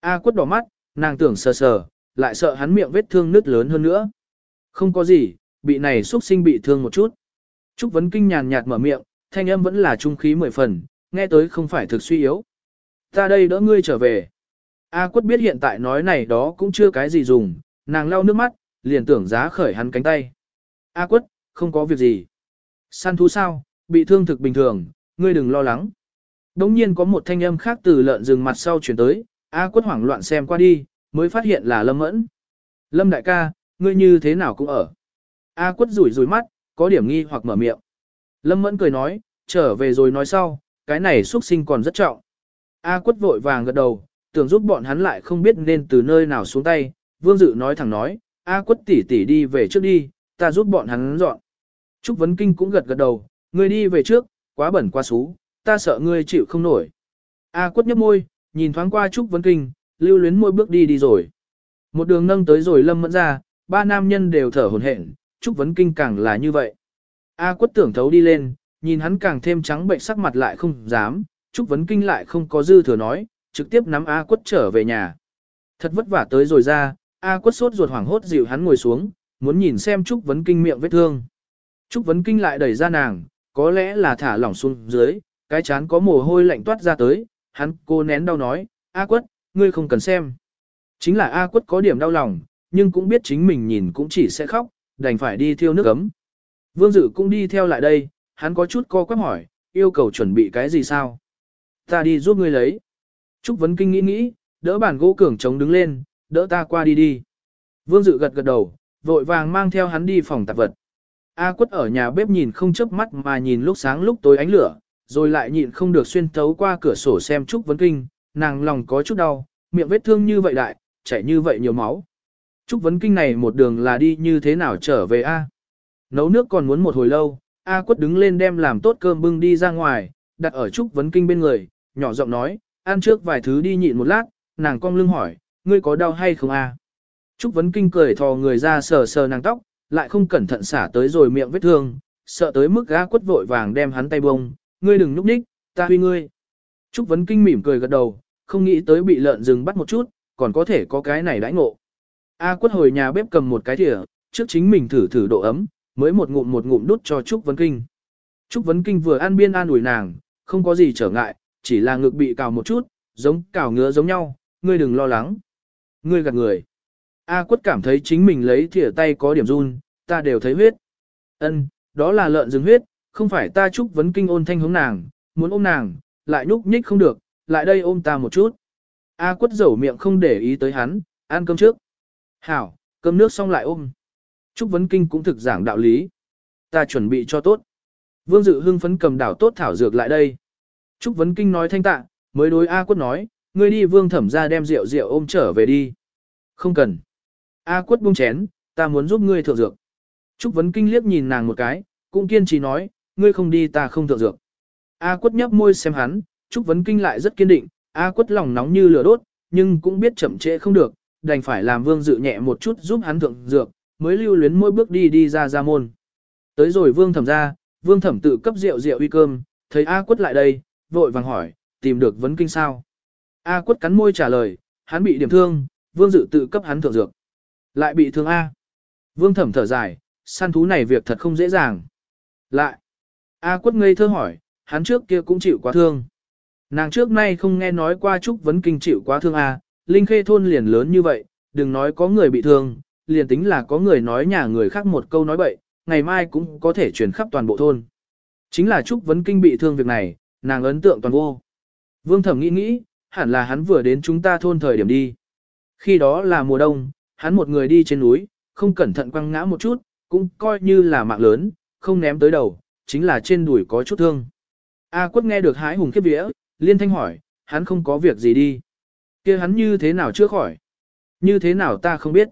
A quất đỏ mắt, nàng tưởng sờ sờ, lại sợ hắn miệng vết thương nứt lớn hơn nữa. Không có gì, bị này xuất sinh bị thương một chút. Trúc Vấn Kinh nhàn nhạt mở miệng, thanh âm vẫn là trung khí mười phần, nghe tới không phải thực suy yếu. Ta đây đỡ ngươi trở về. A quất biết hiện tại nói này đó cũng chưa cái gì dùng, nàng lau nước mắt, liền tưởng giá khởi hắn cánh tay. A quất, không có việc gì. Săn thú sao, bị thương thực bình thường, ngươi đừng lo lắng. Đống nhiên có một thanh âm khác từ lợn rừng mặt sau chuyển tới, A quất hoảng loạn xem qua đi, mới phát hiện là Lâm Mẫn. Lâm đại ca, ngươi như thế nào cũng ở. A quất rủi rủi mắt, có điểm nghi hoặc mở miệng. Lâm Mẫn cười nói, trở về rồi nói sau, cái này xuất sinh còn rất trọng. A quất vội vàng gật đầu, tưởng giúp bọn hắn lại không biết nên từ nơi nào xuống tay. Vương Dự nói thẳng nói, A quất tỷ tỷ đi về trước đi, ta giúp bọn hắn dọn. Trúc Vấn Kinh cũng gật gật đầu, ngươi đi về trước, quá bẩn quá xú, ta sợ ngươi chịu không nổi. A quất nhấp môi, nhìn thoáng qua Trúc Vấn Kinh, lưu luyến môi bước đi đi rồi. Một đường nâng tới rồi lâm mẫn ra, ba nam nhân đều thở hổn hển, Trúc Vấn Kinh càng là như vậy. A quất tưởng thấu đi lên, nhìn hắn càng thêm trắng bệnh sắc mặt lại không dám, Trúc Vấn Kinh lại không có dư thừa nói, trực tiếp nắm A quất trở về nhà. Thật vất vả tới rồi ra, A quất sốt ruột hoảng hốt dịu hắn ngồi xuống, muốn nhìn xem Trúc Vấn Kinh miệng vết thương. Trúc Vấn Kinh lại đẩy ra nàng, có lẽ là thả lỏng xuống dưới, cái chán có mồ hôi lạnh toát ra tới, hắn cô nén đau nói, A quất, ngươi không cần xem. Chính là A quất có điểm đau lòng, nhưng cũng biết chính mình nhìn cũng chỉ sẽ khóc, đành phải đi thiêu nước ấm. Vương Dự cũng đi theo lại đây, hắn có chút co quắp hỏi, yêu cầu chuẩn bị cái gì sao? Ta đi giúp ngươi lấy. Trúc Vấn Kinh nghĩ nghĩ, đỡ bàn gỗ cường chống đứng lên, đỡ ta qua đi đi. Vương Dự gật gật đầu, vội vàng mang theo hắn đi phòng tạp vật. A quất ở nhà bếp nhìn không chớp mắt mà nhìn lúc sáng lúc tối ánh lửa, rồi lại nhịn không được xuyên thấu qua cửa sổ xem Trúc Vấn Kinh, nàng lòng có chút đau, miệng vết thương như vậy đại, chảy như vậy nhiều máu. Trúc Vấn Kinh này một đường là đi như thế nào trở về A. Nấu nước còn muốn một hồi lâu, A quất đứng lên đem làm tốt cơm bưng đi ra ngoài, đặt ở Trúc Vấn Kinh bên người, nhỏ giọng nói, ăn trước vài thứ đi nhịn một lát, nàng cong lưng hỏi, ngươi có đau hay không A. Trúc Vấn Kinh cười thò người ra sờ sờ nàng tóc, lại không cẩn thận xả tới rồi miệng vết thương, sợ tới mức gã quất vội vàng đem hắn tay bông, ngươi đừng núp đích, ta huy ngươi. Trúc Vấn Kinh mỉm cười gật đầu, không nghĩ tới bị lợn rừng bắt một chút, còn có thể có cái này đãi ngộ. A quất hồi nhà bếp cầm một cái thìa, trước chính mình thử thử độ ấm, mới một ngụm một ngụm đút cho Trúc Vấn Kinh. Trúc Vấn Kinh vừa ăn biên an ủi nàng, không có gì trở ngại, chỉ là ngực bị cào một chút, giống cào ngứa giống nhau, ngươi đừng lo lắng. Ngươi gạt người. A quất cảm thấy chính mình lấy thìa tay có điểm run, ta đều thấy huyết. Ân, đó là lợn rừng huyết, không phải ta Trúc Vấn Kinh ôn thanh hướng nàng, muốn ôm nàng, lại nhúc nhích không được, lại đây ôm ta một chút. A quất dẩu miệng không để ý tới hắn, ăn cơm trước. Hảo, cơm nước xong lại ôm. Trúc Vấn Kinh cũng thực giảng đạo lý. Ta chuẩn bị cho tốt. Vương Dự hưng phấn cầm đảo tốt thảo dược lại đây. Trúc Vấn Kinh nói thanh tạ, mới đối A quất nói, ngươi đi vương thẩm ra đem rượu rượu ôm trở về đi. Không cần. A quất buông chén, ta muốn giúp ngươi thượng dược. Trúc Vấn Kinh liếc nhìn nàng một cái, cũng kiên trì nói, ngươi không đi ta không thượng dược. A quất nhấp môi xem hắn, Trúc Vấn Kinh lại rất kiên định, A quất lòng nóng như lửa đốt, nhưng cũng biết chậm trễ không được, đành phải làm vương dự nhẹ một chút giúp hắn thượng dược, mới lưu luyến mỗi bước đi đi ra ra môn. Tới rồi vương thẩm ra, vương thẩm tự cấp rượu rượu uy cơm, thấy A quất lại đây, vội vàng hỏi, tìm được vấn kinh sao. A quất cắn môi trả lời, hắn bị điểm thương, vương dự tự cấp hắn thượng dược. Lại bị thương A. Vương thẩm thở dài, săn thú này việc thật không dễ dàng. Lại. A quất ngây thơ hỏi, hắn trước kia cũng chịu quá thương. Nàng trước nay không nghe nói qua Trúc Vấn Kinh chịu quá thương A, Linh Khê thôn liền lớn như vậy, đừng nói có người bị thương, liền tính là có người nói nhà người khác một câu nói bậy, ngày mai cũng có thể truyền khắp toàn bộ thôn. Chính là Trúc Vấn Kinh bị thương việc này, nàng ấn tượng toàn vô. Vương Thẩm nghĩ nghĩ, hẳn là hắn vừa đến chúng ta thôn thời điểm đi. Khi đó là mùa đông, hắn một người đi trên núi, không cẩn thận quăng ngã một chút, cũng coi như là mạng lớn, không ném tới đầu, chính là trên đùi có chút thương. A quất nghe được hái hùng khiếp vía, liên thanh hỏi, hắn không có việc gì đi. kia hắn như thế nào chưa khỏi? Như thế nào ta không biết.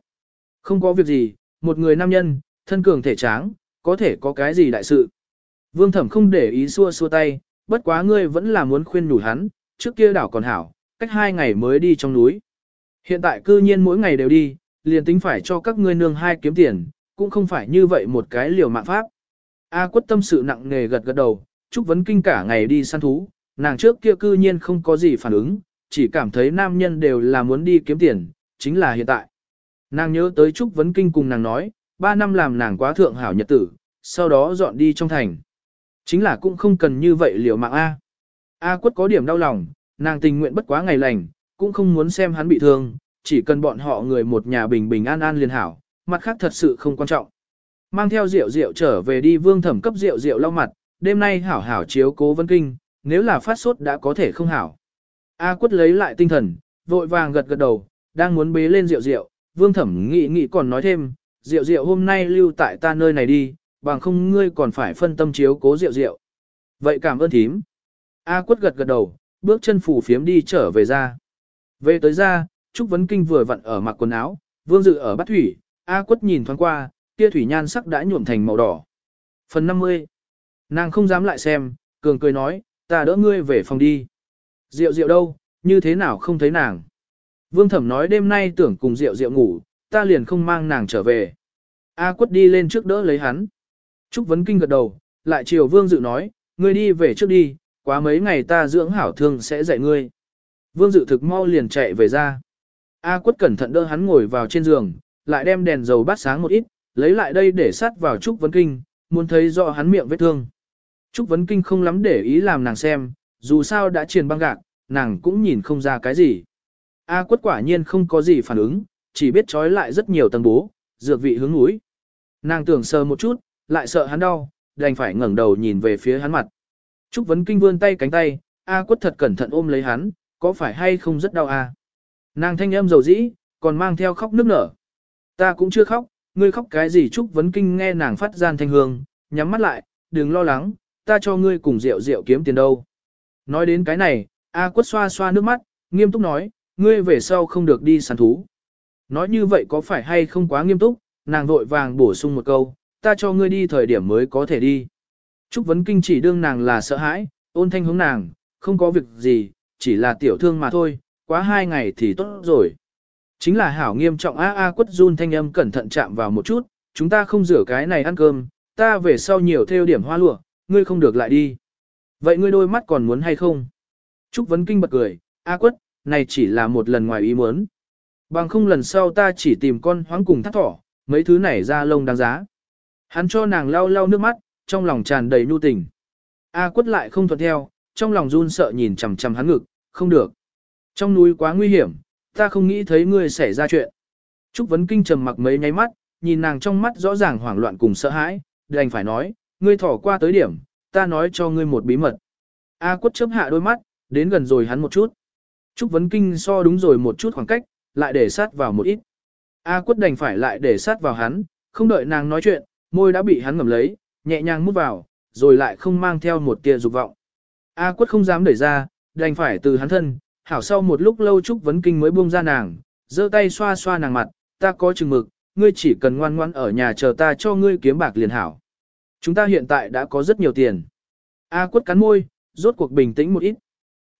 Không có việc gì, một người nam nhân, thân cường thể tráng, có thể có cái gì đại sự. Vương thẩm không để ý xua xua tay, bất quá ngươi vẫn là muốn khuyên nhủ hắn, trước kia đảo còn hảo, cách hai ngày mới đi trong núi. Hiện tại cư nhiên mỗi ngày đều đi, liền tính phải cho các ngươi nương hai kiếm tiền, cũng không phải như vậy một cái liều mạng pháp. A quất tâm sự nặng nề gật gật đầu, Trúc Vấn Kinh cả ngày đi săn thú, nàng trước kia cư nhiên không có gì phản ứng, chỉ cảm thấy nam nhân đều là muốn đi kiếm tiền, chính là hiện tại. Nàng nhớ tới Trúc Vấn Kinh cùng nàng nói, ba năm làm nàng quá thượng hảo nhật tử, sau đó dọn đi trong thành. Chính là cũng không cần như vậy liều mạng A. A quất có điểm đau lòng, nàng tình nguyện bất quá ngày lành, cũng không muốn xem hắn bị thương, chỉ cần bọn họ người một nhà bình bình an an liền hảo, mặt khác thật sự không quan trọng. Mang theo rượu rượu trở về đi vương thẩm cấp rượu rượu lau mặt, đêm nay hảo hảo chiếu cố vân kinh, nếu là phát sốt đã có thể không hảo. A quất lấy lại tinh thần, vội vàng gật gật đầu, đang muốn bế lên rượu rượu, vương thẩm nghị nghị còn nói thêm, rượu rượu hôm nay lưu tại ta nơi này đi, bằng không ngươi còn phải phân tâm chiếu cố rượu rượu. Vậy cảm ơn thím. A quất gật gật đầu, bước chân phủ phiếm đi trở về ra. Về tới ra, Trúc Vấn Kinh vừa vặn ở mặc quần áo, vương dự ở bắt thủy, A quất nhìn thoáng qua, kia thủy nhan sắc đã nhuộm thành màu đỏ. Phần 50 Nàng không dám lại xem, cường cười nói, ta đỡ ngươi về phòng đi. Rượu rượu đâu, như thế nào không thấy nàng. Vương thẩm nói đêm nay tưởng cùng rượu rượu ngủ, ta liền không mang nàng trở về. A quất đi lên trước đỡ lấy hắn. Trúc Vấn Kinh gật đầu, lại chiều Vương Dự nói, ngươi đi về trước đi, quá mấy ngày ta dưỡng hảo thương sẽ dạy ngươi. Vương Dự thực mau liền chạy về ra. A quất cẩn thận đỡ hắn ngồi vào trên giường, lại đem đèn dầu bắt sáng một ít, lấy lại đây để sát vào Trúc Vấn Kinh, muốn thấy rõ hắn miệng vết thương. Trúc Vấn Kinh không lắm để ý làm nàng xem, dù sao đã truyền băng gạc, nàng cũng nhìn không ra cái gì. A quất quả nhiên không có gì phản ứng, chỉ biết trói lại rất nhiều tầng bố, dược vị hướng núi. Nàng tưởng sờ một chút, lại sợ hắn đau, đành phải ngẩng đầu nhìn về phía hắn mặt. Trúc Vấn Kinh vươn tay cánh tay, A quất thật cẩn thận ôm lấy hắn, có phải hay không rất đau a? Nàng thanh âm dầu dĩ, còn mang theo khóc nức nở. Ta cũng chưa khóc, ngươi khóc cái gì Trúc Vấn Kinh nghe nàng phát gian thanh hương, nhắm mắt lại, đừng lo lắng, ta cho ngươi cùng rượu rượu kiếm tiền đâu. Nói đến cái này, A quất xoa xoa nước mắt, nghiêm túc nói, ngươi về sau không được đi săn thú. Nói như vậy có phải hay không quá nghiêm túc, nàng vội vàng bổ sung một câu, ta cho ngươi đi thời điểm mới có thể đi. Trúc Vấn Kinh chỉ đương nàng là sợ hãi, ôn thanh hướng nàng, không có việc gì, chỉ là tiểu thương mà thôi, quá hai ngày thì tốt rồi. Chính là hảo nghiêm trọng a a quất run thanh âm cẩn thận chạm vào một chút, chúng ta không rửa cái này ăn cơm, ta về sau nhiều theo điểm hoa lụa, ngươi không được lại đi. Vậy ngươi đôi mắt còn muốn hay không? Trúc Vấn Kinh bật cười, a quất, này chỉ là một lần ngoài ý muốn. Bằng không lần sau ta chỉ tìm con hoáng cùng thắt thỏ, mấy thứ này ra lông đáng giá. Hắn cho nàng lau lau nước mắt, trong lòng tràn đầy nhu tình. A quất lại không thuận theo, trong lòng run sợ nhìn chằm chằm hắn ngực, không được. Trong núi quá nguy hiểm, ta không nghĩ thấy ngươi xảy ra chuyện. Trúc Vấn Kinh trầm mặc mấy nháy mắt, nhìn nàng trong mắt rõ ràng hoảng loạn cùng sợ hãi, đành phải nói, ngươi thỏ qua tới điểm, ta nói cho ngươi một bí mật. A quất chớp hạ đôi mắt, đến gần rồi hắn một chút. Trúc Vấn Kinh so đúng rồi một chút khoảng cách, lại để sát vào một ít. A quất đành phải lại để sát vào hắn, không đợi nàng nói chuyện, môi đã bị hắn ngầm lấy, nhẹ nhàng mút vào, rồi lại không mang theo một tia dục vọng. A quất không dám đẩy ra, đành phải từ hắn thân, hảo sau một lúc lâu Trúc Vấn Kinh mới buông ra nàng, giơ tay xoa xoa nàng mặt, ta có chừng mực, ngươi chỉ cần ngoan ngoãn ở nhà chờ ta cho ngươi kiếm bạc liền hảo. Chúng ta hiện tại đã có rất nhiều tiền. A quất cắn môi, rốt cuộc bình tĩnh một ít.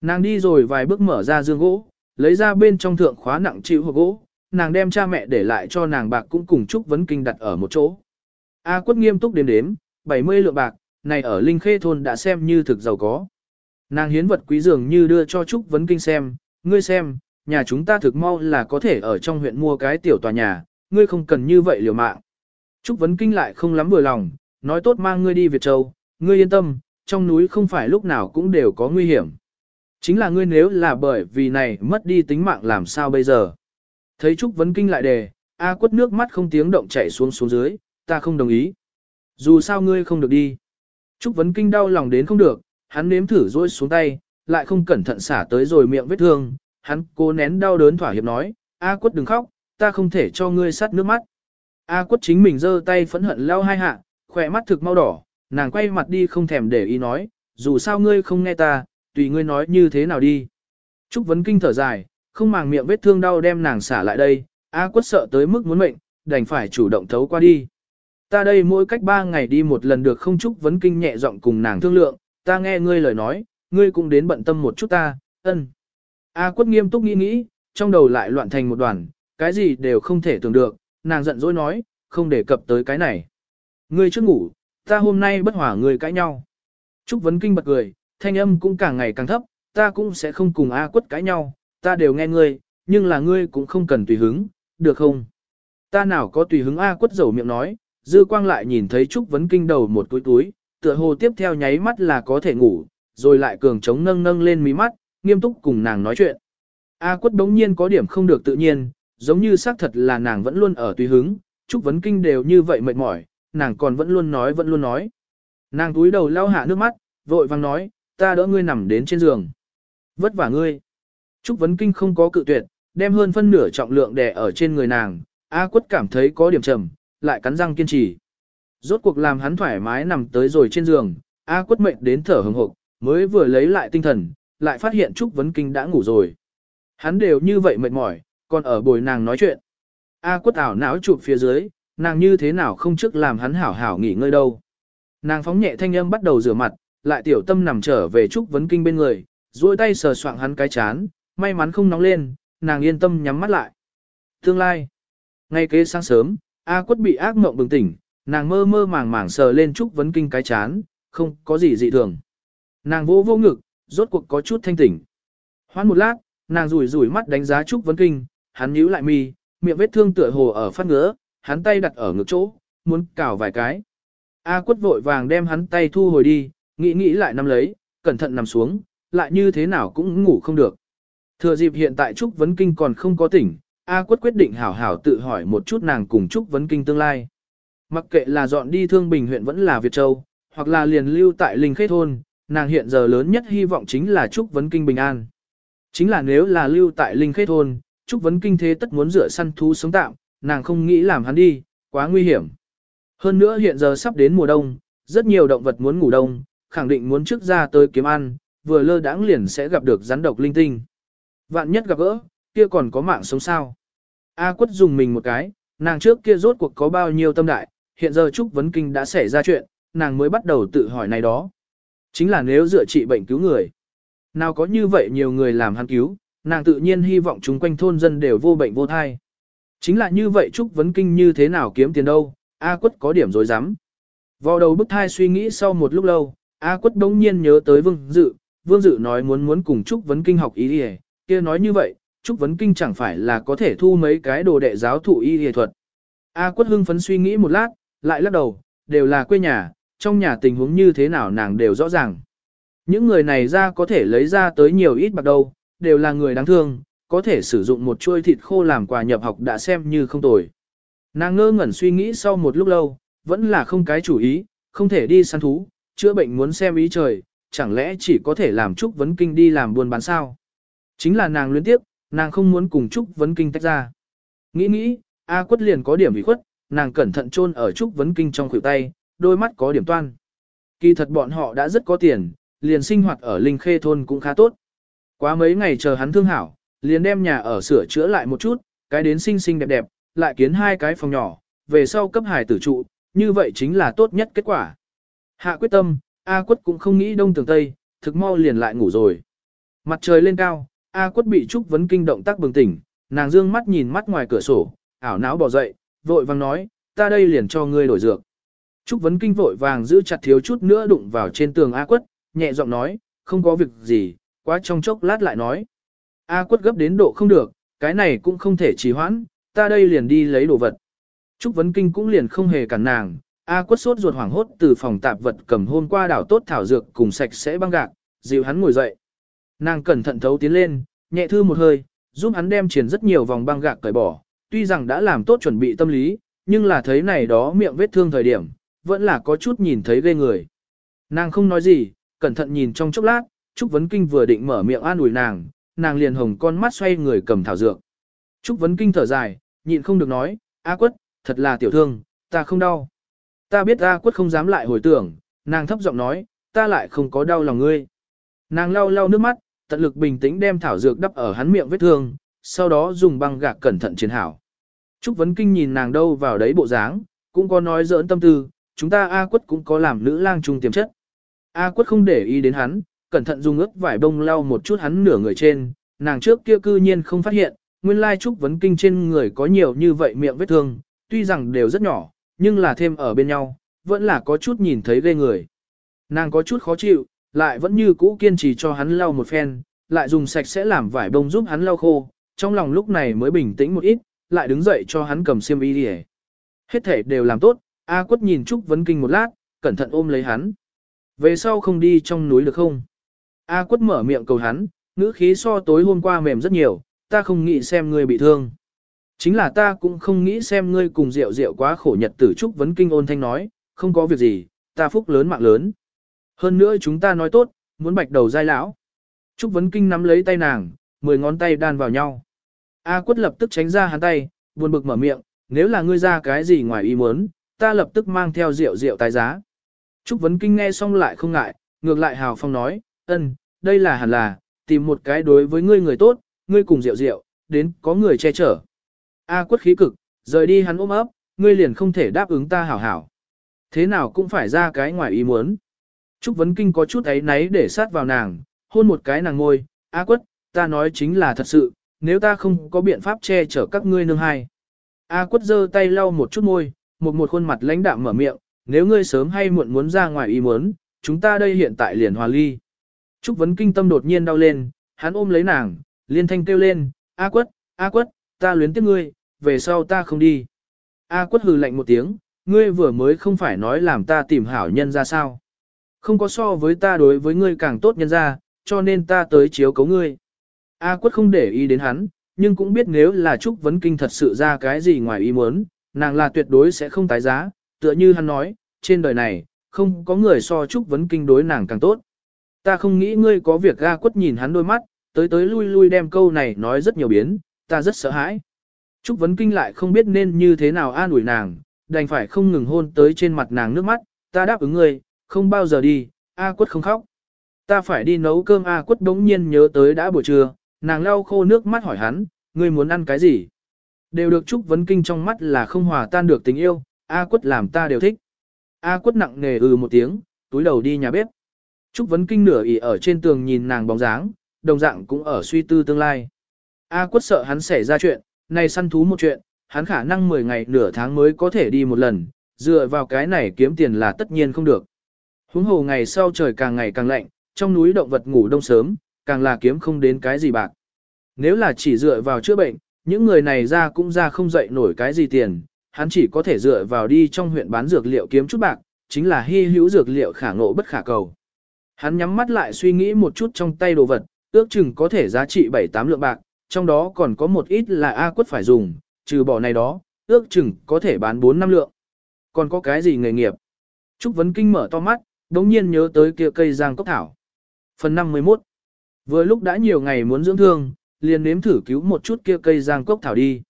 Nàng đi rồi vài bước mở ra dương gỗ, lấy ra bên trong thượng khóa nặng chịu hộp gỗ, nàng đem cha mẹ để lại cho nàng bạc cũng cùng Trúc Vấn Kinh đặt ở một chỗ. A quất nghiêm túc đếm đếm, 70 lượng bạc, này ở Linh Khê Thôn đã xem như thực giàu có. Nàng hiến vật quý dường như đưa cho Trúc Vấn Kinh xem, ngươi xem, nhà chúng ta thực mau là có thể ở trong huyện mua cái tiểu tòa nhà, ngươi không cần như vậy liều mạng. Trúc Vấn Kinh lại không lắm vừa lòng, nói tốt mang ngươi đi Việt Châu, ngươi yên tâm, trong núi không phải lúc nào cũng đều có nguy hiểm. Chính là ngươi nếu là bởi vì này mất đi tính mạng làm sao bây giờ. Thấy Trúc Vấn Kinh lại đề, A quất nước mắt không tiếng động chảy xuống xuống dưới, ta không đồng ý. Dù sao ngươi không được đi. Trúc Vấn Kinh đau lòng đến không được, hắn nếm thử rôi xuống tay, lại không cẩn thận xả tới rồi miệng vết thương. Hắn cố nén đau đớn thỏa hiệp nói, A quất đừng khóc, ta không thể cho ngươi sắt nước mắt. A quất chính mình giơ tay phẫn hận lao hai hạ, khỏe mắt thực mau đỏ, nàng quay mặt đi không thèm để ý nói, dù sao ngươi không nghe ta, tùy ngươi nói như thế nào đi. Trúc Vấn Kinh thở dài, không màng miệng vết thương đau đem nàng xả lại đây, A quất sợ tới mức muốn mệnh, đành phải chủ động thấu qua đi. Ta đây mỗi cách ba ngày đi một lần được không chúc vấn kinh nhẹ giọng cùng nàng thương lượng, ta nghe ngươi lời nói, ngươi cũng đến bận tâm một chút ta, ân. A quất nghiêm túc nghĩ nghĩ, trong đầu lại loạn thành một đoàn, cái gì đều không thể tưởng được, nàng giận dỗi nói, không đề cập tới cái này. Ngươi trước ngủ, ta hôm nay bất hỏa người cãi nhau. Trúc Vấn Kinh bật cười, thanh âm cũng càng ngày càng thấp, ta cũng sẽ không cùng A quất cãi nhau, ta đều nghe ngươi, nhưng là ngươi cũng không cần tùy hứng, được không? Ta nào có tùy hứng A quất dầu miệng nói, dư quang lại nhìn thấy Trúc Vấn Kinh đầu một túi túi, tựa hồ tiếp theo nháy mắt là có thể ngủ, rồi lại cường trống nâng nâng lên mí mắt, nghiêm túc cùng nàng nói chuyện. A quất đống nhiên có điểm không được tự nhiên, giống như xác thật là nàng vẫn luôn ở tùy hứng, Trúc Vấn Kinh đều như vậy mệt mỏi, nàng còn vẫn luôn nói vẫn luôn nói. Nàng túi đầu lau hạ nước mắt, vội vang nói, ta đỡ ngươi nằm đến trên giường. Vất vả ngươi. Trúc Vấn Kinh không có cự tuyệt, đem hơn phân nửa trọng lượng đè ở trên người nàng, A quất cảm thấy có điểm trầm, lại cắn răng kiên trì. Rốt cuộc làm hắn thoải mái nằm tới rồi trên giường, A quất mệnh đến thở hừng hộp, mới vừa lấy lại tinh thần, lại phát hiện Trúc Vấn Kinh đã ngủ rồi. Hắn đều như vậy mệt mỏi, còn ở bồi nàng nói chuyện. A quất ảo não chụp phía dưới, nàng như thế nào không trước làm hắn hảo hảo nghỉ ngơi đâu. Nàng phóng nhẹ thanh âm bắt đầu rửa mặt, lại tiểu tâm nằm trở về Trúc Vấn Kinh bên người, duỗi tay sờ soạng hắn cái chán, may mắn không nóng lên, nàng yên tâm nhắm mắt lại. Tương lai, ngay kế sáng sớm, A quất bị ác mộng bừng tỉnh, nàng mơ mơ màng màng sờ lên Trúc Vấn Kinh cái chán, không có gì dị thường. Nàng vô vô ngực, rốt cuộc có chút thanh tỉnh. Hoan một lát, nàng rủi rủi mắt đánh giá Trúc Vấn Kinh, hắn nhíu lại mi, miệng vết thương tựa hồ ở phát ngứa, hắn tay đặt ở ngực chỗ, muốn cào vài cái. A quất vội vàng đem hắn tay thu hồi đi, nghĩ nghĩ lại nắm lấy, cẩn thận nằm xuống, lại như thế nào cũng ngủ không được. Thừa dịp hiện tại Trúc Vấn Kinh còn không có tỉnh, A quất quyết định hảo hảo tự hỏi một chút nàng cùng Trúc Vấn Kinh tương lai. Mặc kệ là dọn đi Thương Bình huyện vẫn là Việt Châu, hoặc là liền lưu tại Linh Khê Thôn, nàng hiện giờ lớn nhất hy vọng chính là Trúc Vấn Kinh bình an. Chính là nếu là lưu tại Linh Khê Thôn, Trúc Vấn Kinh thế tất muốn rửa săn thú sống tạm, nàng không nghĩ làm hắn đi, quá nguy hiểm. Hơn nữa hiện giờ sắp đến mùa đông, rất nhiều động vật muốn ngủ đông, khẳng định muốn trước ra tới kiếm ăn, vừa lơ đãng liền sẽ gặp được rắn độc linh tinh. Vạn nhất gặp gỡ, kia còn có mạng sống sao. A quất dùng mình một cái, nàng trước kia rốt cuộc có bao nhiêu tâm đại, hiện giờ Trúc Vấn Kinh đã xảy ra chuyện, nàng mới bắt đầu tự hỏi này đó. Chính là nếu dựa trị bệnh cứu người. Nào có như vậy nhiều người làm hắn cứu, nàng tự nhiên hy vọng chúng quanh thôn dân đều vô bệnh vô thai. Chính là như vậy Trúc Vấn Kinh như thế nào kiếm tiền đâu, A quất có điểm dối rắm Vào đầu bức thai suy nghĩ sau một lúc lâu, A quất đống nhiên nhớ tới Vương Dự, Vương Dự nói muốn muốn cùng Trúc Vấn Kinh học ý đi kia nói như vậy, Trúc Vấn Kinh chẳng phải là có thể thu mấy cái đồ đệ giáo thụ y y thuật. A quất hưng phấn suy nghĩ một lát, lại lắc đầu, đều là quê nhà, trong nhà tình huống như thế nào nàng đều rõ ràng. Những người này ra có thể lấy ra tới nhiều ít bạc đâu, đều là người đáng thương, có thể sử dụng một chuôi thịt khô làm quà nhập học đã xem như không tồi. Nàng ngơ ngẩn suy nghĩ sau một lúc lâu, vẫn là không cái chủ ý, không thể đi săn thú, chữa bệnh muốn xem ý trời, chẳng lẽ chỉ có thể làm Trúc Vấn Kinh đi làm buôn bán sao? Chính là nàng luyến tiếp, nàng không muốn cùng Trúc Vấn Kinh tách ra. Nghĩ nghĩ, A quất liền có điểm bị khuất, nàng cẩn thận chôn ở Trúc Vấn Kinh trong khuỷu tay, đôi mắt có điểm toan. Kỳ thật bọn họ đã rất có tiền, liền sinh hoạt ở Linh Khê thôn cũng khá tốt. Quá mấy ngày chờ hắn thương hảo, liền đem nhà ở sửa chữa lại một chút, cái đến xinh xinh đẹp đẹp, lại kiến hai cái phòng nhỏ, về sau cấp hải tử trụ, như vậy chính là tốt nhất kết quả. Hạ quyết tâm, A quất cũng không nghĩ đông tường tây, thực mau liền lại ngủ rồi. Mặt trời lên cao, A quất bị Trúc Vấn Kinh động tác bừng tỉnh, nàng dương mắt nhìn mắt ngoài cửa sổ, ảo não bỏ dậy, vội vàng nói, ta đây liền cho ngươi đổi dược. Trúc Vấn Kinh vội vàng giữ chặt thiếu chút nữa đụng vào trên tường A quất, nhẹ giọng nói, không có việc gì, quá trong chốc lát lại nói. A quất gấp đến độ không được, cái này cũng không thể trì hoãn, ta đây liền đi lấy đồ vật. Trúc Vấn Kinh cũng liền không hề cản nàng, A quất sốt ruột hoảng hốt từ phòng tạp vật cầm hôm qua đảo tốt thảo dược cùng sạch sẽ băng gạc, dịu hắn ngồi dậy. Nàng cẩn thận thấu tiến lên, nhẹ thư một hơi, giúp hắn đem triển rất nhiều vòng băng gạc cởi bỏ, tuy rằng đã làm tốt chuẩn bị tâm lý, nhưng là thấy này đó miệng vết thương thời điểm, vẫn là có chút nhìn thấy ghê người. Nàng không nói gì, cẩn thận nhìn trong chốc lát, Trúc Vấn Kinh vừa định mở miệng an ủi nàng, nàng liền hồng con mắt xoay người cầm thảo dược. Trúc Vấn Kinh thở dài, nhịn không được nói, A quất, thật là tiểu thương, ta không đau. Ta biết A quất không dám lại hồi tưởng, nàng thấp giọng nói, ta lại không có đau lòng ngươi. Nàng lau lau nước mắt, tận lực bình tĩnh đem thảo dược đắp ở hắn miệng vết thương, sau đó dùng băng gạc cẩn thận chiến hảo. Trúc Vấn Kinh nhìn nàng đâu vào đấy bộ dáng, cũng có nói giỡn tâm tư, chúng ta A quất cũng có làm nữ lang trung tiềm chất. A quất không để ý đến hắn, cẩn thận dùng ướt vải bông lau một chút hắn nửa người trên, nàng trước kia cư nhiên không phát hiện, nguyên lai Trúc Vấn Kinh trên người có nhiều như vậy miệng vết thương, tuy rằng đều rất nhỏ, nhưng là thêm ở bên nhau, vẫn là có chút nhìn thấy ghê người. Nàng có chút khó chịu, lại vẫn như cũ kiên trì cho hắn lau một phen, lại dùng sạch sẽ làm vải bông giúp hắn lau khô, trong lòng lúc này mới bình tĩnh một ít, lại đứng dậy cho hắn cầm xiêm y đi Hết thể đều làm tốt, A quất nhìn Trúc Vấn Kinh một lát, cẩn thận ôm lấy hắn. Về sau không đi trong núi được không? A quất mở miệng cầu hắn, ngữ khí so tối hôm qua mềm rất nhiều, ta không nghĩ xem ngươi bị thương. Chính là ta cũng không nghĩ xem ngươi cùng rượu rượu quá khổ nhật tử Trúc Vấn Kinh ôn thanh nói, không có việc gì, ta phúc lớn mạng lớn. Hơn nữa chúng ta nói tốt, muốn bạch đầu giai lão. Trúc Vấn Kinh nắm lấy tay nàng, mười ngón tay đan vào nhau. A quất lập tức tránh ra hắn tay, buồn bực mở miệng, nếu là ngươi ra cái gì ngoài ý muốn, ta lập tức mang theo rượu rượu tài giá. Trúc Vấn Kinh nghe xong lại không ngại, ngược lại hào phong nói, ân, đây là hẳn là, tìm một cái đối với ngươi người tốt, ngươi cùng rượu rượu, đến có người che chở. A quất khí cực, rời đi hắn ôm ấp, ngươi liền không thể đáp ứng ta hảo hảo. Thế nào cũng phải ra cái ngoài ý muốn. Trúc Vấn Kinh có chút ấy náy để sát vào nàng, hôn một cái nàng ngôi, A quất, ta nói chính là thật sự, nếu ta không có biện pháp che chở các ngươi nương hai. A quất giơ tay lau một chút môi, một một khuôn mặt lãnh đạm mở miệng, nếu ngươi sớm hay muộn muốn ra ngoài ý muốn, chúng ta đây hiện tại liền hòa ly. Trúc Vấn Kinh tâm đột nhiên đau lên, hắn ôm lấy nàng, liên thanh kêu lên, A quất, A quất, ta luyến tiếc ngươi, về sau ta không đi. A quất hừ lạnh một tiếng, ngươi vừa mới không phải nói làm ta tìm hảo nhân ra sao. Không có so với ta đối với ngươi càng tốt nhân ra, cho nên ta tới chiếu cấu ngươi. A quất không để ý đến hắn, nhưng cũng biết nếu là Trúc Vấn Kinh thật sự ra cái gì ngoài ý muốn, nàng là tuyệt đối sẽ không tái giá, tựa như hắn nói, trên đời này, không có người so Trúc Vấn Kinh đối nàng càng tốt. Ta không nghĩ ngươi có việc A quất nhìn hắn đôi mắt, tới tới lui lui đem câu này nói rất nhiều biến, ta rất sợ hãi. Trúc Vấn Kinh lại không biết nên như thế nào an ủi nàng, đành phải không ngừng hôn tới trên mặt nàng nước mắt, ta đáp ứng ngươi, không bao giờ đi, A quất không khóc. Ta phải đi nấu cơm A quất đống nhiên nhớ tới đã buổi trưa, nàng lau khô nước mắt hỏi hắn, ngươi muốn ăn cái gì? Đều được Trúc Vấn Kinh trong mắt là không hòa tan được tình yêu, A quất làm ta đều thích. A quất nặng nề ừ một tiếng, túi đầu đi nhà bếp. Trúc Vấn Kinh nửa ỉ ở trên tường nhìn nàng bóng dáng, đồng dạng cũng ở suy tư tương lai. A quất sợ hắn xảy ra chuyện, này săn thú một chuyện, hắn khả năng 10 ngày nửa tháng mới có thể đi một lần, dựa vào cái này kiếm tiền là tất nhiên không được. Huống hồ ngày sau trời càng ngày càng lạnh, trong núi động vật ngủ đông sớm, càng là kiếm không đến cái gì bạc. Nếu là chỉ dựa vào chữa bệnh, những người này ra cũng ra không dậy nổi cái gì tiền, hắn chỉ có thể dựa vào đi trong huyện bán dược liệu kiếm chút bạc, chính là hy hữu dược liệu khả ngộ bất khả cầu. Hắn nhắm mắt lại suy nghĩ một chút trong tay đồ vật, ước chừng có thể giá trị 7-8 lượng bạc, trong đó còn có một ít là A quất phải dùng, trừ bỏ này đó, ước chừng có thể bán 4 năm lượng. Còn có cái gì nghề nghiệp? Trúc Vấn Kinh mở to mắt, đống nhiên nhớ tới kia cây giang cốc thảo. Phần 51 Vừa lúc đã nhiều ngày muốn dưỡng thương, liền nếm thử cứu một chút kia cây giang cốc thảo đi.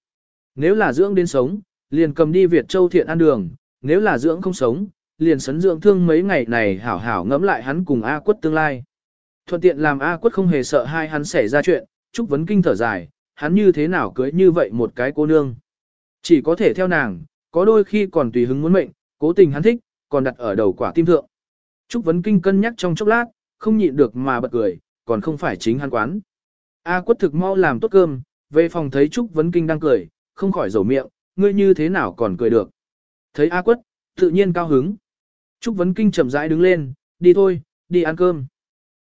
Nếu là dưỡng đến sống, liền cầm đi Việt Châu thiện ăn đường, nếu là dưỡng không sống, liền sấn dưỡng thương mấy ngày này hảo hảo ngẫm lại hắn cùng A quất tương lai. Thuận tiện làm A quất không hề sợ hai hắn xảy ra chuyện, Trúc Vấn Kinh thở dài, hắn như thế nào cưới như vậy một cái cô nương. Chỉ có thể theo nàng, có đôi khi còn tùy hứng muốn mệnh, cố tình hắn thích, còn đặt ở đầu quả tim thượng. Trúc Vấn Kinh cân nhắc trong chốc lát, không nhịn được mà bật cười, còn không phải chính hắn quán. A quất thực mau làm tốt cơm, về phòng thấy Trúc Vấn Kinh đang cười, không khỏi rầu miệng, ngươi như thế nào còn cười được. Thấy A quất, tự nhiên cao hứng. Trúc Vấn Kinh chậm rãi đứng lên, đi thôi, đi ăn cơm.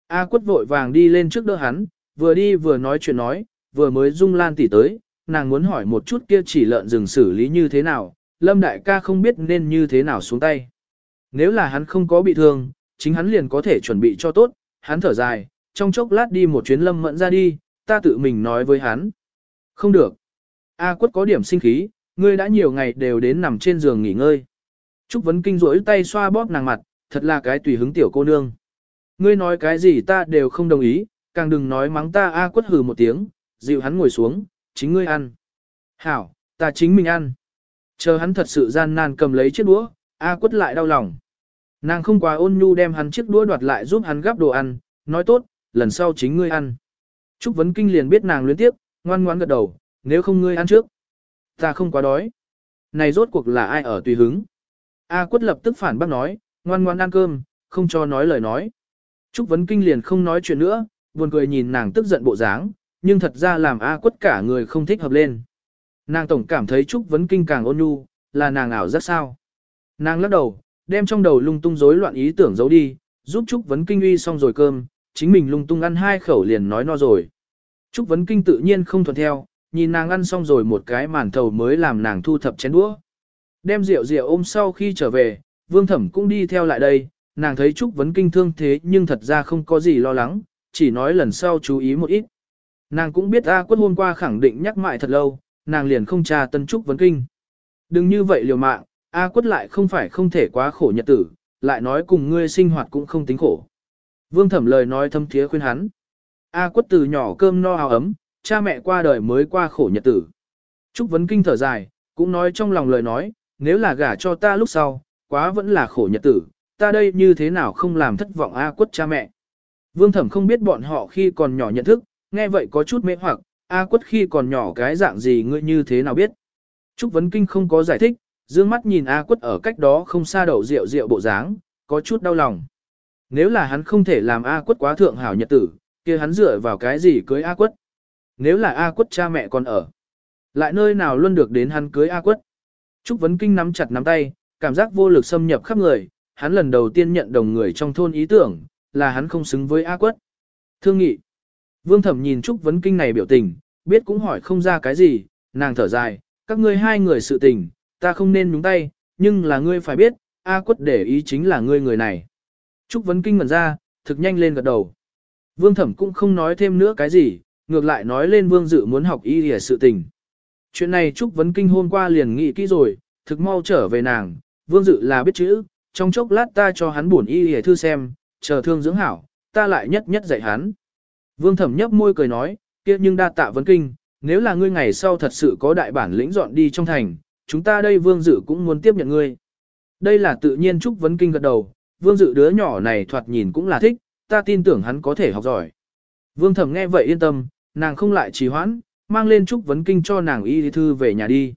A quất vội vàng đi lên trước đỡ hắn, vừa đi vừa nói chuyện nói, vừa mới dung lan tỉ tới, nàng muốn hỏi một chút kia chỉ lợn rừng xử lý như thế nào, lâm đại ca không biết nên như thế nào xuống tay. Nếu là hắn không có bị thương, chính hắn liền có thể chuẩn bị cho tốt, hắn thở dài, trong chốc lát đi một chuyến lâm mẫn ra đi, ta tự mình nói với hắn. Không được. A quất có điểm sinh khí, ngươi đã nhiều ngày đều đến nằm trên giường nghỉ ngơi. Trúc Vấn Kinh rỗi tay xoa bóp nàng mặt, thật là cái tùy hứng tiểu cô nương. Ngươi nói cái gì ta đều không đồng ý, càng đừng nói mắng ta A quất hừ một tiếng, dịu hắn ngồi xuống, chính ngươi ăn. Hảo, ta chính mình ăn. Chờ hắn thật sự gian nan cầm lấy chiếc đũa, A quất lại đau lòng. Nàng không quá ôn nhu đem hắn chiếc đũa đoạt lại giúp hắn gắp đồ ăn, nói tốt, lần sau chính ngươi ăn. Trúc Vấn Kinh liền biết nàng luyến tiếp, ngoan ngoãn gật đầu, nếu không ngươi ăn trước. Ta không quá đói. Này rốt cuộc là ai ở tùy hứng? A quất lập tức phản bác nói, ngoan ngoan ăn cơm, không cho nói lời nói. Trúc Vấn Kinh liền không nói chuyện nữa, buồn cười nhìn nàng tức giận bộ dáng, nhưng thật ra làm A quất cả người không thích hợp lên. Nàng tổng cảm thấy Trúc Vấn Kinh càng ôn nhu, là nàng ảo rất sao. Nàng lắc đầu, đem trong đầu lung tung rối loạn ý tưởng giấu đi, giúp Trúc Vấn Kinh uy xong rồi cơm, chính mình lung tung ăn hai khẩu liền nói no rồi. Trúc Vấn Kinh tự nhiên không thuận theo, nhìn nàng ăn xong rồi một cái màn thầu mới làm nàng thu thập chén đũa. Đem rượu rượu ôm sau khi trở về, Vương Thẩm cũng đi theo lại đây, nàng thấy Trúc Vấn Kinh thương thế nhưng thật ra không có gì lo lắng, chỉ nói lần sau chú ý một ít. Nàng cũng biết A quất hôm qua khẳng định nhắc mại thật lâu, nàng liền không tra tân Trúc Vấn Kinh. Đừng như vậy liều mạng, A quất lại không phải không thể quá khổ nhật tử, lại nói cùng ngươi sinh hoạt cũng không tính khổ. Vương Thẩm lời nói thâm thiế khuyên hắn. A quất từ nhỏ cơm no áo ấm, cha mẹ qua đời mới qua khổ nhật tử. Trúc Vấn Kinh thở dài, cũng nói trong lòng lời nói, nếu là gả cho ta lúc sau, quá vẫn là khổ nhật tử, ta đây như thế nào không làm thất vọng A quất cha mẹ. Vương Thẩm không biết bọn họ khi còn nhỏ nhận thức, nghe vậy có chút mê hoặc, A quất khi còn nhỏ cái dạng gì ngươi như thế nào biết. Trúc Vấn Kinh không có giải thích, dương mắt nhìn A quất ở cách đó không xa đầu rượu rượu bộ dáng, có chút đau lòng. Nếu là hắn không thể làm A quất quá thượng hảo nhật tử, kia hắn dựa vào cái gì cưới A quất. Nếu là A quất cha mẹ còn ở, lại nơi nào luôn được đến hắn cưới A quất. Trúc Vấn Kinh nắm chặt nắm tay, cảm giác vô lực xâm nhập khắp người, hắn lần đầu tiên nhận đồng người trong thôn ý tưởng, là hắn không xứng với A quất. Thương nghị. Vương Thẩm nhìn Trúc Vấn Kinh này biểu tình, biết cũng hỏi không ra cái gì, nàng thở dài, các ngươi hai người sự tình, ta không nên nhúng tay, nhưng là ngươi phải biết, A quất để ý chính là ngươi người này. Trúc Vấn Kinh ngẩn ra, thực nhanh lên gật đầu. Vương Thẩm cũng không nói thêm nữa cái gì, ngược lại nói lên Vương Dự muốn học y lìa sự tình. Chuyện này Trúc Vấn Kinh hôm qua liền nghĩ kỹ rồi, thực mau trở về nàng, Vương Dự là biết chữ, trong chốc lát ta cho hắn buồn y lìa thư xem, chờ thương dưỡng hảo, ta lại nhất nhất dạy hắn. Vương Thẩm nhấp môi cười nói, kia nhưng đa tạ Vấn Kinh, nếu là ngươi ngày sau thật sự có đại bản lĩnh dọn đi trong thành, chúng ta đây Vương Dự cũng muốn tiếp nhận ngươi. Đây là tự nhiên Trúc Vấn Kinh gật đầu, Vương Dự đứa nhỏ này thoạt nhìn cũng là thích, ta tin tưởng hắn có thể học giỏi. Vương Thẩm nghe vậy yên tâm, nàng không lại trì hoãn, mang lên Trúc Vấn Kinh cho nàng y thư về nhà đi.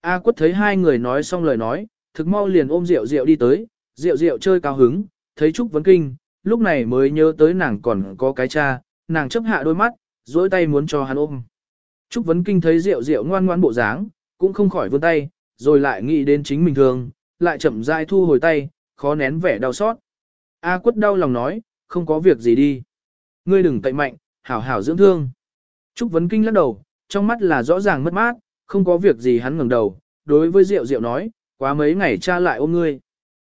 A quất thấy hai người nói xong lời nói, thực mau liền ôm rượu rượu đi tới, rượu rượu chơi cao hứng, thấy Trúc Vấn Kinh, lúc này mới nhớ tới nàng còn có cái cha, nàng chấp hạ đôi mắt, dối tay muốn cho hắn ôm. Trúc Vấn Kinh thấy rượu rượu ngoan ngoan bộ dáng, cũng không khỏi vươn tay, rồi lại nghĩ đến chính mình thường, lại chậm rãi thu hồi tay, khó nén vẻ đau xót. A quất đau lòng nói, không có việc gì đi. Ngươi đừng tậy mạnh, hảo hảo dưỡng thương. Trúc Vấn Kinh lắc đầu, trong mắt là rõ ràng mất mát, không có việc gì hắn ngẩng đầu, đối với Diệu Diệu nói, quá mấy ngày cha lại ôm ngươi.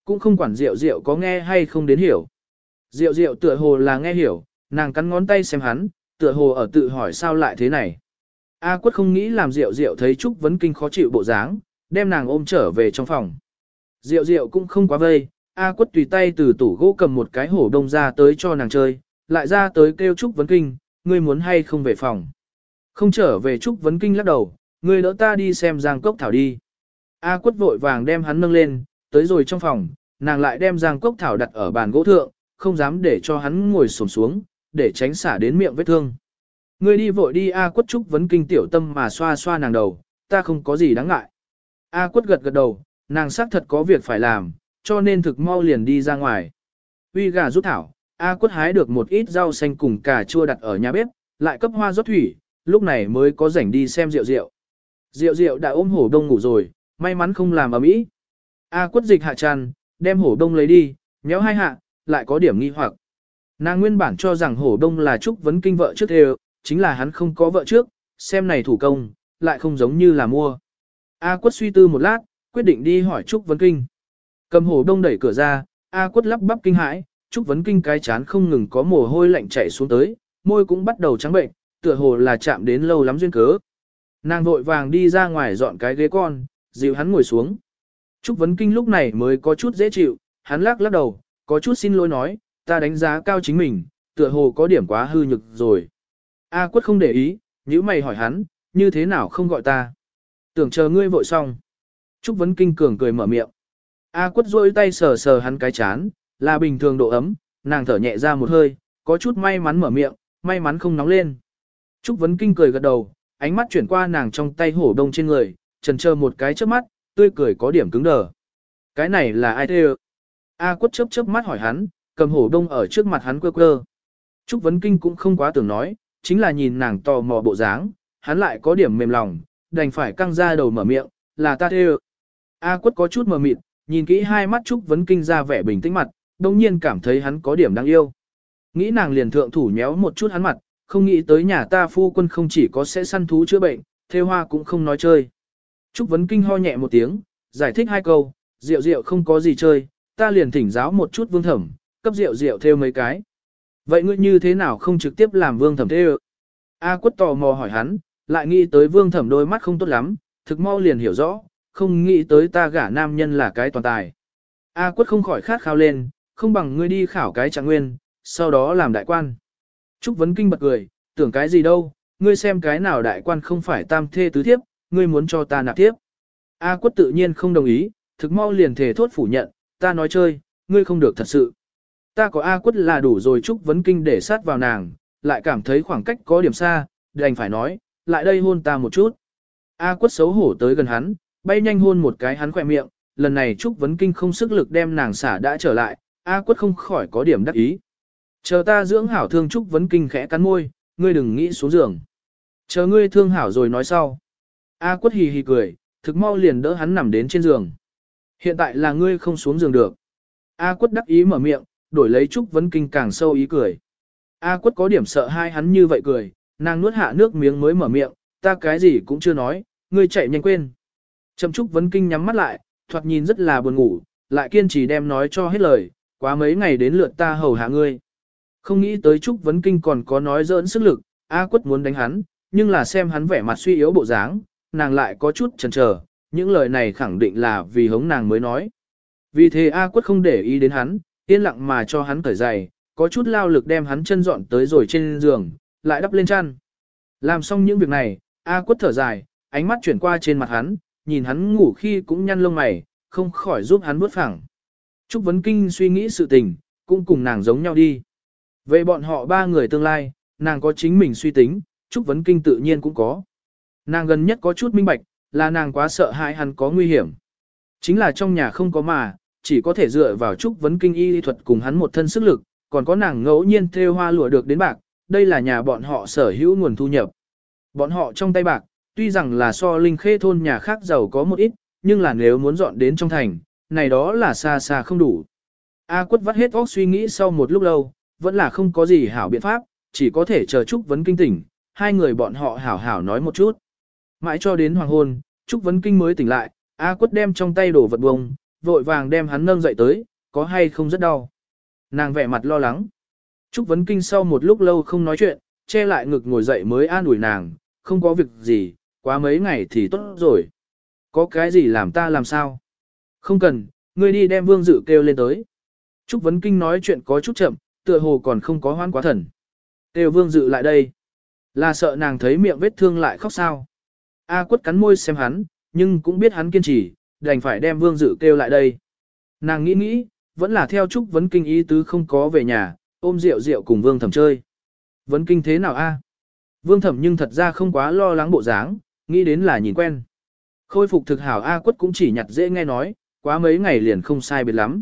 Cũng không quản Diệu Diệu có nghe hay không đến hiểu. Diệu Diệu tựa hồ là nghe hiểu, nàng cắn ngón tay xem hắn, tựa hồ ở tự hỏi sao lại thế này. A quất không nghĩ làm Diệu Diệu thấy Trúc Vấn Kinh khó chịu bộ dáng, đem nàng ôm trở về trong phòng. Diệu Diệu cũng không quá vây, A quất tùy tay từ tủ gỗ cầm một cái hổ đông ra tới cho nàng chơi, lại ra tới kêu Trúc Vấn Kinh, ngươi muốn hay không về phòng. Không trở về Trúc Vấn Kinh lắc đầu, ngươi đỡ ta đi xem giang cốc thảo đi. A quất vội vàng đem hắn nâng lên, tới rồi trong phòng, nàng lại đem giang cốc thảo đặt ở bàn gỗ thượng, không dám để cho hắn ngồi xổm xuống, để tránh xả đến miệng vết thương. Ngươi đi vội đi A quất Trúc Vấn Kinh tiểu tâm mà xoa xoa nàng đầu, ta không có gì đáng ngại. A quất gật gật đầu, nàng xác thật có việc phải làm, cho nên thực mau liền đi ra ngoài. Uy gà rút thảo, A quất hái được một ít rau xanh cùng cà chua đặt ở nhà bếp, lại cấp hoa rót thủy, lúc này mới có rảnh đi xem rượu rượu. Rượu rượu đã ôm hổ đông ngủ rồi, may mắn không làm ở mỹ. A quất dịch hạ tràn, đem hổ đông lấy đi, nhéo hai hạ, lại có điểm nghi hoặc. Nàng nguyên bản cho rằng hổ đông là trúc vấn kinh vợ trước thề, chính là hắn không có vợ trước, xem này thủ công, lại không giống như là mua. A quất suy tư một lát, quyết định đi hỏi trúc vấn kinh. Cầm hổ đông đẩy cửa ra, A quất lắp bắp kinh hãi, Trúc Vấn Kinh cái chán không ngừng có mồ hôi lạnh chảy xuống tới, môi cũng bắt đầu trắng bệnh, tựa hồ là chạm đến lâu lắm duyên cớ. Nàng vội vàng đi ra ngoài dọn cái ghế con, dịu hắn ngồi xuống. Trúc Vấn Kinh lúc này mới có chút dễ chịu, hắn lắc lắc đầu, có chút xin lỗi nói, ta đánh giá cao chính mình, tựa hồ có điểm quá hư nhực rồi. A quất không để ý, nhữ mày hỏi hắn, như thế nào không gọi ta. Tưởng chờ ngươi vội xong. Trúc Vấn Kinh cường cười mở miệng. A quất rôi tay sờ sờ hắn cái chán, là bình thường độ ấm, nàng thở nhẹ ra một hơi, có chút may mắn mở miệng, may mắn không nóng lên. Trúc Vấn Kinh cười gật đầu, ánh mắt chuyển qua nàng trong tay hổ đông trên người, trần chờ một cái trước mắt, tươi cười có điểm cứng đờ. Cái này là ai thế A quất chớp chớp mắt hỏi hắn, cầm hổ đông ở trước mặt hắn quơ quơ. Trúc Vấn Kinh cũng không quá tưởng nói, chính là nhìn nàng tò mò bộ dáng, hắn lại có điểm mềm lòng, đành phải căng ra đầu mở miệng, là ta thê A quất có chút mờ mịt, nhìn kỹ hai mắt Trúc Vấn Kinh ra vẻ bình tĩnh mặt, đồng nhiên cảm thấy hắn có điểm đáng yêu. Nghĩ nàng liền thượng thủ nhéo một chút hắn mặt, không nghĩ tới nhà ta phu quân không chỉ có sẽ săn thú chữa bệnh, Thê hoa cũng không nói chơi. Trúc Vấn Kinh ho nhẹ một tiếng, giải thích hai câu, rượu rượu không có gì chơi, ta liền thỉnh giáo một chút vương thẩm, cấp rượu rượu theo mấy cái. Vậy ngươi như thế nào không trực tiếp làm vương thẩm theo? A quất tò mò hỏi hắn, lại nghĩ tới vương thẩm đôi mắt không tốt lắm, thực mau liền hiểu rõ, không nghĩ tới ta gả nam nhân là cái toàn tài. A quất không khỏi khát khao lên, không bằng ngươi đi khảo cái trạng nguyên, sau đó làm đại quan. Trúc Vấn Kinh bật cười, tưởng cái gì đâu, ngươi xem cái nào đại quan không phải tam thê tứ thiếp, ngươi muốn cho ta nạp thiếp? A quất tự nhiên không đồng ý, thực mau liền thể thốt phủ nhận, ta nói chơi, ngươi không được thật sự. Ta có A quất là đủ rồi Trúc Vấn Kinh để sát vào nàng, lại cảm thấy khoảng cách có điểm xa, đành phải nói, lại đây hôn ta một chút. A quất xấu hổ tới gần hắn, bay nhanh hôn một cái hắn khỏe miệng, lần này Trúc Vấn Kinh không sức lực đem nàng xả đã trở lại, A quất không khỏi có điểm đắc ý. Chờ ta dưỡng hảo thương Trúc Vấn Kinh khẽ cắn môi, ngươi đừng nghĩ xuống giường. Chờ ngươi thương hảo rồi nói sau. A quất hì hì cười, thực mau liền đỡ hắn nằm đến trên giường. Hiện tại là ngươi không xuống giường được. A quất đắc ý mở miệng, đổi lấy Trúc Vấn Kinh càng sâu ý cười. A quất có điểm sợ hai hắn như vậy cười, nàng nuốt hạ nước miếng mới mở miệng, ta cái gì cũng chưa nói, ngươi chạy nhanh quên. Trầm Trúc Vấn Kinh nhắm mắt lại, thoạt nhìn rất là buồn ngủ, lại kiên trì đem nói cho hết lời, quá mấy ngày đến lượt ta hầu hạ ngươi. Không nghĩ tới Trúc Vấn Kinh còn có nói dỡn sức lực, A quất muốn đánh hắn, nhưng là xem hắn vẻ mặt suy yếu bộ dáng, nàng lại có chút chần chờ, những lời này khẳng định là vì hống nàng mới nói. Vì thế A quất không để ý đến hắn, yên lặng mà cho hắn cởi giày, có chút lao lực đem hắn chân dọn tới rồi trên giường, lại đắp lên chăn. Làm xong những việc này, A quất thở dài, ánh mắt chuyển qua trên mặt hắn, nhìn hắn ngủ khi cũng nhăn lông mày, không khỏi giúp hắn bước phẳng. Trúc Vấn Kinh suy nghĩ sự tình, cũng cùng nàng giống nhau đi. Về bọn họ ba người tương lai, nàng có chính mình suy tính, Trúc Vấn Kinh tự nhiên cũng có. Nàng gần nhất có chút minh bạch, là nàng quá sợ hãi hắn có nguy hiểm. Chính là trong nhà không có mà, chỉ có thể dựa vào Trúc Vấn Kinh y lý thuật cùng hắn một thân sức lực, còn có nàng ngẫu nhiên thêu hoa lụa được đến bạc, đây là nhà bọn họ sở hữu nguồn thu nhập. Bọn họ trong tay bạc, tuy rằng là so linh khê thôn nhà khác giàu có một ít, nhưng là nếu muốn dọn đến trong thành, này đó là xa xa không đủ. A quất vắt hết óc suy nghĩ sau một lúc lâu, vẫn là không có gì hảo biện pháp, chỉ có thể chờ Trúc Vấn Kinh tỉnh, hai người bọn họ hảo hảo nói một chút. Mãi cho đến hoàng hôn, Trúc Vấn Kinh mới tỉnh lại, A quất đem trong tay đổ vật bông, vội vàng đem hắn nâng dậy tới, có hay không rất đau. Nàng vẻ mặt lo lắng. Trúc Vấn Kinh sau một lúc lâu không nói chuyện, che lại ngực ngồi dậy mới an ủi nàng, không có việc gì, quá mấy ngày thì tốt rồi. Có cái gì làm ta làm sao? Không cần, ngươi đi đem vương dự kêu lên tới. Trúc Vấn Kinh nói chuyện có chút chậm, tựa hồ còn không có hoan quá thần. Kêu vương dự lại đây. Là sợ nàng thấy miệng vết thương lại khóc sao. A quất cắn môi xem hắn, nhưng cũng biết hắn kiên trì, đành phải đem vương dự kêu lại đây. Nàng nghĩ nghĩ, vẫn là theo Trúc Vấn Kinh ý tứ không có về nhà, ôm rượu rượu cùng vương thẩm chơi. Vấn Kinh thế nào a? Vương thẩm nhưng thật ra không quá lo lắng bộ dáng, nghĩ đến là nhìn quen. Khôi phục thực hảo A quất cũng chỉ nhặt dễ nghe nói, quá mấy ngày liền không sai biệt lắm.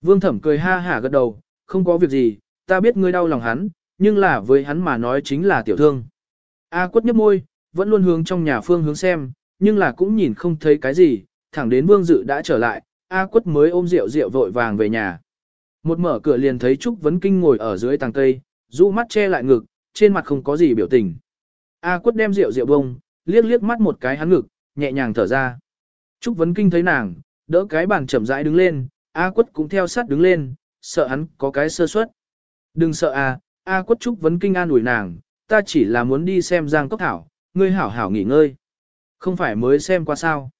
Vương thẩm cười ha hả gật đầu, không có việc gì, ta biết ngươi đau lòng hắn, nhưng là với hắn mà nói chính là tiểu thương. A quất nhấp môi, vẫn luôn hướng trong nhà phương hướng xem, nhưng là cũng nhìn không thấy cái gì, thẳng đến vương dự đã trở lại, A quất mới ôm rượu rượu vội vàng về nhà. Một mở cửa liền thấy Trúc Vấn Kinh ngồi ở dưới tàng cây, rũ mắt che lại ngực, trên mặt không có gì biểu tình. A quất đem rượu rượu bông, liếc liếc mắt một cái hắn ngực, nhẹ nhàng thở ra. Trúc Vấn Kinh thấy nàng, đỡ cái bàn chậm rãi đứng lên, A quất cũng theo sát đứng lên, sợ hắn có cái sơ suất. Đừng sợ A, A quất Trúc Vấn Kinh an ủi nàng, ta chỉ là muốn đi xem Giang Cốc Thảo, ngươi hảo hảo nghỉ ngơi. Không phải mới xem qua sao.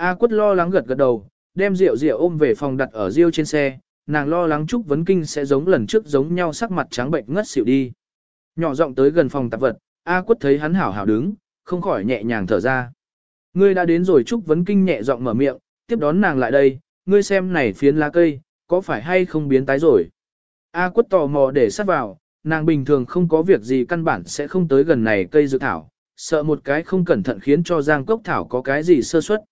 A quất lo lắng gật gật đầu, đem rượu rượu ôm về phòng đặt ở riêu trên xe, nàng lo lắng Trúc Vấn Kinh sẽ giống lần trước giống nhau sắc mặt trắng bệnh ngất xỉu đi. Nhỏ giọng tới gần phòng tạp vật, A quất thấy hắn hảo hảo đứng, không khỏi nhẹ nhàng thở ra. Ngươi đã đến rồi Trúc Vấn Kinh nhẹ giọng mở miệng, tiếp đón nàng lại đây, ngươi xem này phiến lá cây, có phải hay không biến tái rồi. A quất tò mò để sát vào, nàng bình thường không có việc gì căn bản sẽ không tới gần này cây dược thảo, sợ một cái không cẩn thận khiến cho Giang Cốc Thảo có cái gì sơ suất.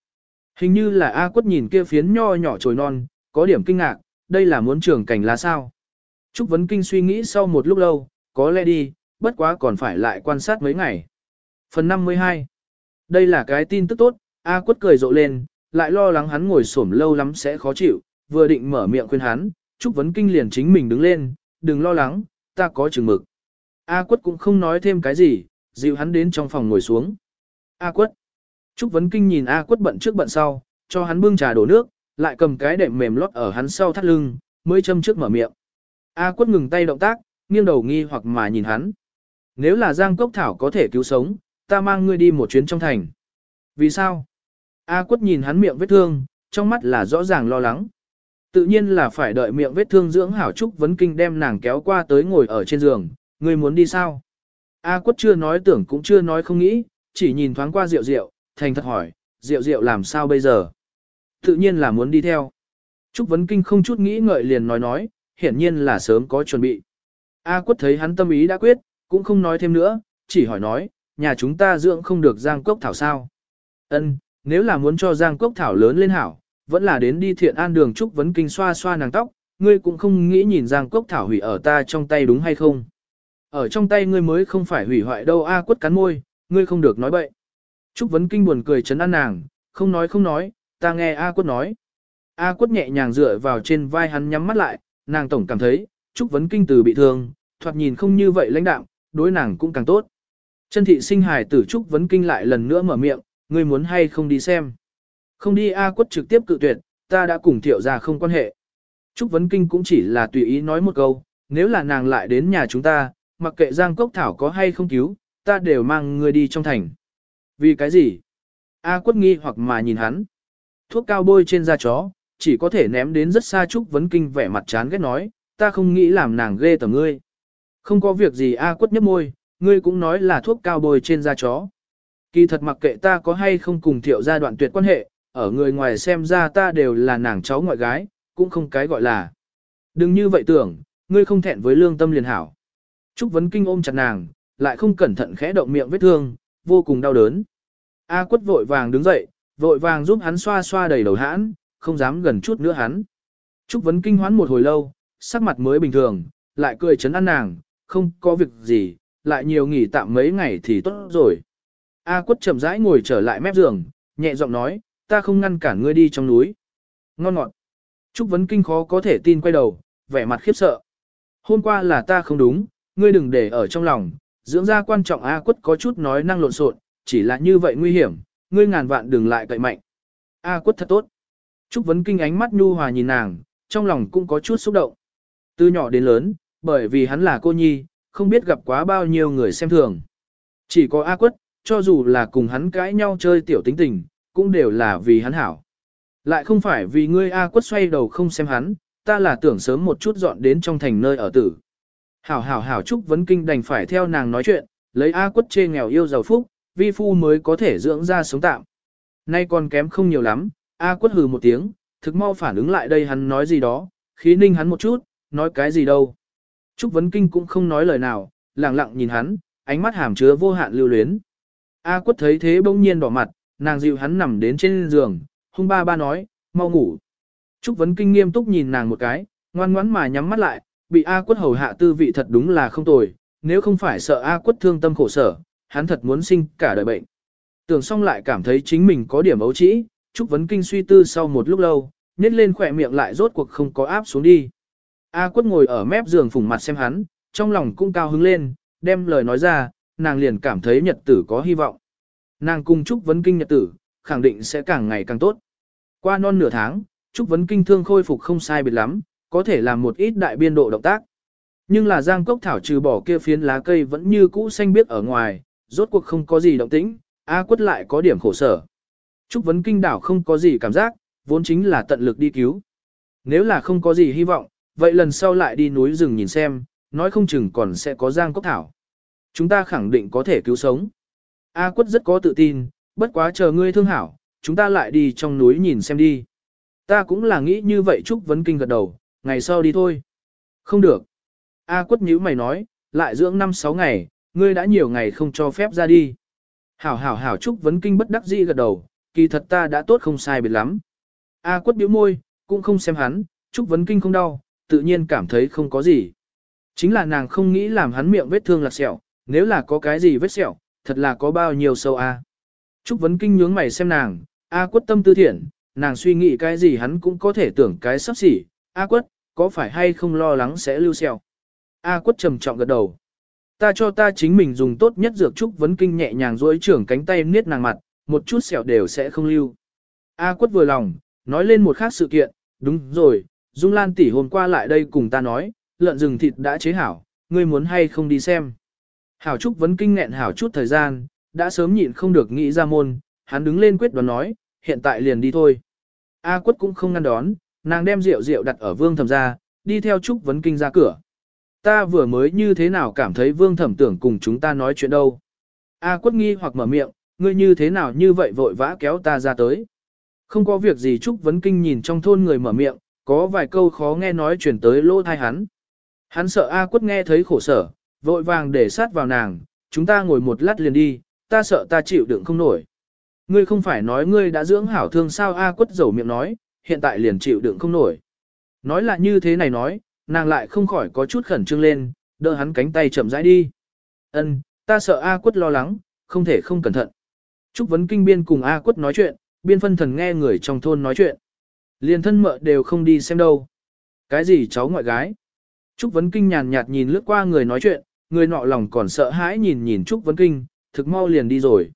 Hình như là A quất nhìn kia phiến nho nhỏ trồi non, có điểm kinh ngạc, đây là muốn trưởng cảnh lá sao. Trúc Vấn Kinh suy nghĩ sau một lúc lâu, có lẽ đi, bất quá còn phải lại quan sát mấy ngày. Phần 52 Đây là cái tin tức tốt, A quất cười rộ lên, lại lo lắng hắn ngồi xổm lâu lắm sẽ khó chịu, vừa định mở miệng khuyên hắn, Trúc Vấn Kinh liền chính mình đứng lên, đừng lo lắng, ta có chừng mực. A quất cũng không nói thêm cái gì, dịu hắn đến trong phòng ngồi xuống. A quất. Trúc Vấn Kinh nhìn A quất bận trước bận sau, cho hắn bưng trà đổ nước, lại cầm cái đệm mềm lót ở hắn sau thắt lưng, mới châm trước mở miệng. A quất ngừng tay động tác, nghiêng đầu nghi hoặc mà nhìn hắn. Nếu là Giang Cốc Thảo có thể cứu sống, ta mang ngươi đi một chuyến trong thành. Vì sao? A quất nhìn hắn miệng vết thương, trong mắt là rõ ràng lo lắng. Tự nhiên là phải đợi miệng vết thương dưỡng hảo Trúc Vấn Kinh đem nàng kéo qua tới ngồi ở trên giường, ngươi muốn đi sao? A quất chưa nói tưởng cũng chưa nói không nghĩ, chỉ nhìn thoáng qua rượu rượu, thành thật hỏi, rượu rượu làm sao bây giờ? Tự nhiên là muốn đi theo. Trúc Vấn Kinh không chút nghĩ ngợi liền nói nói, hiển nhiên là sớm có chuẩn bị. A quất thấy hắn tâm ý đã quyết, cũng không nói thêm nữa, chỉ hỏi nói, nhà chúng ta dưỡng không được giang cốc thảo sao. Ân, nếu là muốn cho giang cốc thảo lớn lên hảo, vẫn là đến đi thiện an đường Trúc Vấn Kinh xoa xoa nàng tóc, ngươi cũng không nghĩ nhìn giang cốc thảo hủy ở ta trong tay đúng hay không. Ở trong tay ngươi mới không phải hủy hoại đâu A quất cắn môi, ngươi không được nói bậy. Trúc Vấn Kinh buồn cười chấn an nàng, không nói không nói, ta nghe A quất nói. A quất nhẹ nhàng dựa vào trên vai hắn nhắm mắt lại, nàng tổng cảm thấy, Trúc Vấn Kinh từ bị thương, thoạt nhìn không như vậy lãnh đạm, đối nàng cũng càng tốt. Chân thị sinh hài tử Trúc Vấn Kinh lại lần nữa mở miệng, ngươi muốn hay không đi xem. Không đi A quất trực tiếp cự tuyệt, ta đã cùng thiệu ra không quan hệ. Trúc Vấn Kinh cũng chỉ là tùy ý nói một câu, nếu là nàng lại đến nhà chúng ta, mặc kệ Giang Cốc Thảo có hay không cứu, ta đều mang ngươi đi trong thành. Vì cái gì? A quất nghi hoặc mà nhìn hắn. Thuốc cao bôi trên da chó, chỉ có thể ném đến rất xa Trúc Vấn Kinh vẻ mặt chán ghét nói, ta không nghĩ làm nàng ghê tởm ngươi. Không có việc gì A quất nhấp môi, ngươi cũng nói là thuốc cao bôi trên da chó. Kỳ thật mặc kệ ta có hay không cùng thiệu gia đoạn tuyệt quan hệ, ở người ngoài xem ra ta đều là nàng cháu ngoại gái, cũng không cái gọi là. Đừng như vậy tưởng, ngươi không thẹn với lương tâm liền hảo. Trúc Vấn Kinh ôm chặt nàng, lại không cẩn thận khẽ động miệng vết thương, vô cùng đau đớn. A quất vội vàng đứng dậy, vội vàng giúp hắn xoa xoa đầy đầu hãn, không dám gần chút nữa hắn. Trúc Vấn Kinh hoán một hồi lâu, sắc mặt mới bình thường, lại cười chấn an nàng, không có việc gì, lại nhiều nghỉ tạm mấy ngày thì tốt rồi. A quất chậm rãi ngồi trở lại mép giường, nhẹ giọng nói, ta không ngăn cản ngươi đi trong núi. Ngon ngọt. Trúc Vấn Kinh khó có thể tin quay đầu, vẻ mặt khiếp sợ. Hôm qua là ta không đúng, ngươi đừng để ở trong lòng, dưỡng ra quan trọng A quất có chút nói năng lộn xộn, chỉ là như vậy nguy hiểm, ngươi ngàn vạn đừng lại cậy mạnh. A quất thật tốt. Trúc Vấn Kinh ánh mắt nhu hòa nhìn nàng, trong lòng cũng có chút xúc động. Từ nhỏ đến lớn, bởi vì hắn là cô nhi, không biết gặp quá bao nhiêu người xem thường. Chỉ có A quất, cho dù là cùng hắn cãi nhau chơi tiểu tính tình, cũng đều là vì hắn hảo. Lại không phải vì ngươi A quất xoay đầu không xem hắn, ta là tưởng sớm một chút dọn đến trong thành nơi ở tử. Hảo hảo hảo Trúc Vấn Kinh đành phải theo nàng nói chuyện, lấy A quất chê nghèo yêu giàu phúc, vi phu mới có thể dưỡng ra sống tạm. Nay còn kém không nhiều lắm, A quất hừ một tiếng, thực mau phản ứng lại đây hắn nói gì đó, khí ninh hắn một chút, nói cái gì đâu. Trúc Vấn Kinh cũng không nói lời nào, lặng lặng nhìn hắn, ánh mắt hàm chứa vô hạn lưu luyến. A quất thấy thế bỗng nhiên đỏ mặt, nàng dịu hắn nằm đến trên giường, hung ba ba nói, mau ngủ. Trúc Vấn Kinh nghiêm túc nhìn nàng một cái, ngoan ngoãn mà nhắm mắt lại, bị A quất hầu hạ tư vị thật đúng là không tồi, nếu không phải sợ A quất thương tâm khổ sở, hắn thật muốn sinh cả đời bệnh. Tưởng xong lại cảm thấy chính mình có điểm ấu trĩ, Trúc Vấn Kinh suy tư sau một lúc lâu, nhét lên khỏe miệng lại rốt cuộc không có áp xuống đi. A quất ngồi ở mép giường phủng mặt xem hắn, trong lòng cũng cao hứng lên, đem lời nói ra, nàng liền cảm thấy nhật tử có hy vọng. Nàng cùng Trúc Vấn Kinh nhật tử, khẳng định sẽ càng ngày càng tốt. Qua non nửa tháng, Trúc Vấn Kinh thương khôi phục không sai biệt lắm, có thể làm một ít đại biên độ động tác. Nhưng là giang cốc thảo trừ bỏ kia phiến lá cây vẫn như cũ xanh biếc ở ngoài, rốt cuộc không có gì động tĩnh, A quất lại có điểm khổ sở. Trúc Vấn Kinh đảo không có gì cảm giác, vốn chính là tận lực đi cứu. Nếu là không có gì hy vọng, vậy lần sau lại đi núi rừng nhìn xem, nói không chừng còn sẽ có giang cốc thảo. Chúng ta khẳng định có thể cứu sống. A quất rất có tự tin, bất quá chờ ngươi thương hảo, chúng ta lại đi trong núi nhìn xem đi. Ta cũng là nghĩ như vậy Trúc Vấn Kinh gật đầu, ngày sau đi thôi. Không được. A quất nhíu mày nói, lại dưỡng 5-6 ngày, ngươi đã nhiều ngày không cho phép ra đi. Hảo hảo hảo Trúc Vấn Kinh bất đắc dĩ gật đầu, kỳ thật ta đã tốt không sai biệt lắm. A quất biểu môi, cũng không xem hắn, Trúc Vấn Kinh không đau, tự nhiên cảm thấy không có gì. Chính là nàng không nghĩ làm hắn miệng vết thương lạc sẹo, nếu là có cái gì vết sẹo, thật là có bao nhiêu sâu a. Trúc Vấn Kinh nhướng mày xem nàng, A quất tâm tư thiện, nàng suy nghĩ cái gì hắn cũng có thể tưởng cái sắp xỉ, A quất, có phải hay không lo lắng sẽ lưu sẹo. A quất trầm trọng gật đầu. Ta cho ta chính mình dùng tốt nhất dược Trúc Vấn Kinh nhẹ nhàng duỗi trưởng cánh tay niết nàng mặt, một chút sẹo đều sẽ không lưu. A quất vừa lòng, nói lên một khác sự kiện, đúng rồi, Dung Lan tỷ hôm qua lại đây cùng ta nói, lợn rừng thịt đã chế hảo, ngươi muốn hay không đi xem. Hảo Trúc vấn kinh nghẹn hảo chút thời gian, đã sớm nhịn không được nghĩ ra môn, hắn đứng lên quyết đoán nói, hiện tại liền đi thôi. A quất cũng không ngăn đón, nàng đem rượu rượu đặt ở vương thẩm ra, đi theo Trúc vấn kinh ra cửa. Ta vừa mới như thế nào cảm thấy vương thẩm tưởng cùng chúng ta nói chuyện đâu. A quất nghi hoặc mở miệng, ngươi như thế nào như vậy vội vã kéo ta ra tới. Không có việc gì Trúc vấn kinh nhìn trong thôn người mở miệng, có vài câu khó nghe nói chuyển tới lỗ thai hắn. Hắn sợ A quất nghe thấy khổ sở, vội vàng để sát vào nàng, chúng ta ngồi một lát liền đi, ta sợ ta chịu đựng không nổi. Ngươi không phải nói ngươi đã dưỡng hảo thương sao A quất dầu miệng nói, hiện tại liền chịu đựng không nổi. Nói là như thế này nói, nàng lại không khỏi có chút khẩn trương lên, đỡ hắn cánh tay chậm rãi đi. Ân, ta sợ A quất lo lắng, không thể không cẩn thận. Trúc vấn kinh biên cùng A quất nói chuyện, biên phân thần nghe người trong thôn nói chuyện. Liền thân mợ đều không đi xem đâu. Cái gì cháu ngoại gái? Trúc Vấn Kinh nhàn nhạt nhìn lướt qua người nói chuyện, người nọ lòng còn sợ hãi nhìn nhìn Trúc Vấn Kinh, thực mau liền đi rồi.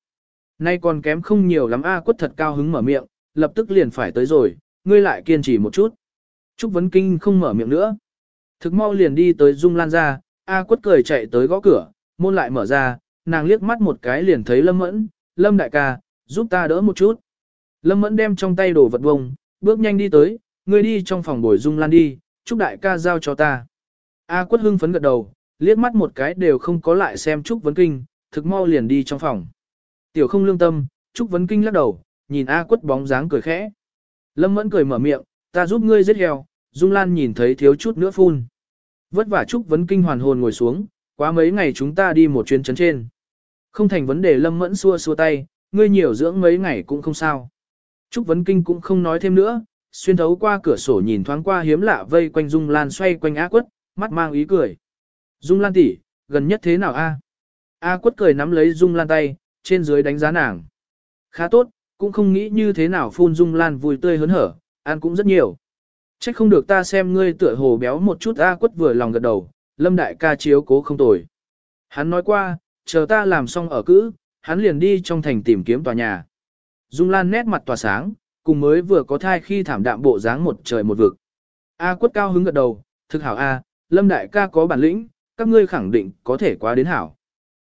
Nay còn kém không nhiều lắm A quất thật cao hứng mở miệng, lập tức liền phải tới rồi, ngươi lại kiên trì một chút. Trúc Vấn Kinh không mở miệng nữa. Thực mau liền đi tới Dung Lan ra, A quất cười chạy tới gõ cửa, môn lại mở ra, nàng liếc mắt một cái liền thấy Lâm Mẫn, Lâm đại ca, giúp ta đỡ một chút. Lâm Mẫn đem trong tay đồ vật vông, bước nhanh đi tới, ngươi đi trong phòng bồi Dung Lan đi, Trúc đại ca giao cho ta. A quất hưng phấn gật đầu, liếc mắt một cái đều không có lại xem Trúc Vấn Kinh, thực mau liền đi trong phòng. Tiểu không lương tâm, Trúc Vấn Kinh lắc đầu, nhìn A quất bóng dáng cười khẽ. Lâm Mẫn cười mở miệng, ta giúp ngươi giết heo, Dung Lan nhìn thấy thiếu chút nữa phun. Vất vả Trúc Vấn Kinh hoàn hồn ngồi xuống, quá mấy ngày chúng ta đi một chuyến chấn trên. Không thành vấn đề Lâm Mẫn xua xua tay, ngươi nhiều dưỡng mấy ngày cũng không sao. Trúc Vấn Kinh cũng không nói thêm nữa, xuyên thấu qua cửa sổ nhìn thoáng qua hiếm lạ vây quanh Dung Lan xoay quanh Á quất, mắt mang ý cười. Dung Lan tỷ, gần nhất thế nào a? A quất cười nắm lấy Dung Lan tay, trên dưới đánh giá nàng. Khá tốt, cũng không nghĩ như thế nào phun Dung Lan vui tươi hớn hở, ăn cũng rất nhiều. Trách không được ta xem ngươi tựa hồ béo một chút A quất vừa lòng gật đầu, lâm đại ca chiếu cố không tồi. Hắn nói qua, chờ ta làm xong ở cữ, hắn liền đi trong thành tìm kiếm tòa nhà. Dung Lan nét mặt tỏa sáng, cùng mới vừa có thai khi thảm đạm bộ dáng một trời một vực. A quất cao hứng gật đầu, thực hảo A, Lâm đại ca có bản lĩnh, các ngươi khẳng định có thể quá đến hảo.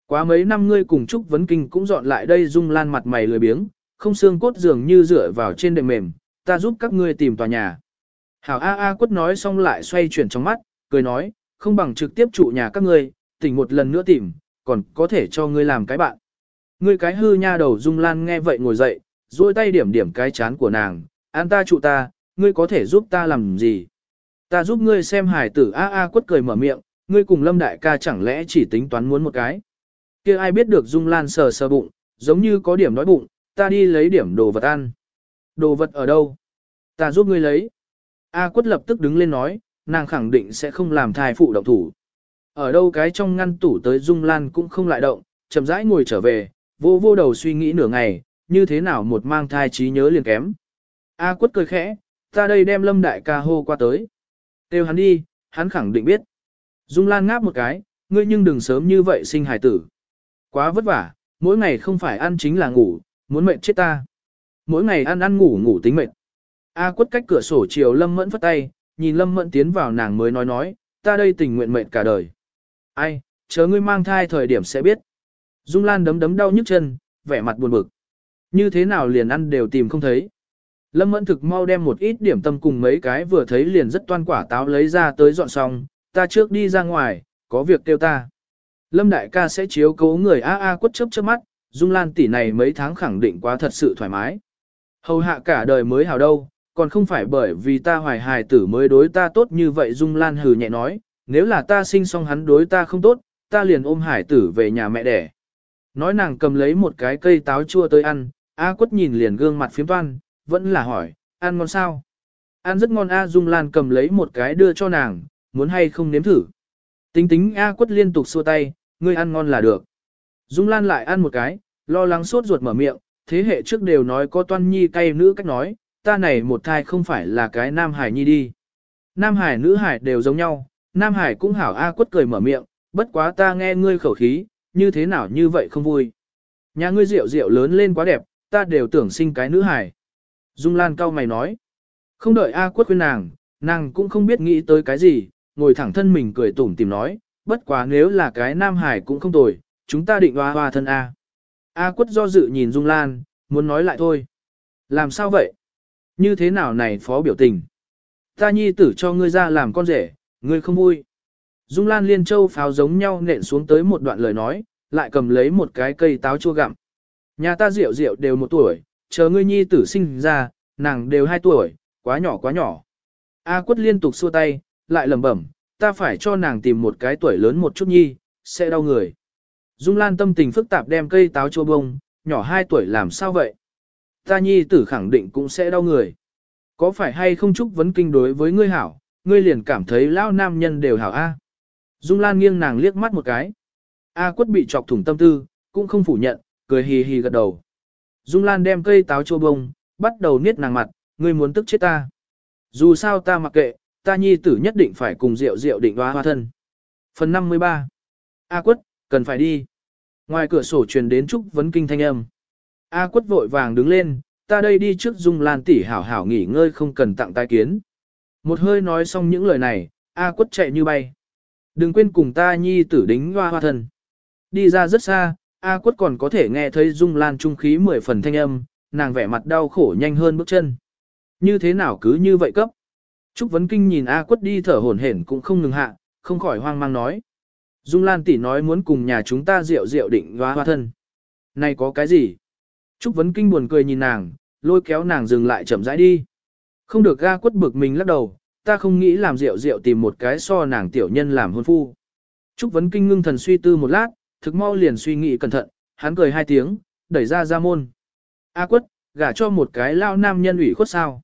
Quá mấy năm ngươi cùng Trúc Vấn Kinh cũng dọn lại đây Dung Lan mặt mày lười biếng, không xương cốt dường như dựa vào trên đệm mềm, ta giúp các ngươi tìm tòa nhà. Hảo A A quất nói xong lại xoay chuyển trong mắt, cười nói, không bằng trực tiếp trụ nhà các ngươi, tỉnh một lần nữa tìm, còn có thể cho ngươi làm cái bạn. Ngươi cái hư nha đầu Dung Lan nghe vậy ngồi dậy, duỗi tay điểm điểm cái chán của nàng, an ta trụ ta, ngươi có thể giúp ta làm gì? Ta giúp ngươi xem hải tử A A quất cười mở miệng, ngươi cùng Lâm đại ca chẳng lẽ chỉ tính toán muốn một cái. kia ai biết được Dung Lan sờ sờ bụng, giống như có điểm đói bụng, ta đi lấy điểm đồ vật ăn. Đồ vật ở đâu? Ta giúp ngươi lấy. A quất lập tức đứng lên nói, nàng khẳng định sẽ không làm thai phụ động thủ. Ở đâu cái trong ngăn tủ tới Dung Lan cũng không lại động, chậm rãi ngồi trở về, vô vô đầu suy nghĩ nửa ngày, như thế nào một mang thai trí nhớ liền kém. A quất cười khẽ, ta đây đem lâm đại ca hô qua tới. Têu hắn đi, hắn khẳng định biết. Dung Lan ngáp một cái, ngươi nhưng đừng sớm như vậy sinh hài tử. Quá vất vả, mỗi ngày không phải ăn chính là ngủ, muốn mệnh chết ta. Mỗi ngày ăn ăn ngủ ngủ tính mệt. A quất cách cửa sổ chiều Lâm Mẫn phất tay, nhìn Lâm Mẫn tiến vào nàng mới nói nói, ta đây tình nguyện mệt cả đời. Ai, chờ ngươi mang thai thời điểm sẽ biết. Dung Lan đấm đấm đau nhức chân, vẻ mặt buồn bực. Như thế nào liền ăn đều tìm không thấy. Lâm Mẫn thực mau đem một ít điểm tâm cùng mấy cái vừa thấy liền rất toan quả táo lấy ra tới dọn xong, ta trước đi ra ngoài, có việc kêu ta. Lâm đại ca sẽ chiếu cố người a a quất chớp chớp mắt, Dung Lan tỷ này mấy tháng khẳng định quá thật sự thoải mái. Hầu hạ cả đời mới hào đâu, còn không phải bởi vì ta hoài hài tử mới đối ta tốt như vậy Dung Lan hừ nhẹ nói, nếu là ta sinh xong hắn đối ta không tốt, ta liền ôm hải tử về nhà mẹ đẻ. Nói nàng cầm lấy một cái cây táo chua tới ăn, A quất nhìn liền gương mặt phiếm toan, vẫn là hỏi, ăn ngon sao? Ăn rất ngon A Dung Lan cầm lấy một cái đưa cho nàng, muốn hay không nếm thử. Tính tính A quất liên tục xua tay, ngươi ăn ngon là được. Dung Lan lại ăn một cái, lo lắng sốt ruột mở miệng, thế hệ trước đều nói có toan nhi cay nữ cách nói, ta này một thai không phải là cái nam hải nhi đi. Nam hải nữ hải đều giống nhau, nam hải cũng hảo A quất cười mở miệng, bất quá ta nghe ngươi khẩu khí, như thế nào như vậy không vui. Nhà ngươi rượu rượu lớn lên quá đẹp, ta đều tưởng sinh cái nữ hải. Dung Lan cao mày nói. Không đợi A quất khuyên nàng, nàng cũng không biết nghĩ tới cái gì, ngồi thẳng thân mình cười tủm tìm nói, bất quá nếu là cái nam hải cũng không tồi, chúng ta định hoa hoa thân A. A quất do dự nhìn Dung Lan, muốn nói lại thôi. Làm sao vậy? Như thế nào này phó biểu tình? Ta nhi tử cho ngươi ra làm con rể, ngươi không vui. Dung Lan liên châu pháo giống nhau nện xuống tới một đoạn lời nói, lại cầm lấy một cái cây táo chua gặm. Nhà ta rượu rượu đều một tuổi, chờ ngươi nhi tử sinh ra, nàng đều hai tuổi, quá nhỏ quá nhỏ. A quất liên tục xua tay, lại lẩm bẩm, ta phải cho nàng tìm một cái tuổi lớn một chút nhi, sẽ đau người. Dung Lan tâm tình phức tạp đem cây táo chua bông, nhỏ hai tuổi làm sao vậy? Ta nhi tử khẳng định cũng sẽ đau người. Có phải hay không chúc vấn kinh đối với ngươi hảo, ngươi liền cảm thấy lão nam nhân đều hảo a? Dung Lan nghiêng nàng liếc mắt một cái. A quất bị chọc thủng tâm tư, cũng không phủ nhận, cười hì hì gật đầu. Dung Lan đem cây táo chua bông, bắt đầu niết nàng mặt, ngươi muốn tức chết ta. Dù sao ta mặc kệ, ta nhi tử nhất định phải cùng rượu rượu định hoa hoa thân. Phần 53 A quất, cần phải đi. Ngoài cửa sổ truyền đến Trúc Vấn Kinh thanh âm. A quất vội vàng đứng lên, ta đây đi trước Dung Lan tỷ hảo hảo nghỉ ngơi không cần tặng tai kiến. Một hơi nói xong những lời này, A quất chạy như bay. Đừng quên cùng ta nhi tử đính hoa hoa thân. Đi ra rất xa, A quất còn có thể nghe thấy Dung Lan trung khí mười phần thanh âm, nàng vẻ mặt đau khổ nhanh hơn bước chân. Như thế nào cứ như vậy cấp? Trúc Vấn Kinh nhìn A quất đi thở hổn hển cũng không ngừng hạ, không khỏi hoang mang nói. Dung Lan tỷ nói muốn cùng nhà chúng ta rượu rượu định hoa hoa thân. Này có cái gì? Trúc Vấn Kinh buồn cười nhìn nàng, lôi kéo nàng dừng lại chậm rãi đi. Không được ga quất bực mình lắc đầu, ta không nghĩ làm rượu rượu tìm một cái so nàng tiểu nhân làm hôn phu. Trúc Vấn Kinh ngưng thần suy tư một lát, thực mau liền suy nghĩ cẩn thận, hắn cười hai tiếng, đẩy ra ra môn. A quất, gả cho một cái lao nam nhân ủy khuất sao?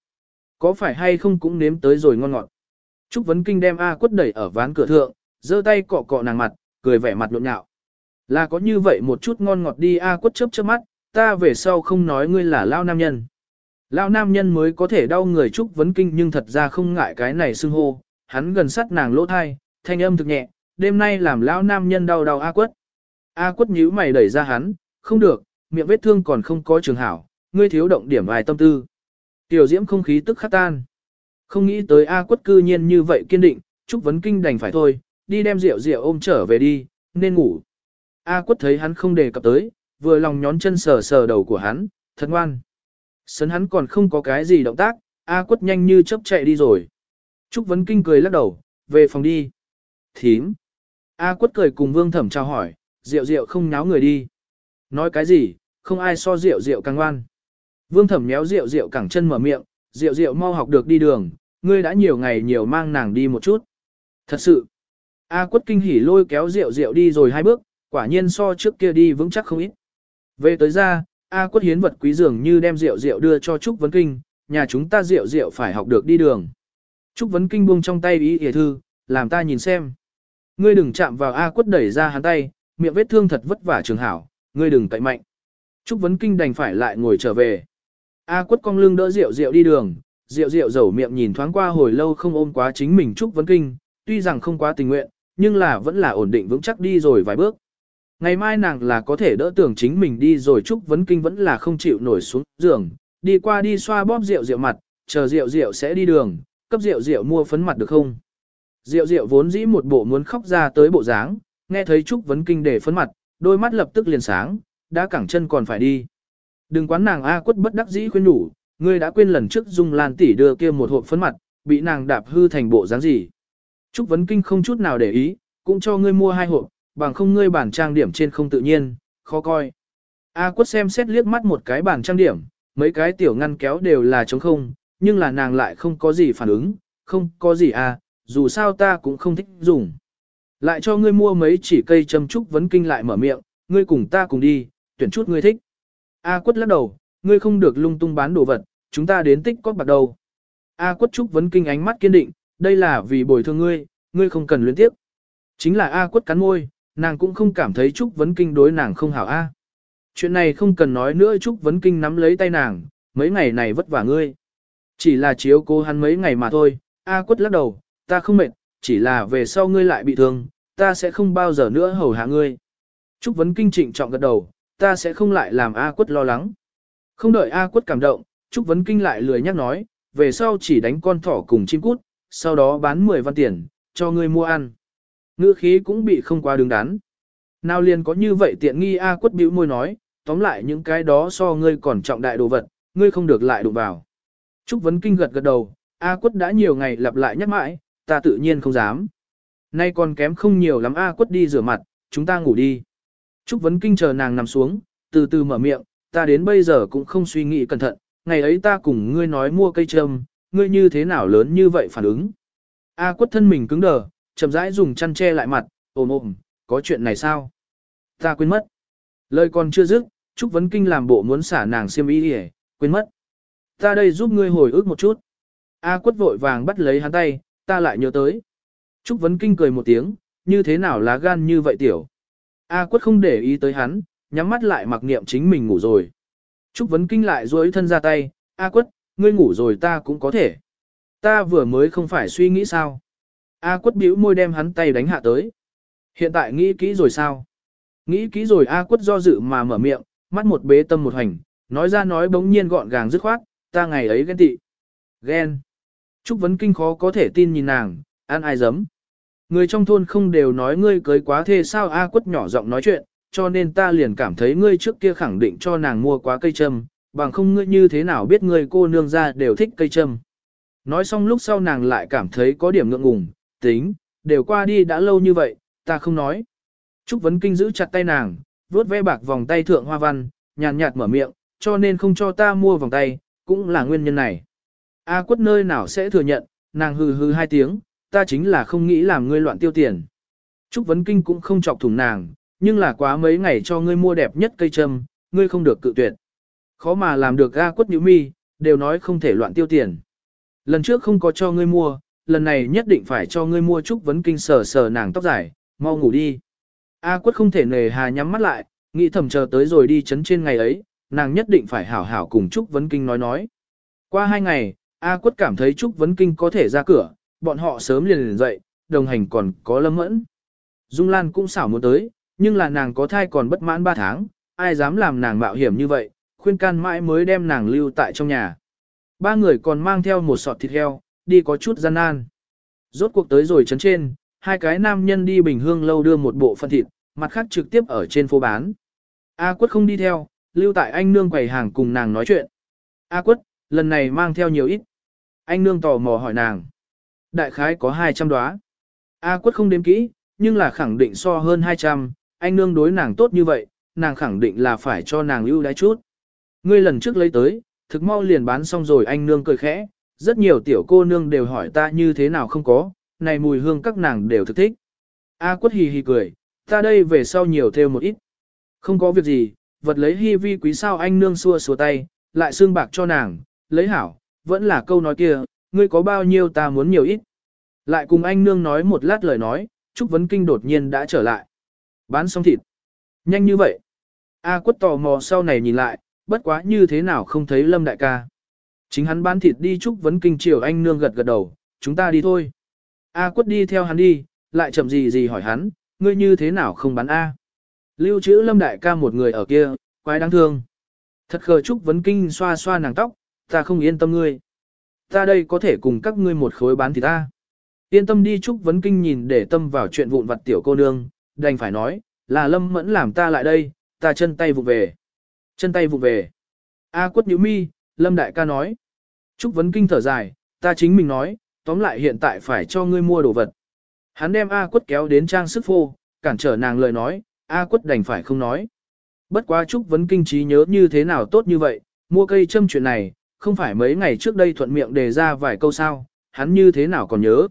Có phải hay không cũng nếm tới rồi ngon ngọt? Trúc Vấn Kinh đem A quất đẩy ở ván cửa thượng, giơ tay cọ cọ nàng mặt, cười vẻ mặt nhộn nhạo. Là có như vậy một chút ngon ngọt đi A quất chớp chớp mắt, ta về sau không nói ngươi là lao nam nhân. Lao nam nhân mới có thể đau người chúc Vấn Kinh nhưng thật ra không ngại cái này xưng hô, hắn gần sát nàng lỗ thai, thanh âm thực nhẹ, đêm nay làm lão nam nhân đau đau A quất. A quất nhíu mày đẩy ra hắn, không được, miệng vết thương còn không có trường hảo, ngươi thiếu động điểm vài tâm tư. Tiểu diễm không khí tức khắc tan. Không nghĩ tới A quất cư nhiên như vậy kiên định, Trúc Vấn Kinh đành phải thôi, đi đem rượu rượu ôm trở về đi, nên ngủ. A quất thấy hắn không đề cập tới, vừa lòng nhón chân sờ sờ đầu của hắn, thật ngoan. Sấn hắn còn không có cái gì động tác, A quất nhanh như chớp chạy đi rồi. Trúc Vấn Kinh cười lắc đầu, về phòng đi. Thím. A quất cười cùng vương thẩm chào hỏi, rượu rượu không nháo người đi. Nói cái gì, không ai so rượu rượu càng ngoan. Vương thẩm méo rượu rượu cẳng chân mở miệng, rượu rượu mau học được đi đường, ngươi đã nhiều ngày nhiều mang nàng đi một chút. Thật sự. A quất kinh hỉ lôi kéo rượu rượu đi rồi hai bước, quả nhiên so trước kia đi vững chắc không ít. Về tới ra, A quất hiến vật quý dường như đem rượu rượu đưa cho Trúc Vấn Kinh, nhà chúng ta rượu rượu phải học được đi đường. Trúc Vấn Kinh buông trong tay ý hề thư, làm ta nhìn xem. Ngươi đừng chạm vào A quất đẩy ra hắn tay, miệng vết thương thật vất vả trường hảo, ngươi đừng cậy mạnh. Trúc Vấn Kinh đành phải lại ngồi trở về. A quất cong lưng đỡ rượu rượu đi đường, rượu rượu dầu miệng nhìn thoáng qua hồi lâu không ôm quá chính mình Trúc Vấn Kinh, tuy rằng không quá tình nguyện, nhưng là vẫn là ổn định vững chắc đi rồi vài bước. Ngày mai nàng là có thể đỡ tưởng chính mình đi rồi Trúc Vấn Kinh vẫn là không chịu nổi xuống giường, đi qua đi xoa bóp rượu rượu mặt, chờ rượu rượu sẽ đi đường, cấp rượu rượu mua phấn mặt được không? Rượu rượu vốn dĩ một bộ muốn khóc ra tới bộ dáng, nghe thấy Trúc Vấn Kinh để phấn mặt, đôi mắt lập tức liền sáng, đã cẳng chân còn phải đi. Đừng quán nàng A quất bất đắc dĩ khuyên nhủ, ngươi đã quên lần trước Dung Lan tỷ đưa kia một hộp phấn mặt, bị nàng đạp hư thành bộ dáng gì. Trúc Vấn Kinh không chút nào để ý, cũng cho ngươi mua hai hộp, bằng không ngươi bản trang điểm trên không tự nhiên, khó coi. A quất xem xét liếc mắt một cái bản trang điểm, mấy cái tiểu ngăn kéo đều là trống không, nhưng là nàng lại không có gì phản ứng, không có gì à, dù sao ta cũng không thích dùng. Lại cho ngươi mua mấy chỉ cây châm trúc vấn kinh lại mở miệng, ngươi cùng ta cùng đi, tuyển chút ngươi thích. A quất lắc đầu, ngươi không được lung tung bán đồ vật, chúng ta đến tích có bạc đầu. A quất trúc vấn kinh ánh mắt kiên định, đây là vì bồi thường ngươi, ngươi không cần luyến tiếp. Chính là A quất cắn môi, nàng cũng không cảm thấy trúc vấn kinh đối nàng không hảo A. Chuyện này không cần nói nữa trúc vấn kinh nắm lấy tay nàng, mấy ngày này vất vả ngươi. Chỉ là chiếu cô hắn mấy ngày mà thôi, A quất lắc đầu, ta không mệt, chỉ là về sau ngươi lại bị thương, ta sẽ không bao giờ nữa hầu hạ ngươi. Trúc vấn kinh trịnh trọng gật đầu, ta sẽ không lại làm A quất lo lắng. Không đợi A quất cảm động, Trúc vấn kinh lại lười nhắc nói, về sau chỉ đánh con thỏ cùng chim cút, sau đó bán 10 văn tiền, cho ngươi mua ăn. Ngữ khí cũng bị không quá đứng đắn. Nào liền có như vậy tiện nghi A quất bĩu môi nói, tóm lại những cái đó so ngươi còn trọng đại đồ vật, ngươi không được lại đụng vào. Trúc vấn kinh gật gật đầu, A quất đã nhiều ngày lặp lại nhắc mãi, ta tự nhiên không dám. Nay còn kém không nhiều lắm A quất đi rửa mặt, chúng ta ngủ đi. Trúc vấn kinh chờ nàng nằm xuống, từ từ mở miệng, ta đến bây giờ cũng không suy nghĩ cẩn thận, ngày ấy ta cùng ngươi nói mua cây trâm, ngươi như thế nào lớn như vậy phản ứng. A à, quất thân mình cứng đờ, chậm rãi dùng chăn che lại mặt, ôm ôm, có chuyện này sao? Ta quên mất. Lời còn chưa dứt, Trúc Vấn Kinh làm bộ muốn xả nàng xiêm y đi quên mất. Ta đây giúp ngươi hồi ức một chút. A à, quất vội vàng bắt lấy hắn tay, ta lại nhớ tới. Trúc Vấn Kinh cười một tiếng, như thế nào lá gan như vậy tiểu. A à, quất không để ý tới hắn, nhắm mắt lại mặc niệm chính mình ngủ rồi. Trúc Vấn Kinh lại duỗi thân ra tay, A quất, ngươi ngủ rồi ta cũng có thể. Ta vừa mới không phải suy nghĩ sao. A quất bĩu môi đem hắn tay đánh hạ tới. Hiện tại nghĩ kỹ rồi sao? Nghĩ kỹ rồi A quất do dự mà mở miệng, mắt một bế tâm một hành, nói ra nói bỗng nhiên gọn gàng dứt khoát, ta ngày ấy ghen tị. Ghen. Trúc Vấn Kinh khó có thể tin nhìn nàng, ăn ai dấm. Người trong thôn không đều nói ngươi cưới quá thê sao A quất nhỏ giọng nói chuyện, cho nên ta liền cảm thấy ngươi trước kia khẳng định cho nàng mua quá cây châm, bằng không ngươi như thế nào biết ngươi cô nương ra đều thích cây châm. Nói xong lúc sau nàng lại cảm thấy có điểm ngượng ngùng, tính, đều qua đi đã lâu như vậy, ta không nói. Trúc Vấn Kinh giữ chặt tay nàng, vuốt ve bạc vòng tay thượng hoa văn, nhàn nhạt mở miệng, cho nên không cho ta mua vòng tay, cũng là nguyên nhân này. A à, quất nơi nào sẽ thừa nhận, nàng hừ hừ hai tiếng, ta chính là không nghĩ làm ngươi loạn tiêu tiền. Trúc Vấn Kinh cũng không chọc thủng nàng, nhưng là quá mấy ngày cho ngươi mua đẹp nhất cây châm, ngươi không được cự tuyệt. Khó mà làm được Ga quất nhữ mi, đều nói không thể loạn tiêu tiền. Lần trước không có cho ngươi mua, lần này nhất định phải cho ngươi mua Trúc Vấn Kinh sờ sờ nàng tóc dài, mau ngủ đi. A quất không thể nề hà nhắm mắt lại, nghĩ thầm chờ tới rồi đi chấn trên ngày ấy, nàng nhất định phải hảo hảo cùng Trúc Vấn Kinh nói nói. Qua hai ngày, A quất cảm thấy Trúc Vấn Kinh có thể ra cửa, bọn họ sớm liền liền dậy, đồng hành còn có lâm mẫn. Dung Lan cũng xảo muốn tới, nhưng là nàng có thai còn bất mãn ba tháng, ai dám làm nàng mạo hiểm như vậy, khuyên can mãi mới đem nàng lưu tại trong nhà. Ba người còn mang theo một sọt thịt heo, đi có chút gian nan. Rốt cuộc tới rồi chấn trên, hai cái nam nhân đi bình hương lâu đưa một bộ phân thịt, mặt khác trực tiếp ở trên phố bán. A quất không đi theo, lưu tại anh nương quầy hàng cùng nàng nói chuyện. A quất, lần này mang theo nhiều ít. Anh nương tò mò hỏi nàng. Đại khái có 200 đóa. A quất không đếm kỹ, nhưng là khẳng định so hơn 200, anh nương đối nàng tốt như vậy, nàng khẳng định là phải cho nàng lưu đái chút. Ngươi lần trước lấy tới, thực mau liền bán xong rồi anh nương cười khẽ, rất nhiều tiểu cô nương đều hỏi ta như thế nào không có, này mùi hương các nàng đều thực thích. A quất hì hì cười, ta đây về sau nhiều theo một ít. Không có việc gì, vật lấy hy vi quý sao anh nương xua xua tay, lại xương bạc cho nàng, lấy hảo, vẫn là câu nói kia, ngươi có bao nhiêu ta muốn nhiều ít. Lại cùng anh nương nói một lát lời nói, Trúc Vấn Kinh đột nhiên đã trở lại. Bán xong thịt. Nhanh như vậy. A quất tò mò sau này nhìn lại, bất quá như thế nào không thấy Lâm đại ca. Chính hắn bán thịt đi Trúc Vấn Kinh triều anh nương gật gật đầu, chúng ta đi thôi. A quất đi theo hắn đi, lại chậm gì gì hỏi hắn, ngươi như thế nào không bán A. Lưu trữ lâm đại ca một người ở kia, quái đáng thương. Thật khờ Trúc Vấn Kinh xoa xoa nàng tóc, ta không yên tâm ngươi. Ta đây có thể cùng các ngươi một khối bán thịt ta. Yên tâm đi Trúc Vấn Kinh nhìn để tâm vào chuyện vụn vặt tiểu cô nương, đành phải nói, là lâm mẫn làm ta lại đây, ta chân tay vụ về. Chân tay vụ về. A quất nhíu mi, lâm đại ca nói. Trúc Vấn Kinh thở dài, ta chính mình nói, tóm lại hiện tại phải cho ngươi mua đồ vật. Hắn đem A quất kéo đến trang sức phô, cản trở nàng lời nói, A quất đành phải không nói. Bất quá Trúc Vấn Kinh trí nhớ như thế nào tốt như vậy, mua cây châm chuyện này, không phải mấy ngày trước đây thuận miệng đề ra vài câu sao, hắn như thế nào còn nhớ.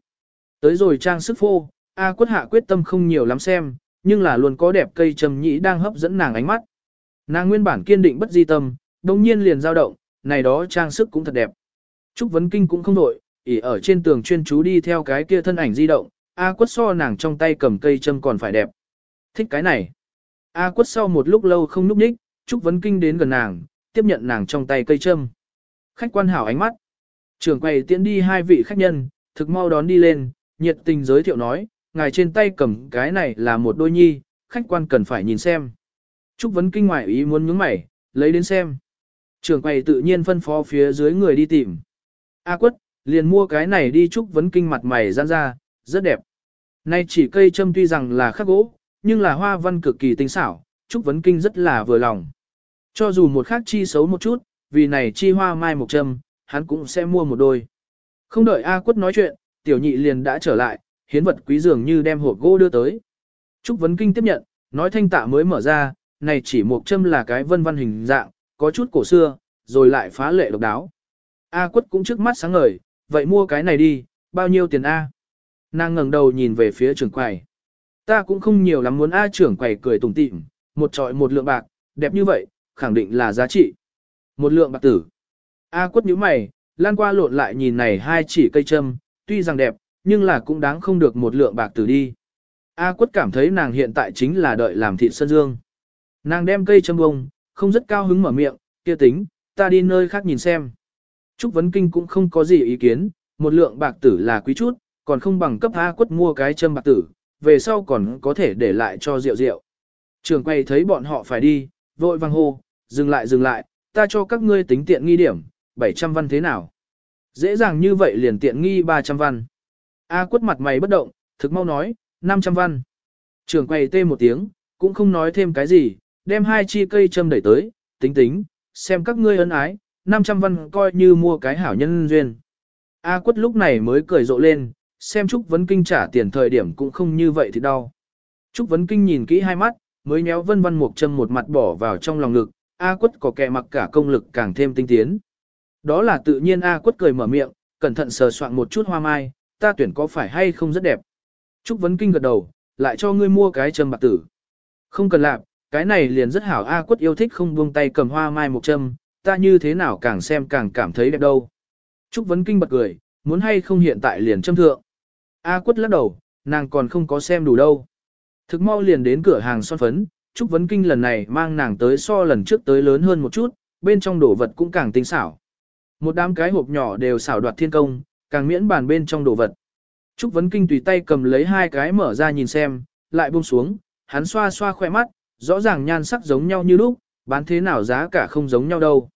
Tới rồi trang sức phô, A quất hạ quyết tâm không nhiều lắm xem, nhưng là luôn có đẹp cây châm nhĩ đang hấp dẫn nàng ánh mắt. Nàng nguyên bản kiên định bất di tâm, đồng nhiên liền dao động, này đó trang sức cũng thật đẹp. Trúc Vấn Kinh cũng không đổi, ỉ ở trên tường chuyên chú đi theo cái kia thân ảnh di động, A quất so nàng trong tay cầm cây châm còn phải đẹp. Thích cái này. A quất sau một lúc lâu không núp nhích, Trúc Vấn Kinh đến gần nàng, tiếp nhận nàng trong tay cây châm. Khách quan hảo ánh mắt. Trường quầy tiễn đi hai vị khách nhân, thực mau đón đi lên, nhiệt tình giới thiệu nói, ngài trên tay cầm cái này là một đôi nhi, khách quan cần phải nhìn xem. Trúc Vấn Kinh ngoại ý muốn nhướng mày, lấy đến xem. Trường quầy tự nhiên phân phó phía dưới người đi tìm. A quất, liền mua cái này đi Trúc Vấn Kinh mặt mày giãn ra, rất đẹp. Nay chỉ cây châm tuy rằng là khắc gỗ, nhưng là hoa văn cực kỳ tinh xảo, Trúc Vấn Kinh rất là vừa lòng. Cho dù một khác chi xấu một chút, vì này chi hoa mai một châm, hắn cũng sẽ mua một đôi. Không đợi A quất nói chuyện, tiểu nhị liền đã trở lại, hiến vật quý dường như đem hộp gỗ đưa tới. Trúc Vấn Kinh tiếp nhận, nói thanh tạ mới mở ra, này chỉ một châm là cái vân văn hình dạng, có chút cổ xưa, rồi lại phá lệ độc đáo. A quất cũng trước mắt sáng ngời, vậy mua cái này đi, bao nhiêu tiền A? Nàng ngẩng đầu nhìn về phía trưởng quầy. Ta cũng không nhiều lắm muốn A trưởng quầy cười tủm tỉm, một trọi một lượng bạc, đẹp như vậy, khẳng định là giá trị. Một lượng bạc tử. A quất nhíu mày, lan qua lộn lại nhìn này hai chỉ cây châm, tuy rằng đẹp, nhưng là cũng đáng không được một lượng bạc tử đi. A quất cảm thấy nàng hiện tại chính là đợi làm thịt sân dương. Nàng đem cây châm bông, không rất cao hứng mở miệng, kia tính, ta đi nơi khác nhìn xem. Trúc Vấn Kinh cũng không có gì ý kiến, một lượng bạc tử là quý chút, còn không bằng cấp A quất mua cái châm bạc tử, về sau còn có thể để lại cho rượu rượu. Trường quay thấy bọn họ phải đi, vội vang hô, dừng lại dừng lại, ta cho các ngươi tính tiện nghi điểm, 700 văn thế nào? Dễ dàng như vậy liền tiện nghi 300 văn. A quất mặt mày bất động, thực mau nói, 500 văn. Trường quay tê một tiếng, cũng không nói thêm cái gì, đem hai chi cây châm đẩy tới, tính tính, xem các ngươi ân ái, 500 văn coi như mua cái hảo nhân duyên. A quất lúc này mới cười rộ lên, xem Trúc Vấn Kinh trả tiền thời điểm cũng không như vậy thì đau. Trúc Vấn Kinh nhìn kỹ hai mắt, mới nhéo vân văn một châm một mặt bỏ vào trong lòng lực. A quất có kẻ mặc cả công lực càng thêm tinh tiến. Đó là tự nhiên A quất cười mở miệng, cẩn thận sờ soạn một chút hoa mai, ta tuyển có phải hay không rất đẹp. Trúc Vấn Kinh gật đầu, lại cho ngươi mua cái châm bạc tử. Không cần làm, cái này liền rất hảo A quất yêu thích không buông tay cầm hoa mai một châm, ta như thế nào càng xem càng cảm thấy đẹp đâu. Trúc Vấn Kinh bật cười, muốn hay không hiện tại liền châm thượng. A quất lắc đầu, nàng còn không có xem đủ đâu. Thực mau liền đến cửa hàng son phấn, Trúc Vấn Kinh lần này mang nàng tới so lần trước tới lớn hơn một chút, bên trong đồ vật cũng càng tinh xảo. Một đám cái hộp nhỏ đều xảo đoạt thiên công, càng miễn bàn bên trong đồ vật. Trúc Vấn Kinh tùy tay cầm lấy hai cái mở ra nhìn xem, lại buông xuống, hắn xoa xoa khỏe mắt, rõ ràng nhan sắc giống nhau như lúc, bán thế nào giá cả không giống nhau đâu.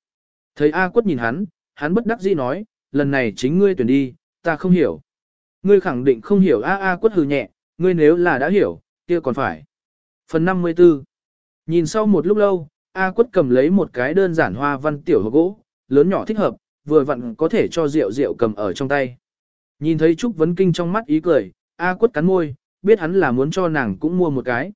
Thấy A quất nhìn hắn, hắn bất đắc dĩ nói, lần này chính ngươi tuyển đi, ta không hiểu. Ngươi khẳng định không hiểu A A quất hừ nhẹ, ngươi nếu là đã hiểu, kia còn phải. Phần 54 Nhìn sau một lúc lâu, A quất cầm lấy một cái đơn giản hoa văn tiểu hộp gỗ, lớn nhỏ thích hợp, vừa vặn có thể cho rượu rượu cầm ở trong tay. Nhìn thấy Trúc Vấn Kinh trong mắt ý cười, A quất cắn môi, biết hắn là muốn cho nàng cũng mua một cái.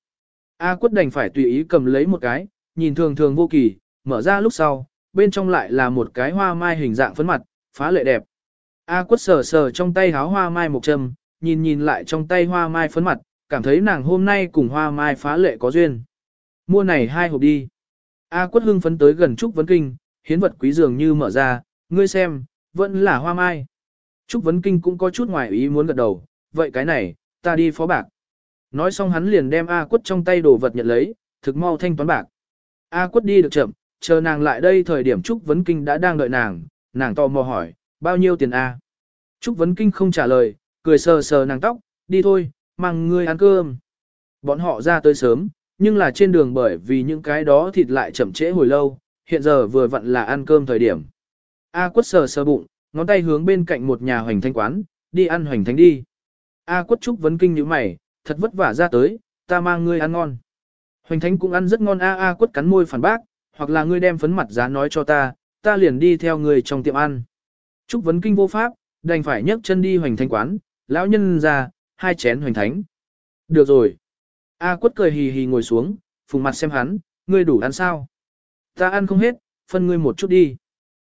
A quất đành phải tùy ý cầm lấy một cái, nhìn thường thường vô kỳ, mở ra lúc sau, bên trong lại là một cái hoa mai hình dạng phấn mặt, phá lệ đẹp. A quất sờ sờ trong tay háo hoa mai một châm, nhìn nhìn lại trong tay hoa mai phấn mặt, cảm thấy nàng hôm nay cùng hoa mai phá lệ có duyên. Mua này hai hộp đi. A quất hưng phấn tới gần Trúc Vấn Kinh, hiến vật quý dường như mở ra, ngươi xem, vẫn là hoa mai. Trúc Vấn Kinh cũng có chút ngoài ý muốn gật đầu, vậy cái này, ta đi phó bạc. Nói xong hắn liền đem A quất trong tay đồ vật nhận lấy, thực mau thanh toán bạc. A quất đi được chậm, chờ nàng lại đây thời điểm Trúc Vấn Kinh đã đang đợi nàng, nàng tò mò hỏi, bao nhiêu tiền A? Trúc Vấn Kinh không trả lời, cười sờ sờ nàng tóc, đi thôi, mang ngươi ăn cơm. Bọn họ ra tới sớm, nhưng là trên đường bởi vì những cái đó thịt lại chậm trễ hồi lâu, hiện giờ vừa vặn là ăn cơm thời điểm. A quất sờ sờ bụng, ngón tay hướng bên cạnh một nhà hoành thanh quán, đi ăn hoành thánh đi. A quất Trúc Vấn Kinh như mày, thật vất vả ra tới, ta mang ngươi ăn ngon. Hoành thánh cũng ăn rất ngon A A quất cắn môi phản bác, hoặc là ngươi đem phấn mặt giá nói cho ta, ta liền đi theo ngươi trong tiệm ăn. Trúc vấn kinh vô pháp, đành phải nhấc chân đi hoành thánh quán, lão nhân ra, hai chén hoành thánh. Được rồi. A quất cười hì hì ngồi xuống, phùng mặt xem hắn, ngươi đủ ăn sao? Ta ăn không hết, phân ngươi một chút đi.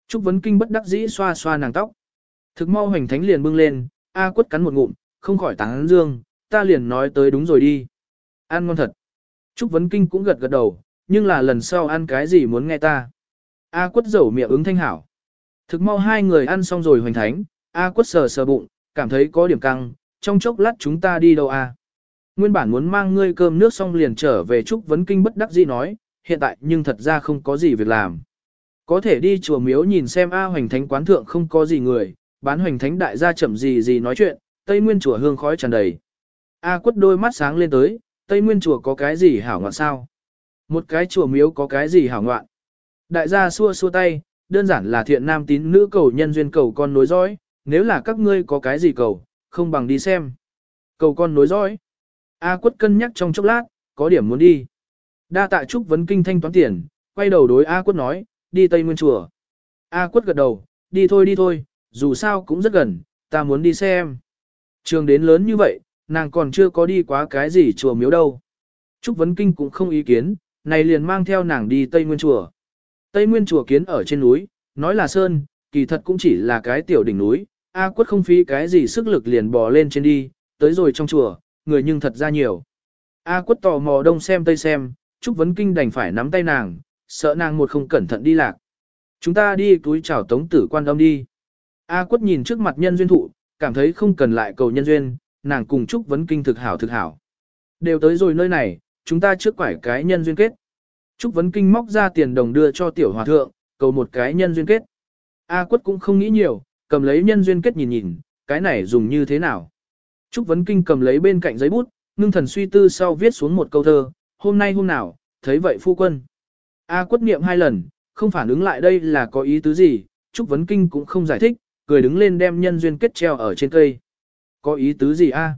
Trúc vấn kinh bất đắc dĩ xoa xoa nàng tóc. Thực mau hoành thánh liền bưng lên, A quất cắn một ngụm, không khỏi tán dương, ta liền nói tới đúng rồi đi. Ăn ngon thật. Trúc Vấn Kinh cũng gật gật đầu, nhưng là lần sau ăn cái gì muốn nghe ta. A quất dầu miệng ứng thanh hảo. Thực mau hai người ăn xong rồi hoành thánh, A quất sờ sờ bụng, cảm thấy có điểm căng, trong chốc lát chúng ta đi đâu a? Nguyên bản muốn mang ngươi cơm nước xong liền trở về Trúc Vấn Kinh bất đắc dĩ nói, hiện tại nhưng thật ra không có gì việc làm. Có thể đi chùa miếu nhìn xem A hoành thánh quán thượng không có gì người, bán hoành thánh đại gia chậm gì gì nói chuyện, Tây Nguyên chùa hương khói tràn đầy. A quất đôi mắt sáng lên tới, Tây Nguyên chùa có cái gì hảo ngoạn sao? Một cái chùa miếu có cái gì hảo ngoạn? Đại gia xua xua tay, đơn giản là thiện nam tín nữ cầu nhân duyên cầu con nối dõi, nếu là các ngươi có cái gì cầu, không bằng đi xem. Cầu con nối dõi. A quất cân nhắc trong chốc lát, có điểm muốn đi. Đa tạ trúc vấn kinh thanh toán tiền, quay đầu đối A quất nói, đi Tây Nguyên chùa. A quất gật đầu, đi thôi đi thôi, dù sao cũng rất gần, ta muốn đi xem. Trường đến lớn như vậy, nàng còn chưa có đi quá cái gì chùa miếu đâu. Trúc Vấn Kinh cũng không ý kiến, này liền mang theo nàng đi Tây Nguyên chùa. Tây Nguyên chùa kiến ở trên núi, nói là sơn, kỳ thật cũng chỉ là cái tiểu đỉnh núi, A quất không phí cái gì sức lực liền bò lên trên đi, tới rồi trong chùa, người nhưng thật ra nhiều. A quất tò mò đông xem tây xem, Trúc Vấn Kinh đành phải nắm tay nàng, sợ nàng một không cẩn thận đi lạc. Chúng ta đi túi chào tống tử quan âm đi. A quất nhìn trước mặt nhân duyên thụ, cảm thấy không cần lại cầu nhân duyên, nàng cùng Trúc Vấn Kinh thực hảo thực hảo. Đều tới rồi nơi này, chúng ta trước quải cái nhân duyên kết. Trúc Vấn Kinh móc ra tiền đồng đưa cho tiểu hòa thượng, cầu một cái nhân duyên kết. A quất cũng không nghĩ nhiều, cầm lấy nhân duyên kết nhìn nhìn, cái này dùng như thế nào. Trúc Vấn Kinh cầm lấy bên cạnh giấy bút, ngưng thần suy tư sau viết xuống một câu thơ, hôm nay hôm nào, thấy vậy phu quân. A quất niệm hai lần, không phản ứng lại đây là có ý tứ gì, Trúc Vấn Kinh cũng không giải thích, cười đứng lên đem nhân duyên kết treo ở trên cây. Có ý tứ gì a?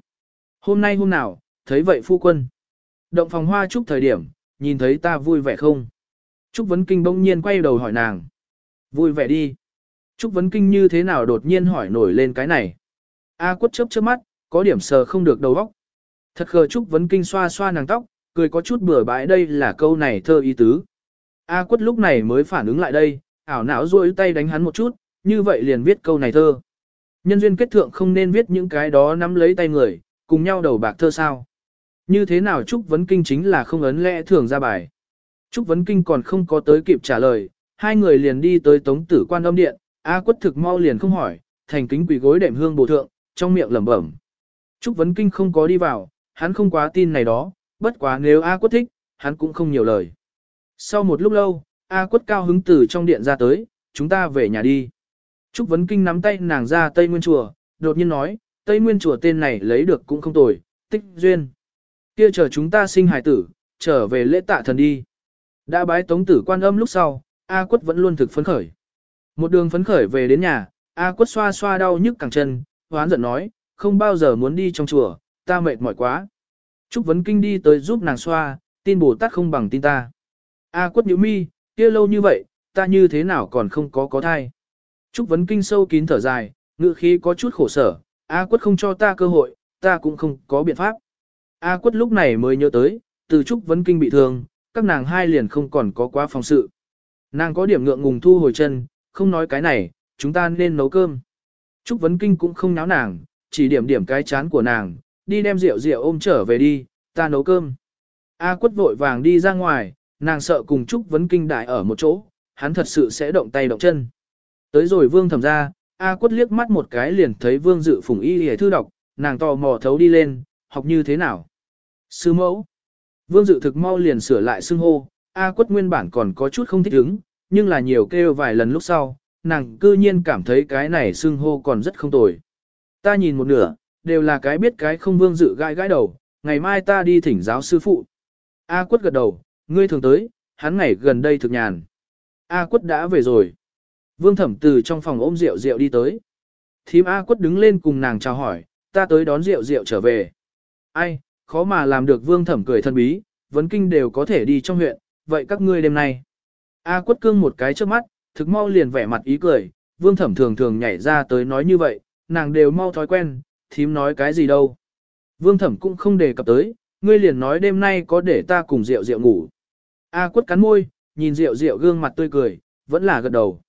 Hôm nay hôm nào, thấy vậy phu quân. Động phòng hoa chúc thời điểm, nhìn thấy ta vui vẻ không? Trúc Vấn Kinh bỗng nhiên quay đầu hỏi nàng. Vui vẻ đi. Trúc Vấn Kinh như thế nào đột nhiên hỏi nổi lên cái này? A quất chớp chớp mắt, có điểm sờ không được đầu óc. Thật khờ Trúc Vấn Kinh xoa xoa nàng tóc, cười có chút bừa bãi đây là câu này thơ ý tứ. A quất lúc này mới phản ứng lại đây, ảo não duỗi tay đánh hắn một chút, như vậy liền viết câu này thơ. Nhân duyên kết thượng không nên viết những cái đó nắm lấy tay người, cùng nhau đầu bạc thơ sao. Như thế nào Trúc Vấn Kinh chính là không ấn lẽ thường ra bài. Trúc Vấn Kinh còn không có tới kịp trả lời, hai người liền đi tới tống tử quan âm điện, A quất thực mau liền không hỏi, thành kính quỳ gối đệm hương bổ thượng, trong miệng lẩm bẩm. Trúc Vấn Kinh không có đi vào, hắn không quá tin này đó, bất quá nếu A quất thích, hắn cũng không nhiều lời. Sau một lúc lâu, A quất cao hứng từ trong điện ra tới, chúng ta về nhà đi. Trúc Vấn Kinh nắm tay nàng ra Tây Nguyên Chùa, đột nhiên nói, Tây Nguyên Chùa tên này lấy được cũng không tồi, tích duyên. Kia chờ chúng ta sinh hải tử, trở về lễ tạ thần đi. Đã bái tống tử quan âm lúc sau, A quất vẫn luôn thực phấn khởi. Một đường phấn khởi về đến nhà, A quất xoa xoa đau nhức cẳng chân, hoán giận nói, không bao giờ muốn đi trong chùa, ta mệt mỏi quá. Trúc Vấn Kinh đi tới giúp nàng xoa, tin Bồ Tát không bằng tin ta. A quất nhíu mi, kia lâu như vậy, ta như thế nào còn không có có thai. Trúc Vấn Kinh sâu kín thở dài, ngữ khí có chút khổ sở, A quất không cho ta cơ hội, ta cũng không có biện pháp. A quất lúc này mới nhớ tới, từ Trúc Vấn Kinh bị thương, các nàng hai liền không còn có quá phòng sự. Nàng có điểm ngượng ngùng thu hồi chân, không nói cái này, chúng ta nên nấu cơm. Trúc Vấn Kinh cũng không náo nàng, chỉ điểm điểm cái chán của nàng, đi đem rượu rượu ôm trở về đi, ta nấu cơm. A quất vội vàng đi ra ngoài, nàng sợ cùng Trúc Vấn Kinh đại ở một chỗ, hắn thật sự sẽ động tay động chân. Tới rồi vương thẩm ra, A quất liếc mắt một cái liền thấy vương dự phùng y hề thư đọc, nàng tò mò thấu đi lên, học như thế nào. Sư mẫu. Vương dự thực mau liền sửa lại xưng hô, A quất nguyên bản còn có chút không thích ứng, nhưng là nhiều kêu vài lần lúc sau, nàng cư nhiên cảm thấy cái này xưng hô còn rất không tồi. Ta nhìn một nửa, đều là cái biết cái không vương dự gai gãi đầu, ngày mai ta đi thỉnh giáo sư phụ. A quất gật đầu, ngươi thường tới, hắn ngày gần đây thực nhàn. A quất đã về rồi. Vương thẩm từ trong phòng ôm rượu rượu đi tới. Thím A quất đứng lên cùng nàng chào hỏi, ta tới đón rượu rượu trở về. Ai, khó mà làm được vương thẩm cười thân bí, vấn kinh đều có thể đi trong huyện, vậy các ngươi đêm nay. A quất cương một cái trước mắt, thực mau liền vẻ mặt ý cười, vương thẩm thường thường nhảy ra tới nói như vậy, nàng đều mau thói quen, thím nói cái gì đâu. Vương thẩm cũng không đề cập tới, ngươi liền nói đêm nay có để ta cùng rượu rượu ngủ. A quất cắn môi, nhìn rượu rượu gương mặt tươi cười, vẫn là gật đầu.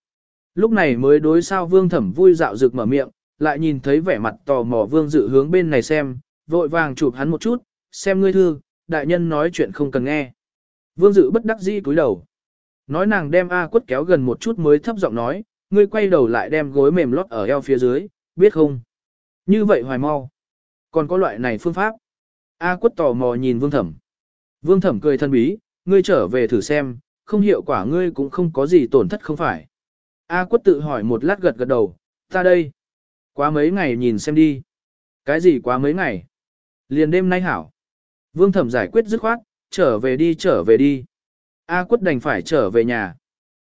Lúc này mới đối sao vương thẩm vui dạo rực mở miệng, lại nhìn thấy vẻ mặt tò mò vương dự hướng bên này xem, vội vàng chụp hắn một chút, xem ngươi thư, đại nhân nói chuyện không cần nghe. Vương dự bất đắc dĩ cúi đầu. Nói nàng đem A quất kéo gần một chút mới thấp giọng nói, ngươi quay đầu lại đem gối mềm lót ở eo phía dưới, biết không? Như vậy hoài mau. Còn có loại này phương pháp. A quất tò mò nhìn vương thẩm. Vương thẩm cười thân bí, ngươi trở về thử xem, không hiệu quả ngươi cũng không có gì tổn thất không phải. A quất tự hỏi một lát gật gật đầu, ta đây. Quá mấy ngày nhìn xem đi. Cái gì quá mấy ngày? Liền đêm nay hảo. Vương thẩm giải quyết dứt khoát, trở về đi trở về đi. A quất đành phải trở về nhà.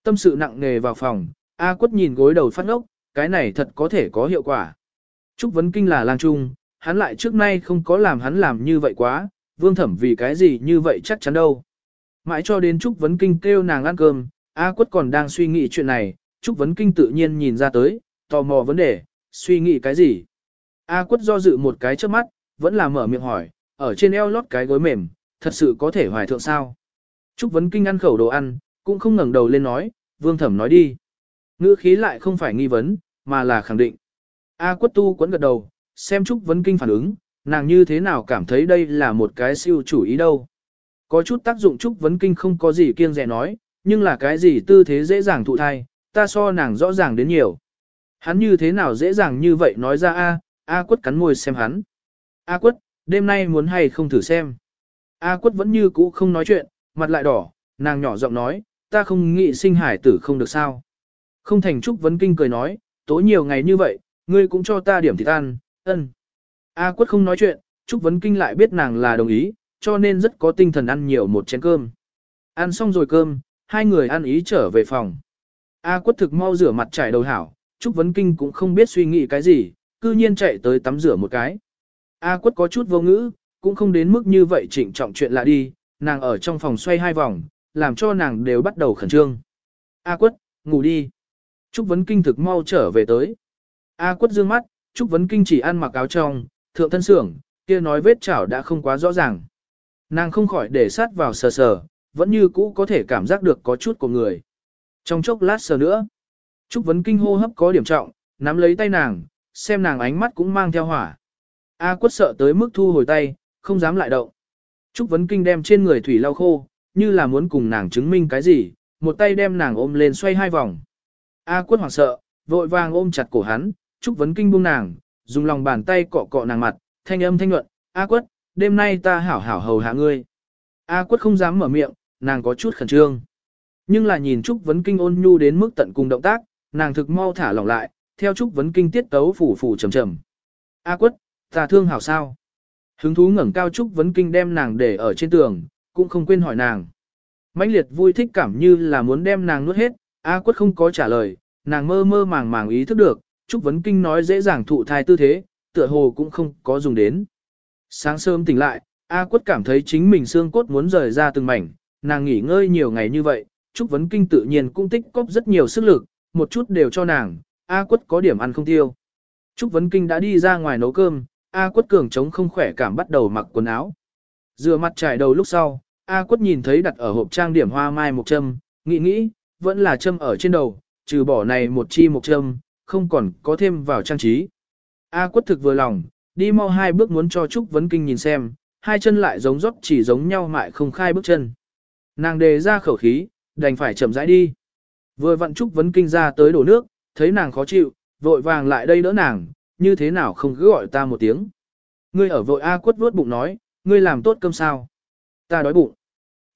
Tâm sự nặng nề vào phòng, A quất nhìn gối đầu phát ngốc, cái này thật có thể có hiệu quả. Trúc Vấn Kinh là lang trung, hắn lại trước nay không có làm hắn làm như vậy quá, vương thẩm vì cái gì như vậy chắc chắn đâu. Mãi cho đến Trúc Vấn Kinh kêu nàng ăn cơm, A quất còn đang suy nghĩ chuyện này, Trúc Vấn Kinh tự nhiên nhìn ra tới, tò mò vấn đề, suy nghĩ cái gì. A quất do dự một cái trước mắt, vẫn là mở miệng hỏi, ở trên eo lót cái gối mềm, thật sự có thể hoài thượng sao. Trúc Vấn Kinh ăn khẩu đồ ăn, cũng không ngẩng đầu lên nói, vương thẩm nói đi. Ngữ khí lại không phải nghi vấn, mà là khẳng định. A quất tu quấn gật đầu, xem Trúc Vấn Kinh phản ứng, nàng như thế nào cảm thấy đây là một cái siêu chủ ý đâu. Có chút tác dụng Trúc Vấn Kinh không có gì kiêng dè nói, nhưng là cái gì tư thế dễ dàng thụ thai, ta so nàng rõ ràng đến nhiều. Hắn như thế nào dễ dàng như vậy nói ra A, A quất cắn môi xem hắn. A quất, đêm nay muốn hay không thử xem. A quất vẫn như cũ không nói chuyện, mặt lại đỏ, nàng nhỏ giọng nói, ta không nghĩ sinh hải tử không được sao. Không thành Trúc Vấn Kinh cười nói, tối nhiều ngày như vậy, ngươi cũng cho ta điểm thịt ăn, ân. A quất không nói chuyện, Trúc Vấn Kinh lại biết nàng là đồng ý, cho nên rất có tinh thần ăn nhiều một chén cơm. Ăn xong rồi cơm, hai người ăn ý trở về phòng. A quất thực mau rửa mặt trải đầu hảo, Trúc Vấn Kinh cũng không biết suy nghĩ cái gì, cư nhiên chạy tới tắm rửa một cái. A quất có chút vô ngữ, cũng không đến mức như vậy trịnh trọng chuyện lạ đi, nàng ở trong phòng xoay hai vòng, làm cho nàng đều bắt đầu khẩn trương. A quất, ngủ đi. Trúc Vấn Kinh thực mau trở về tới. A quất dương mắt, Trúc Vấn Kinh chỉ ăn mặc áo trong, thượng thân sưởng, kia nói vết chảo đã không quá rõ ràng. Nàng không khỏi để sát vào sờ sờ, vẫn như cũ có thể cảm giác được có chút của người. Trong chốc lát sờ nữa, Trúc Vấn Kinh hô hấp có điểm trọng, nắm lấy tay nàng, xem nàng ánh mắt cũng mang theo hỏa. A quất sợ tới mức thu hồi tay, không dám lại động. Trúc Vấn Kinh đem trên người thủy lau khô, như là muốn cùng nàng chứng minh cái gì, một tay đem nàng ôm lên xoay hai vòng. A quất hoảng sợ, vội vàng ôm chặt cổ hắn, Trúc Vấn Kinh buông nàng, dùng lòng bàn tay cọ cọ nàng mặt, thanh âm thanh nhuận, A quất, đêm nay ta hảo hảo hầu hạ ngươi. A quất không dám mở miệng, nàng có chút khẩn trương. Nhưng là nhìn Trúc Vấn Kinh ôn nhu đến mức tận cùng động tác, nàng thực mau thả lỏng lại, theo Trúc Vấn Kinh tiết tấu phủ phủ trầm trầm. A quất, ta thương hảo sao? Hứng thú ngẩng cao Trúc Vấn Kinh đem nàng để ở trên tường, cũng không quên hỏi nàng. mãnh liệt vui thích cảm như là muốn đem nàng nuốt hết, A quất không có trả lời, nàng mơ mơ màng màng ý thức được, Trúc Vấn Kinh nói dễ dàng thụ thai tư thế, tựa hồ cũng không có dùng đến. Sáng sớm tỉnh lại, A quất cảm thấy chính mình xương cốt muốn rời ra từng mảnh, nàng nghỉ ngơi nhiều ngày như vậy, Trúc Vấn Kinh tự nhiên cũng tích cóp rất nhiều sức lực, một chút đều cho nàng, A quất có điểm ăn không tiêu. Trúc Vấn Kinh đã đi ra ngoài nấu cơm, A quất cường chống không khỏe cảm bắt đầu mặc quần áo. Dừa mặt trải đầu lúc sau, A quất nhìn thấy đặt ở hộp trang điểm hoa mai một châm, nghĩ nghĩ, vẫn là châm ở trên đầu, trừ bỏ này một chi một châm, không còn có thêm vào trang trí. A quất thực vừa lòng, đi mau hai bước muốn cho Trúc Vấn Kinh nhìn xem, hai chân lại giống rót chỉ giống nhau mại không khai bước chân. Nàng đề ra khẩu khí, đành phải chậm rãi đi. Vừa vặn Trúc Vấn Kinh ra tới đổ nước, thấy nàng khó chịu, vội vàng lại đây đỡ nàng, như thế nào không cứ gọi ta một tiếng. Ngươi ở vội A quất vuốt bụng nói, ngươi làm tốt cơm sao? Ta đói bụng.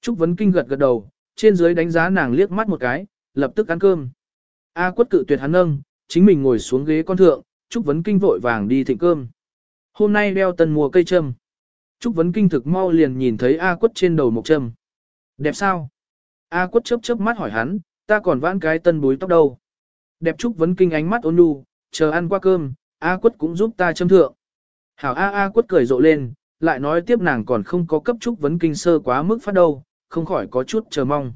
Trúc Vấn Kinh gật gật đầu, trên dưới đánh giá nàng liếc mắt một cái, lập tức ăn cơm. A quất cự tuyệt hắn nâng, chính mình ngồi xuống ghế con thượng, Trúc Vấn Kinh vội vàng đi thịnh cơm. Hôm nay đeo tân mùa cây châm. Trúc Vấn Kinh thực mau liền nhìn thấy A quất trên đầu một châm. Đẹp sao? A quất chớp chớp mắt hỏi hắn, ta còn vãn cái tân búi tóc đâu. Đẹp Trúc Vấn Kinh ánh mắt ôn nhu, chờ ăn qua cơm, A quất cũng giúp ta châm thượng. Hảo A A quất cười rộ lên, lại nói tiếp nàng còn không có cấp Trúc Vấn Kinh sơ quá mức phát đâu, không khỏi có chút chờ mong.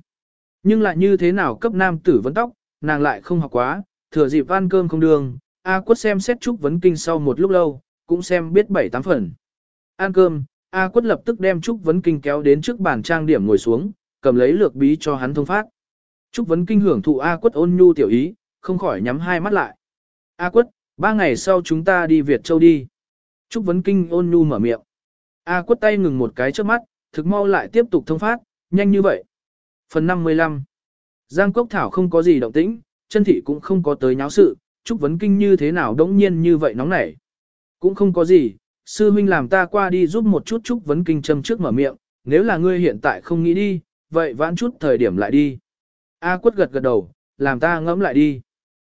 Nhưng lại như thế nào cấp nam tử vấn tóc, nàng lại không học quá, thừa dịp ăn cơm không đường, A quất xem xét Trúc Vấn Kinh sau một lúc lâu, cũng xem biết bảy tám phần. Ăn cơm, A quất lập tức đem Trúc Vấn Kinh kéo đến trước bàn trang điểm ngồi xuống, cầm lấy lược bí cho hắn thông phát. Trúc Vấn Kinh hưởng thụ A quất ôn nhu tiểu ý, không khỏi nhắm hai mắt lại. A quất, ba ngày sau chúng ta đi Việt Châu đi. Trúc Vấn Kinh ôn nhu mở miệng. A quất tay ngừng một cái trước mắt, thực mau lại tiếp tục thông phát, nhanh như vậy. Phần 55 Giang Cốc Thảo không có gì động tĩnh, chân thị cũng không có tới nháo sự, Trúc Vấn Kinh như thế nào đống nhiên như vậy nóng nảy. Cũng không có gì, sư huynh làm ta qua đi giúp một chút Trúc Vấn Kinh châm trước mở miệng, nếu là ngươi hiện tại không nghĩ đi, vậy vãn chút thời điểm lại đi. A quất gật gật đầu, làm ta ngẫm lại đi.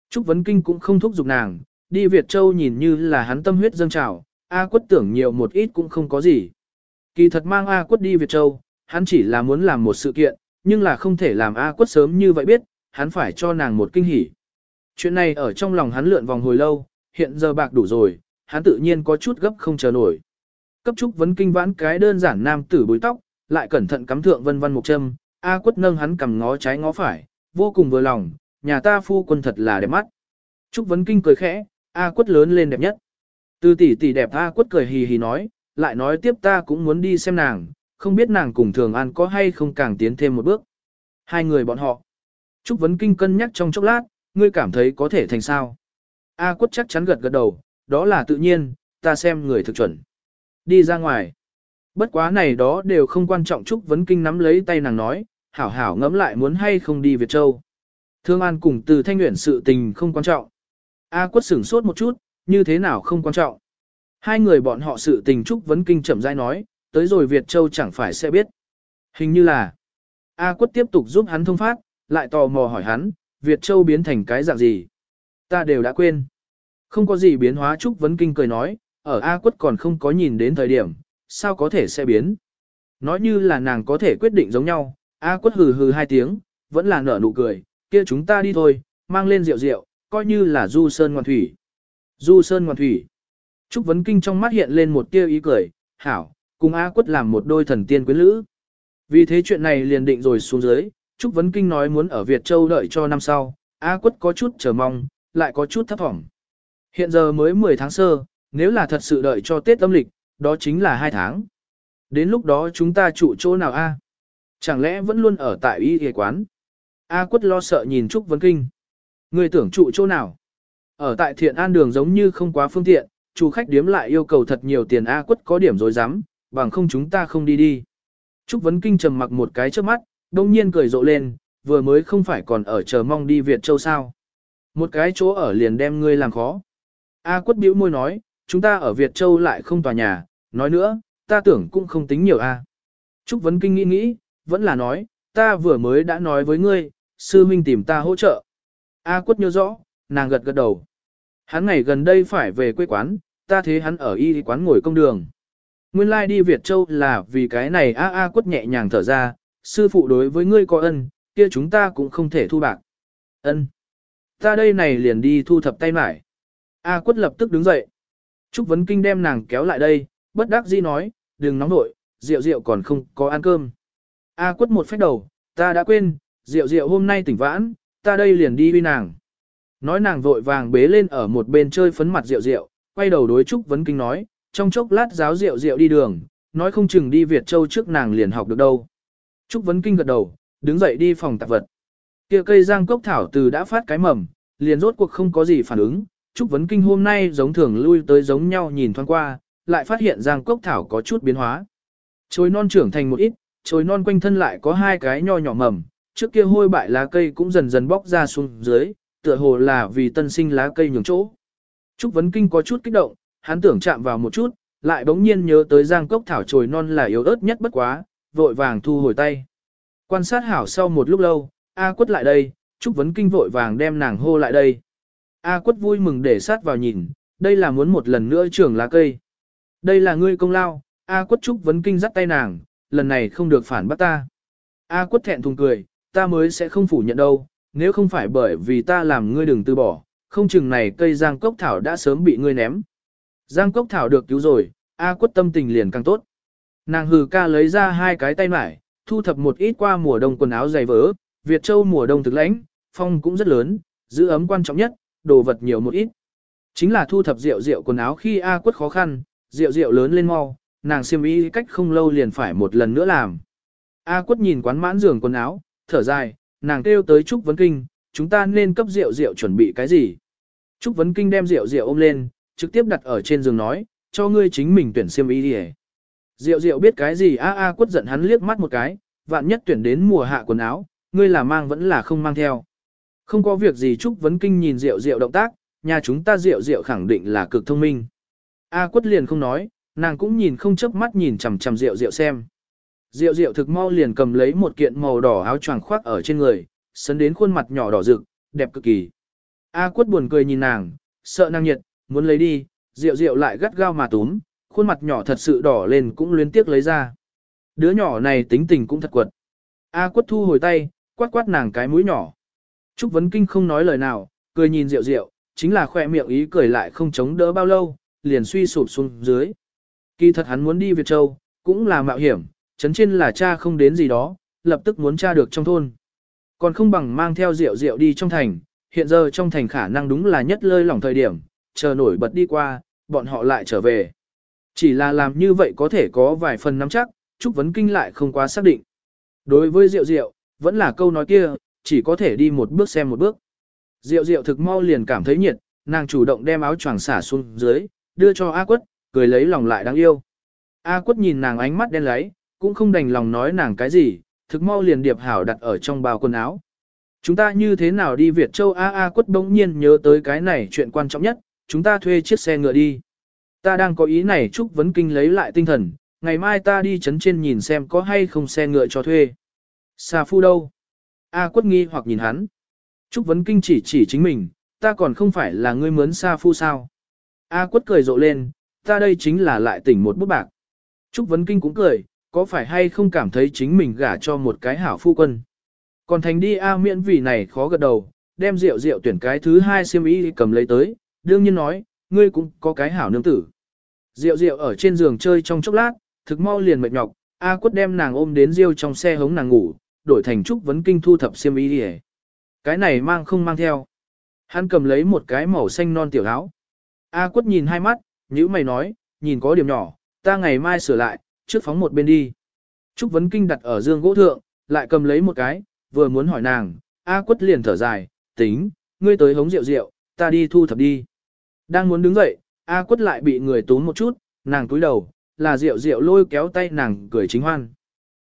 Trúc Vấn Kinh cũng không thúc giục nàng, đi Việt Châu nhìn như là hắn tâm huyết dâng trào, A quất tưởng nhiều một ít cũng không có gì. Kỳ thật mang A quất đi Việt Châu, hắn chỉ là muốn làm một sự kiện, nhưng là không thể làm A quất sớm như vậy biết, hắn phải cho nàng một kinh hỉ. Chuyện này ở trong lòng hắn lượn vòng hồi lâu, hiện giờ bạc đủ rồi, hắn tự nhiên có chút gấp không chờ nổi. Cấp trúc vấn kinh vãn cái đơn giản nam tử búi tóc, lại cẩn thận cắm thượng vân vân một châm, A quất nâng hắn cầm ngó trái ngó phải, vô cùng vừa lòng, nhà ta phu quân thật là đẹp mắt. Trúc vấn kinh cười khẽ, A quất lớn lên đẹp nhất. Từ tỷ tỷ đẹp A quất cười hì hì nói, lại nói tiếp ta cũng muốn đi xem nàng, không biết nàng cùng thường an có hay không càng tiến thêm một bước. Hai người bọn họ. Trúc vấn kinh cân nhắc trong chốc lát, ngươi cảm thấy có thể thành sao. A quất chắc chắn gật gật đầu, đó là tự nhiên, ta xem người thực chuẩn. Đi ra ngoài. Bất quá này đó đều không quan trọng Trúc Vấn Kinh nắm lấy tay nàng nói, hảo hảo ngẫm lại muốn hay không đi Việt Châu. Thương An cùng từ thanh nguyện sự tình không quan trọng. A quất sửng sốt một chút, như thế nào không quan trọng. Hai người bọn họ sự tình Trúc Vấn Kinh chậm rãi nói, tới rồi Việt Châu chẳng phải sẽ biết. Hình như là, A quất tiếp tục giúp hắn thông phát, lại tò mò hỏi hắn, Việt Châu biến thành cái dạng gì. Ta đều đã quên. Không có gì biến hóa Trúc Vấn Kinh cười nói, ở A quất còn không có nhìn đến thời điểm, sao có thể sẽ biến. Nói như là nàng có thể quyết định giống nhau, A quất hừ hừ hai tiếng, vẫn là nở nụ cười, kia chúng ta đi thôi, mang lên rượu rượu, coi như là du sơn ngoan thủy. Du sơn ngoan thủy. Trúc Vấn Kinh trong mắt hiện lên một tia ý cười, hảo, cùng A quất làm một đôi thần tiên quyến lữ. Vì thế chuyện này liền định rồi xuống dưới, Trúc Vấn Kinh nói muốn ở Việt Châu đợi cho năm sau, A quất có chút chờ mong, lại có chút thấp thỏm. Hiện giờ mới 10 tháng sơ, nếu là thật sự đợi cho Tết âm lịch, đó chính là hai tháng. Đến lúc đó chúng ta trụ chỗ nào a? Chẳng lẽ vẫn luôn ở tại y y quán? A quất lo sợ nhìn Trúc Vấn Kinh. Người tưởng trụ chỗ nào? Ở tại thiện an đường giống như không quá phương tiện, chủ khách điếm lại yêu cầu thật nhiều tiền A quất có điểm rồi dám, bằng không chúng ta không đi đi. Trúc Vấn Kinh trầm mặc một cái trước mắt, đông nhiên cười rộ lên, vừa mới không phải còn ở chờ mong đi Việt Châu sao. Một cái chỗ ở liền đem ngươi làm khó. A quất bĩu môi nói, chúng ta ở Việt Châu lại không tòa nhà, nói nữa, ta tưởng cũng không tính nhiều a. Trúc Vấn Kinh nghĩ nghĩ, vẫn là nói, ta vừa mới đã nói với ngươi, sư huynh tìm ta hỗ trợ. A quất nhớ rõ, nàng gật gật đầu. Hắn ngày gần đây phải về quê quán, ta thấy hắn ở y quán ngồi công đường. Nguyên lai like đi Việt Châu là vì cái này A A quất nhẹ nhàng thở ra, sư phụ đối với ngươi có ân, kia chúng ta cũng không thể thu bạc. Ân. Ta đây này liền đi thu thập tay mải. A quất lập tức đứng dậy. Trúc Vấn Kinh đem nàng kéo lại đây, bất đắc dĩ nói, đừng nóng nội, rượu rượu còn không có ăn cơm. A quất một phép đầu, ta đã quên, rượu rượu hôm nay tỉnh vãn, ta đây liền đi uy nàng. Nói nàng vội vàng bế lên ở một bên chơi phấn mặt rượu rượu, quay đầu đối Trúc Vấn Kinh nói, trong chốc lát giáo rượu rượu đi đường, nói không chừng đi Việt Châu trước nàng liền học được đâu. Trúc Vấn Kinh gật đầu, đứng dậy đi phòng tạp vật. Kia cây giang cốc thảo từ đã phát cái mầm, liền rốt cuộc không có gì phản ứng, Trúc Vấn Kinh hôm nay giống thường lui tới giống nhau nhìn thoáng qua, lại phát hiện Giang Cốc Thảo có chút biến hóa. Chồi non trưởng thành một ít, chồi non quanh thân lại có hai cái nho nhỏ mầm, trước kia hôi bại lá cây cũng dần dần bóc ra xuống dưới, tựa hồ là vì tân sinh lá cây nhường chỗ. Trúc Vấn Kinh có chút kích động, hắn tưởng chạm vào một chút, lại bỗng nhiên nhớ tới Giang Cốc Thảo chồi non là yếu ớt nhất bất quá, vội vàng thu hồi tay. Quan sát hảo sau một lúc lâu, A quất lại đây, Trúc Vấn Kinh vội vàng đem nàng hô lại đây. A quất vui mừng để sát vào nhìn, đây là muốn một lần nữa trưởng lá cây. Đây là ngươi công lao, A quất trúc vấn kinh dắt tay nàng, lần này không được phản bắt ta. A quất thẹn thùng cười, ta mới sẽ không phủ nhận đâu, nếu không phải bởi vì ta làm ngươi đừng từ bỏ, không chừng này cây giang cốc thảo đã sớm bị ngươi ném. Giang cốc thảo được cứu rồi, A quất tâm tình liền càng tốt. Nàng hừ ca lấy ra hai cái tay mải, thu thập một ít qua mùa đông quần áo dày vỡ, Việt Châu mùa đông thực lãnh, phong cũng rất lớn, giữ ấm quan trọng nhất, đồ vật nhiều một ít. Chính là thu thập rượu rượu quần áo khi A quất khó khăn, rượu rượu lớn lên mau, nàng xiêm y cách không lâu liền phải một lần nữa làm. A quất nhìn quán mãn giường quần áo, thở dài, nàng kêu tới Trúc Vấn Kinh, chúng ta nên cấp rượu rượu chuẩn bị cái gì. Trúc Vấn Kinh đem rượu rượu ôm lên, trực tiếp đặt ở trên giường nói, cho ngươi chính mình tuyển xiêm y đi Rượu rượu biết cái gì a a quất giận hắn liếc mắt một cái, vạn nhất tuyển đến mùa hạ quần áo, ngươi là mang vẫn là không mang theo. Không có việc gì Trúc Vấn Kinh nhìn Diệu Diệu động tác, nhà chúng ta Diệu Diệu khẳng định là cực thông minh. A quất liền không nói, nàng cũng nhìn không chớp mắt nhìn chằm chằm Diệu Diệu xem. Diệu Diệu thực mau liền cầm lấy một kiện màu đỏ áo choàng khoác ở trên người, sấn đến khuôn mặt nhỏ đỏ rực, đẹp cực kỳ. A quất buồn cười nhìn nàng, sợ nàng nhiệt, muốn lấy đi, Diệu Diệu lại gắt gao mà túm, khuôn mặt nhỏ thật sự đỏ lên cũng luyến tiếc lấy ra. Đứa nhỏ này tính tình cũng thật quật. A quất thu hồi tay, quát quát nàng cái mũi nhỏ. Trúc Vấn Kinh không nói lời nào, cười nhìn Diệu Diệu, chính là khoe miệng ý cười lại không chống đỡ bao lâu, liền suy sụp xuống dưới. Kỳ thật hắn muốn đi Việt Châu, cũng là mạo hiểm, chấn trên là cha không đến gì đó, lập tức muốn cha được trong thôn. Còn không bằng mang theo Diệu Diệu đi trong thành, hiện giờ trong thành khả năng đúng là nhất lơi lỏng thời điểm, chờ nổi bật đi qua, bọn họ lại trở về. Chỉ là làm như vậy có thể có vài phần nắm chắc, Trúc Vấn Kinh lại không quá xác định. Đối với Diệu Diệu, vẫn là câu nói kia, chỉ có thể đi một bước xem một bước. Diệu Diệu thực mau liền cảm thấy nhiệt, nàng chủ động đem áo choàng xả xuống dưới, đưa cho A Quất, cười lấy lòng lại đáng yêu. A Quất nhìn nàng ánh mắt đen lấy, cũng không đành lòng nói nàng cái gì, thực mau liền điệp hảo đặt ở trong bao quần áo. Chúng ta như thế nào đi Việt Châu A A Quất bỗng nhiên nhớ tới cái này chuyện quan trọng nhất, chúng ta thuê chiếc xe ngựa đi. Ta đang có ý này Trúc Vấn Kinh lấy lại tinh thần, ngày mai ta đi chấn trên nhìn xem có hay không xe ngựa cho thuê. Xà phu đâu? A quất nghi hoặc nhìn hắn. Trúc Vấn Kinh chỉ chỉ chính mình, ta còn không phải là ngươi mướn xa phu sao? A quất cười rộ lên, ta đây chính là lại tỉnh một bút bạc. Trúc Vấn Kinh cũng cười, có phải hay không cảm thấy chính mình gả cho một cái hảo phu quân? Còn thành đi A miễn vì này khó gật đầu, đem rượu rượu tuyển cái thứ hai xiêm y cầm lấy tới, đương nhiên nói, ngươi cũng có cái hảo nương tử. Diệu diệu ở trên giường chơi trong chốc lát, thực mau liền mệt nhọc, A quất đem nàng ôm đến riêu trong xe hống nàng ngủ, đổi thành trúc vấn kinh thu thập xiêm y đi Cái này mang không mang theo. Hắn cầm lấy một cái màu xanh non tiểu áo. A quất nhìn hai mắt, nhữ mày nói, nhìn có điểm nhỏ, ta ngày mai sửa lại, trước phóng một bên đi. Trúc vấn kinh đặt ở dương gỗ thượng, lại cầm lấy một cái, vừa muốn hỏi nàng, A quất liền thở dài, tính, ngươi tới hống rượu rượu, ta đi thu thập đi. Đang muốn đứng dậy, A quất lại bị người tốn một chút, nàng túi đầu, là rượu rượu lôi kéo tay nàng cười chính hoan.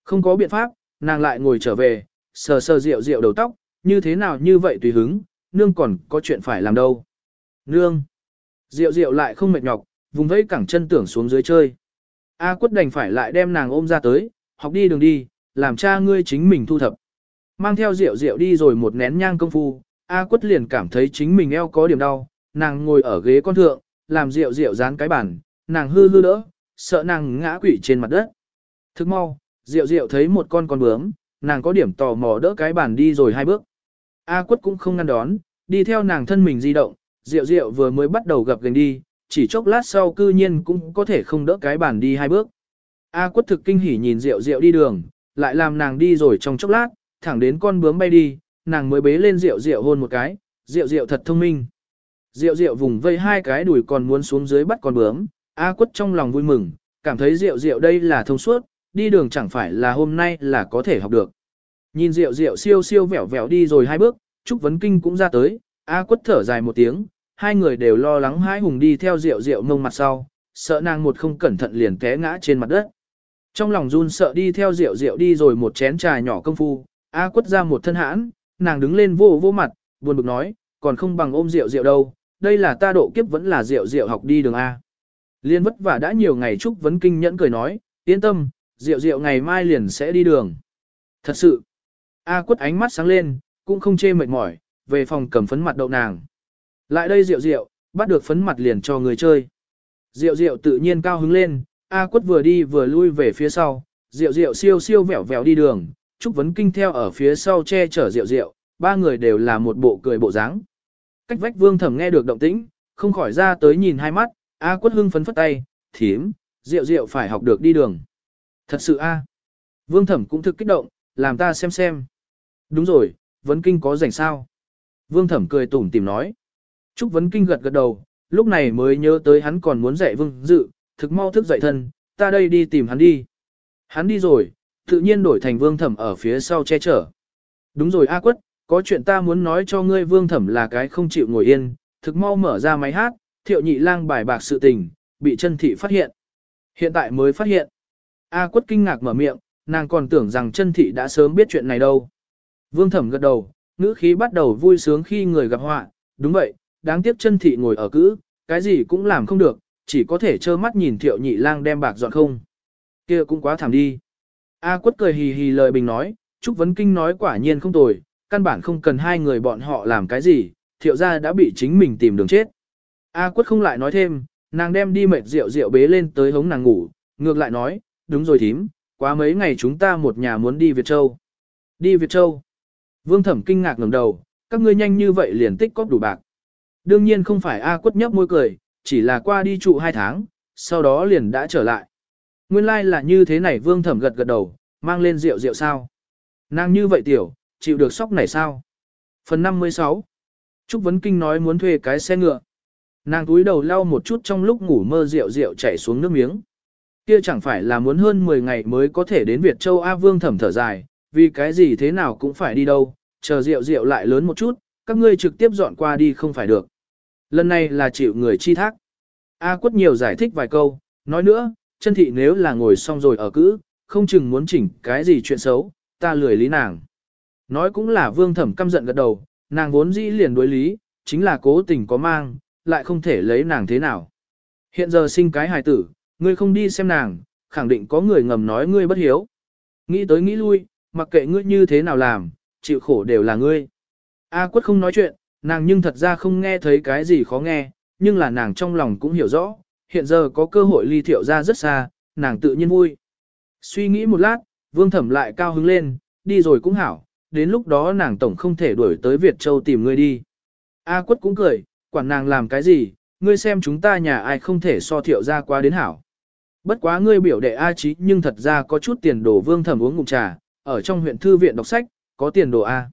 Không có biện pháp, nàng lại ngồi trở về, sờ sờ rượu rượu đầu tóc, như thế nào như vậy tùy hứng, nương còn có chuyện phải làm đâu. Nương! Rượu rượu lại không mệt nhọc, vùng vẫy cẳng chân tưởng xuống dưới chơi. A quất đành phải lại đem nàng ôm ra tới, học đi đường đi, làm cha ngươi chính mình thu thập. Mang theo rượu rượu đi rồi một nén nhang công phu, A quất liền cảm thấy chính mình eo có điểm đau, nàng ngồi ở ghế con thượng, làm rượu rượu dán cái bàn, nàng hư hư đỡ, sợ nàng ngã quỵ trên mặt đất. Thức mau, Diệu Diệu thấy một con con bướm, nàng có điểm tò mò đỡ cái bàn đi rồi hai bước. A quất cũng không ngăn đón, đi theo nàng thân mình di động, Diệu Diệu vừa mới bắt đầu gặp gành đi, chỉ chốc lát sau cư nhiên cũng có thể không đỡ cái bàn đi hai bước. A quất thực kinh hỉ nhìn Diệu Diệu đi đường, lại làm nàng đi rồi trong chốc lát, thẳng đến con bướm bay đi, nàng mới bế lên Diệu Diệu hôn một cái, Diệu Diệu thật thông minh. Diệu Diệu vùng vây hai cái đùi còn muốn xuống dưới bắt con bướm, A quất trong lòng vui mừng, cảm thấy Diệu Diệu đây là thông suốt, đi đường chẳng phải là hôm nay là có thể học được. Nhìn rượu rượu siêu siêu vẻo vẻo đi rồi hai bước, Trúc Vấn Kinh cũng ra tới, A quất thở dài một tiếng, hai người đều lo lắng hai hùng đi theo rượu rượu mông mặt sau, sợ nàng một không cẩn thận liền té ngã trên mặt đất. Trong lòng run sợ đi theo rượu rượu đi rồi một chén trà nhỏ công phu, A quất ra một thân hãn, nàng đứng lên vô vô mặt, buồn bực nói, còn không bằng ôm rượu rượu đâu, đây là ta độ kiếp vẫn là rượu rượu học đi đường A. Liên vất vả đã nhiều ngày Trúc Vấn Kinh nhẫn cười nói, yên tâm, Diệu Diệu ngày mai liền sẽ đi đường. Thật sự, A quất ánh mắt sáng lên, cũng không chê mệt mỏi, về phòng cầm phấn mặt đậu nàng. Lại đây Diệu Diệu bắt được phấn mặt liền cho người chơi. Diệu Diệu tự nhiên cao hứng lên, A quất vừa đi vừa lui về phía sau, Diệu Diệu siêu siêu vẻo vẻo đi đường, Trúc Vấn Kinh theo ở phía sau che chở Diệu Diệu. ba người đều là một bộ cười bộ dáng. Cách vách vương thẩm nghe được động tĩnh, không khỏi ra tới nhìn hai mắt, A quất hưng phấn phất tay, thím, Diệu Diệu phải học được đi đường. Thật sự A. Vương thẩm cũng thực kích động, làm ta xem xem. Đúng rồi, vấn kinh có rảnh sao. Vương thẩm cười tủm tìm nói. Trúc vấn kinh gật gật đầu, lúc này mới nhớ tới hắn còn muốn dạy vương dự, thực mau thức dậy thân, ta đây đi tìm hắn đi. Hắn đi rồi, tự nhiên đổi thành vương thẩm ở phía sau che chở. Đúng rồi A quất, có chuyện ta muốn nói cho ngươi vương thẩm là cái không chịu ngồi yên, thực mau mở ra máy hát, thiệu nhị lang bài bạc sự tình, bị chân thị phát hiện. Hiện tại mới phát hiện. A quất kinh ngạc mở miệng, nàng còn tưởng rằng chân thị đã sớm biết chuyện này đâu. Vương thẩm gật đầu, ngữ khí bắt đầu vui sướng khi người gặp họa, đúng vậy, đáng tiếc chân thị ngồi ở cữ, cái gì cũng làm không được, chỉ có thể trơ mắt nhìn thiệu nhị lang đem bạc dọn không. kia cũng quá thảm đi. A quất cười hì hì lời bình nói, Trúc Vấn Kinh nói quả nhiên không tồi, căn bản không cần hai người bọn họ làm cái gì, thiệu ra đã bị chính mình tìm đường chết. A quất không lại nói thêm, nàng đem đi mệt rượu rượu bế lên tới hống nàng ngủ, ngược lại nói, đúng rồi thím, quá mấy ngày chúng ta một nhà muốn đi Việt Châu. Đi Việt Châu. Vương thẩm kinh ngạc ngẩng đầu, các ngươi nhanh như vậy liền tích cóp đủ bạc. Đương nhiên không phải A quất nhấp môi cười, chỉ là qua đi trụ hai tháng, sau đó liền đã trở lại. Nguyên lai like là như thế này vương thẩm gật gật đầu, mang lên rượu rượu sao. Nàng như vậy tiểu, chịu được sóc này sao? Phần 56 Trúc Vấn Kinh nói muốn thuê cái xe ngựa. Nàng túi đầu lau một chút trong lúc ngủ mơ rượu rượu chảy xuống nước miếng. Kia chẳng phải là muốn hơn 10 ngày mới có thể đến Việt Châu A Vương thẩm thở dài, vì cái gì thế nào cũng phải đi đâu, chờ rượu rượu lại lớn một chút, các ngươi trực tiếp dọn qua đi không phải được. Lần này là chịu người chi thác. A quất nhiều giải thích vài câu, nói nữa, chân thị nếu là ngồi xong rồi ở cữ, không chừng muốn chỉnh cái gì chuyện xấu, ta lười lý nàng. Nói cũng là vương thẩm căm giận gật đầu, nàng vốn dĩ liền đối lý, chính là cố tình có mang, lại không thể lấy nàng thế nào. Hiện giờ sinh cái hài tử, ngươi không đi xem nàng, khẳng định có người ngầm nói ngươi bất hiếu. Nghĩ tới nghĩ lui, mặc kệ ngươi như thế nào làm, chịu khổ đều là ngươi. A quất không nói chuyện, nàng nhưng thật ra không nghe thấy cái gì khó nghe, nhưng là nàng trong lòng cũng hiểu rõ, hiện giờ có cơ hội ly thiệu ra rất xa, nàng tự nhiên vui. Suy nghĩ một lát, vương thẩm lại cao hứng lên, đi rồi cũng hảo, đến lúc đó nàng tổng không thể đuổi tới Việt Châu tìm ngươi đi. A quất cũng cười, quản nàng làm cái gì, ngươi xem chúng ta nhà ai không thể so thiệu ra qua đến hảo. Bất quá ngươi biểu đệ A trí nhưng thật ra có chút tiền đồ vương thẩm uống ngụm trà, ở trong huyện thư viện đọc sách, có tiền đồ A.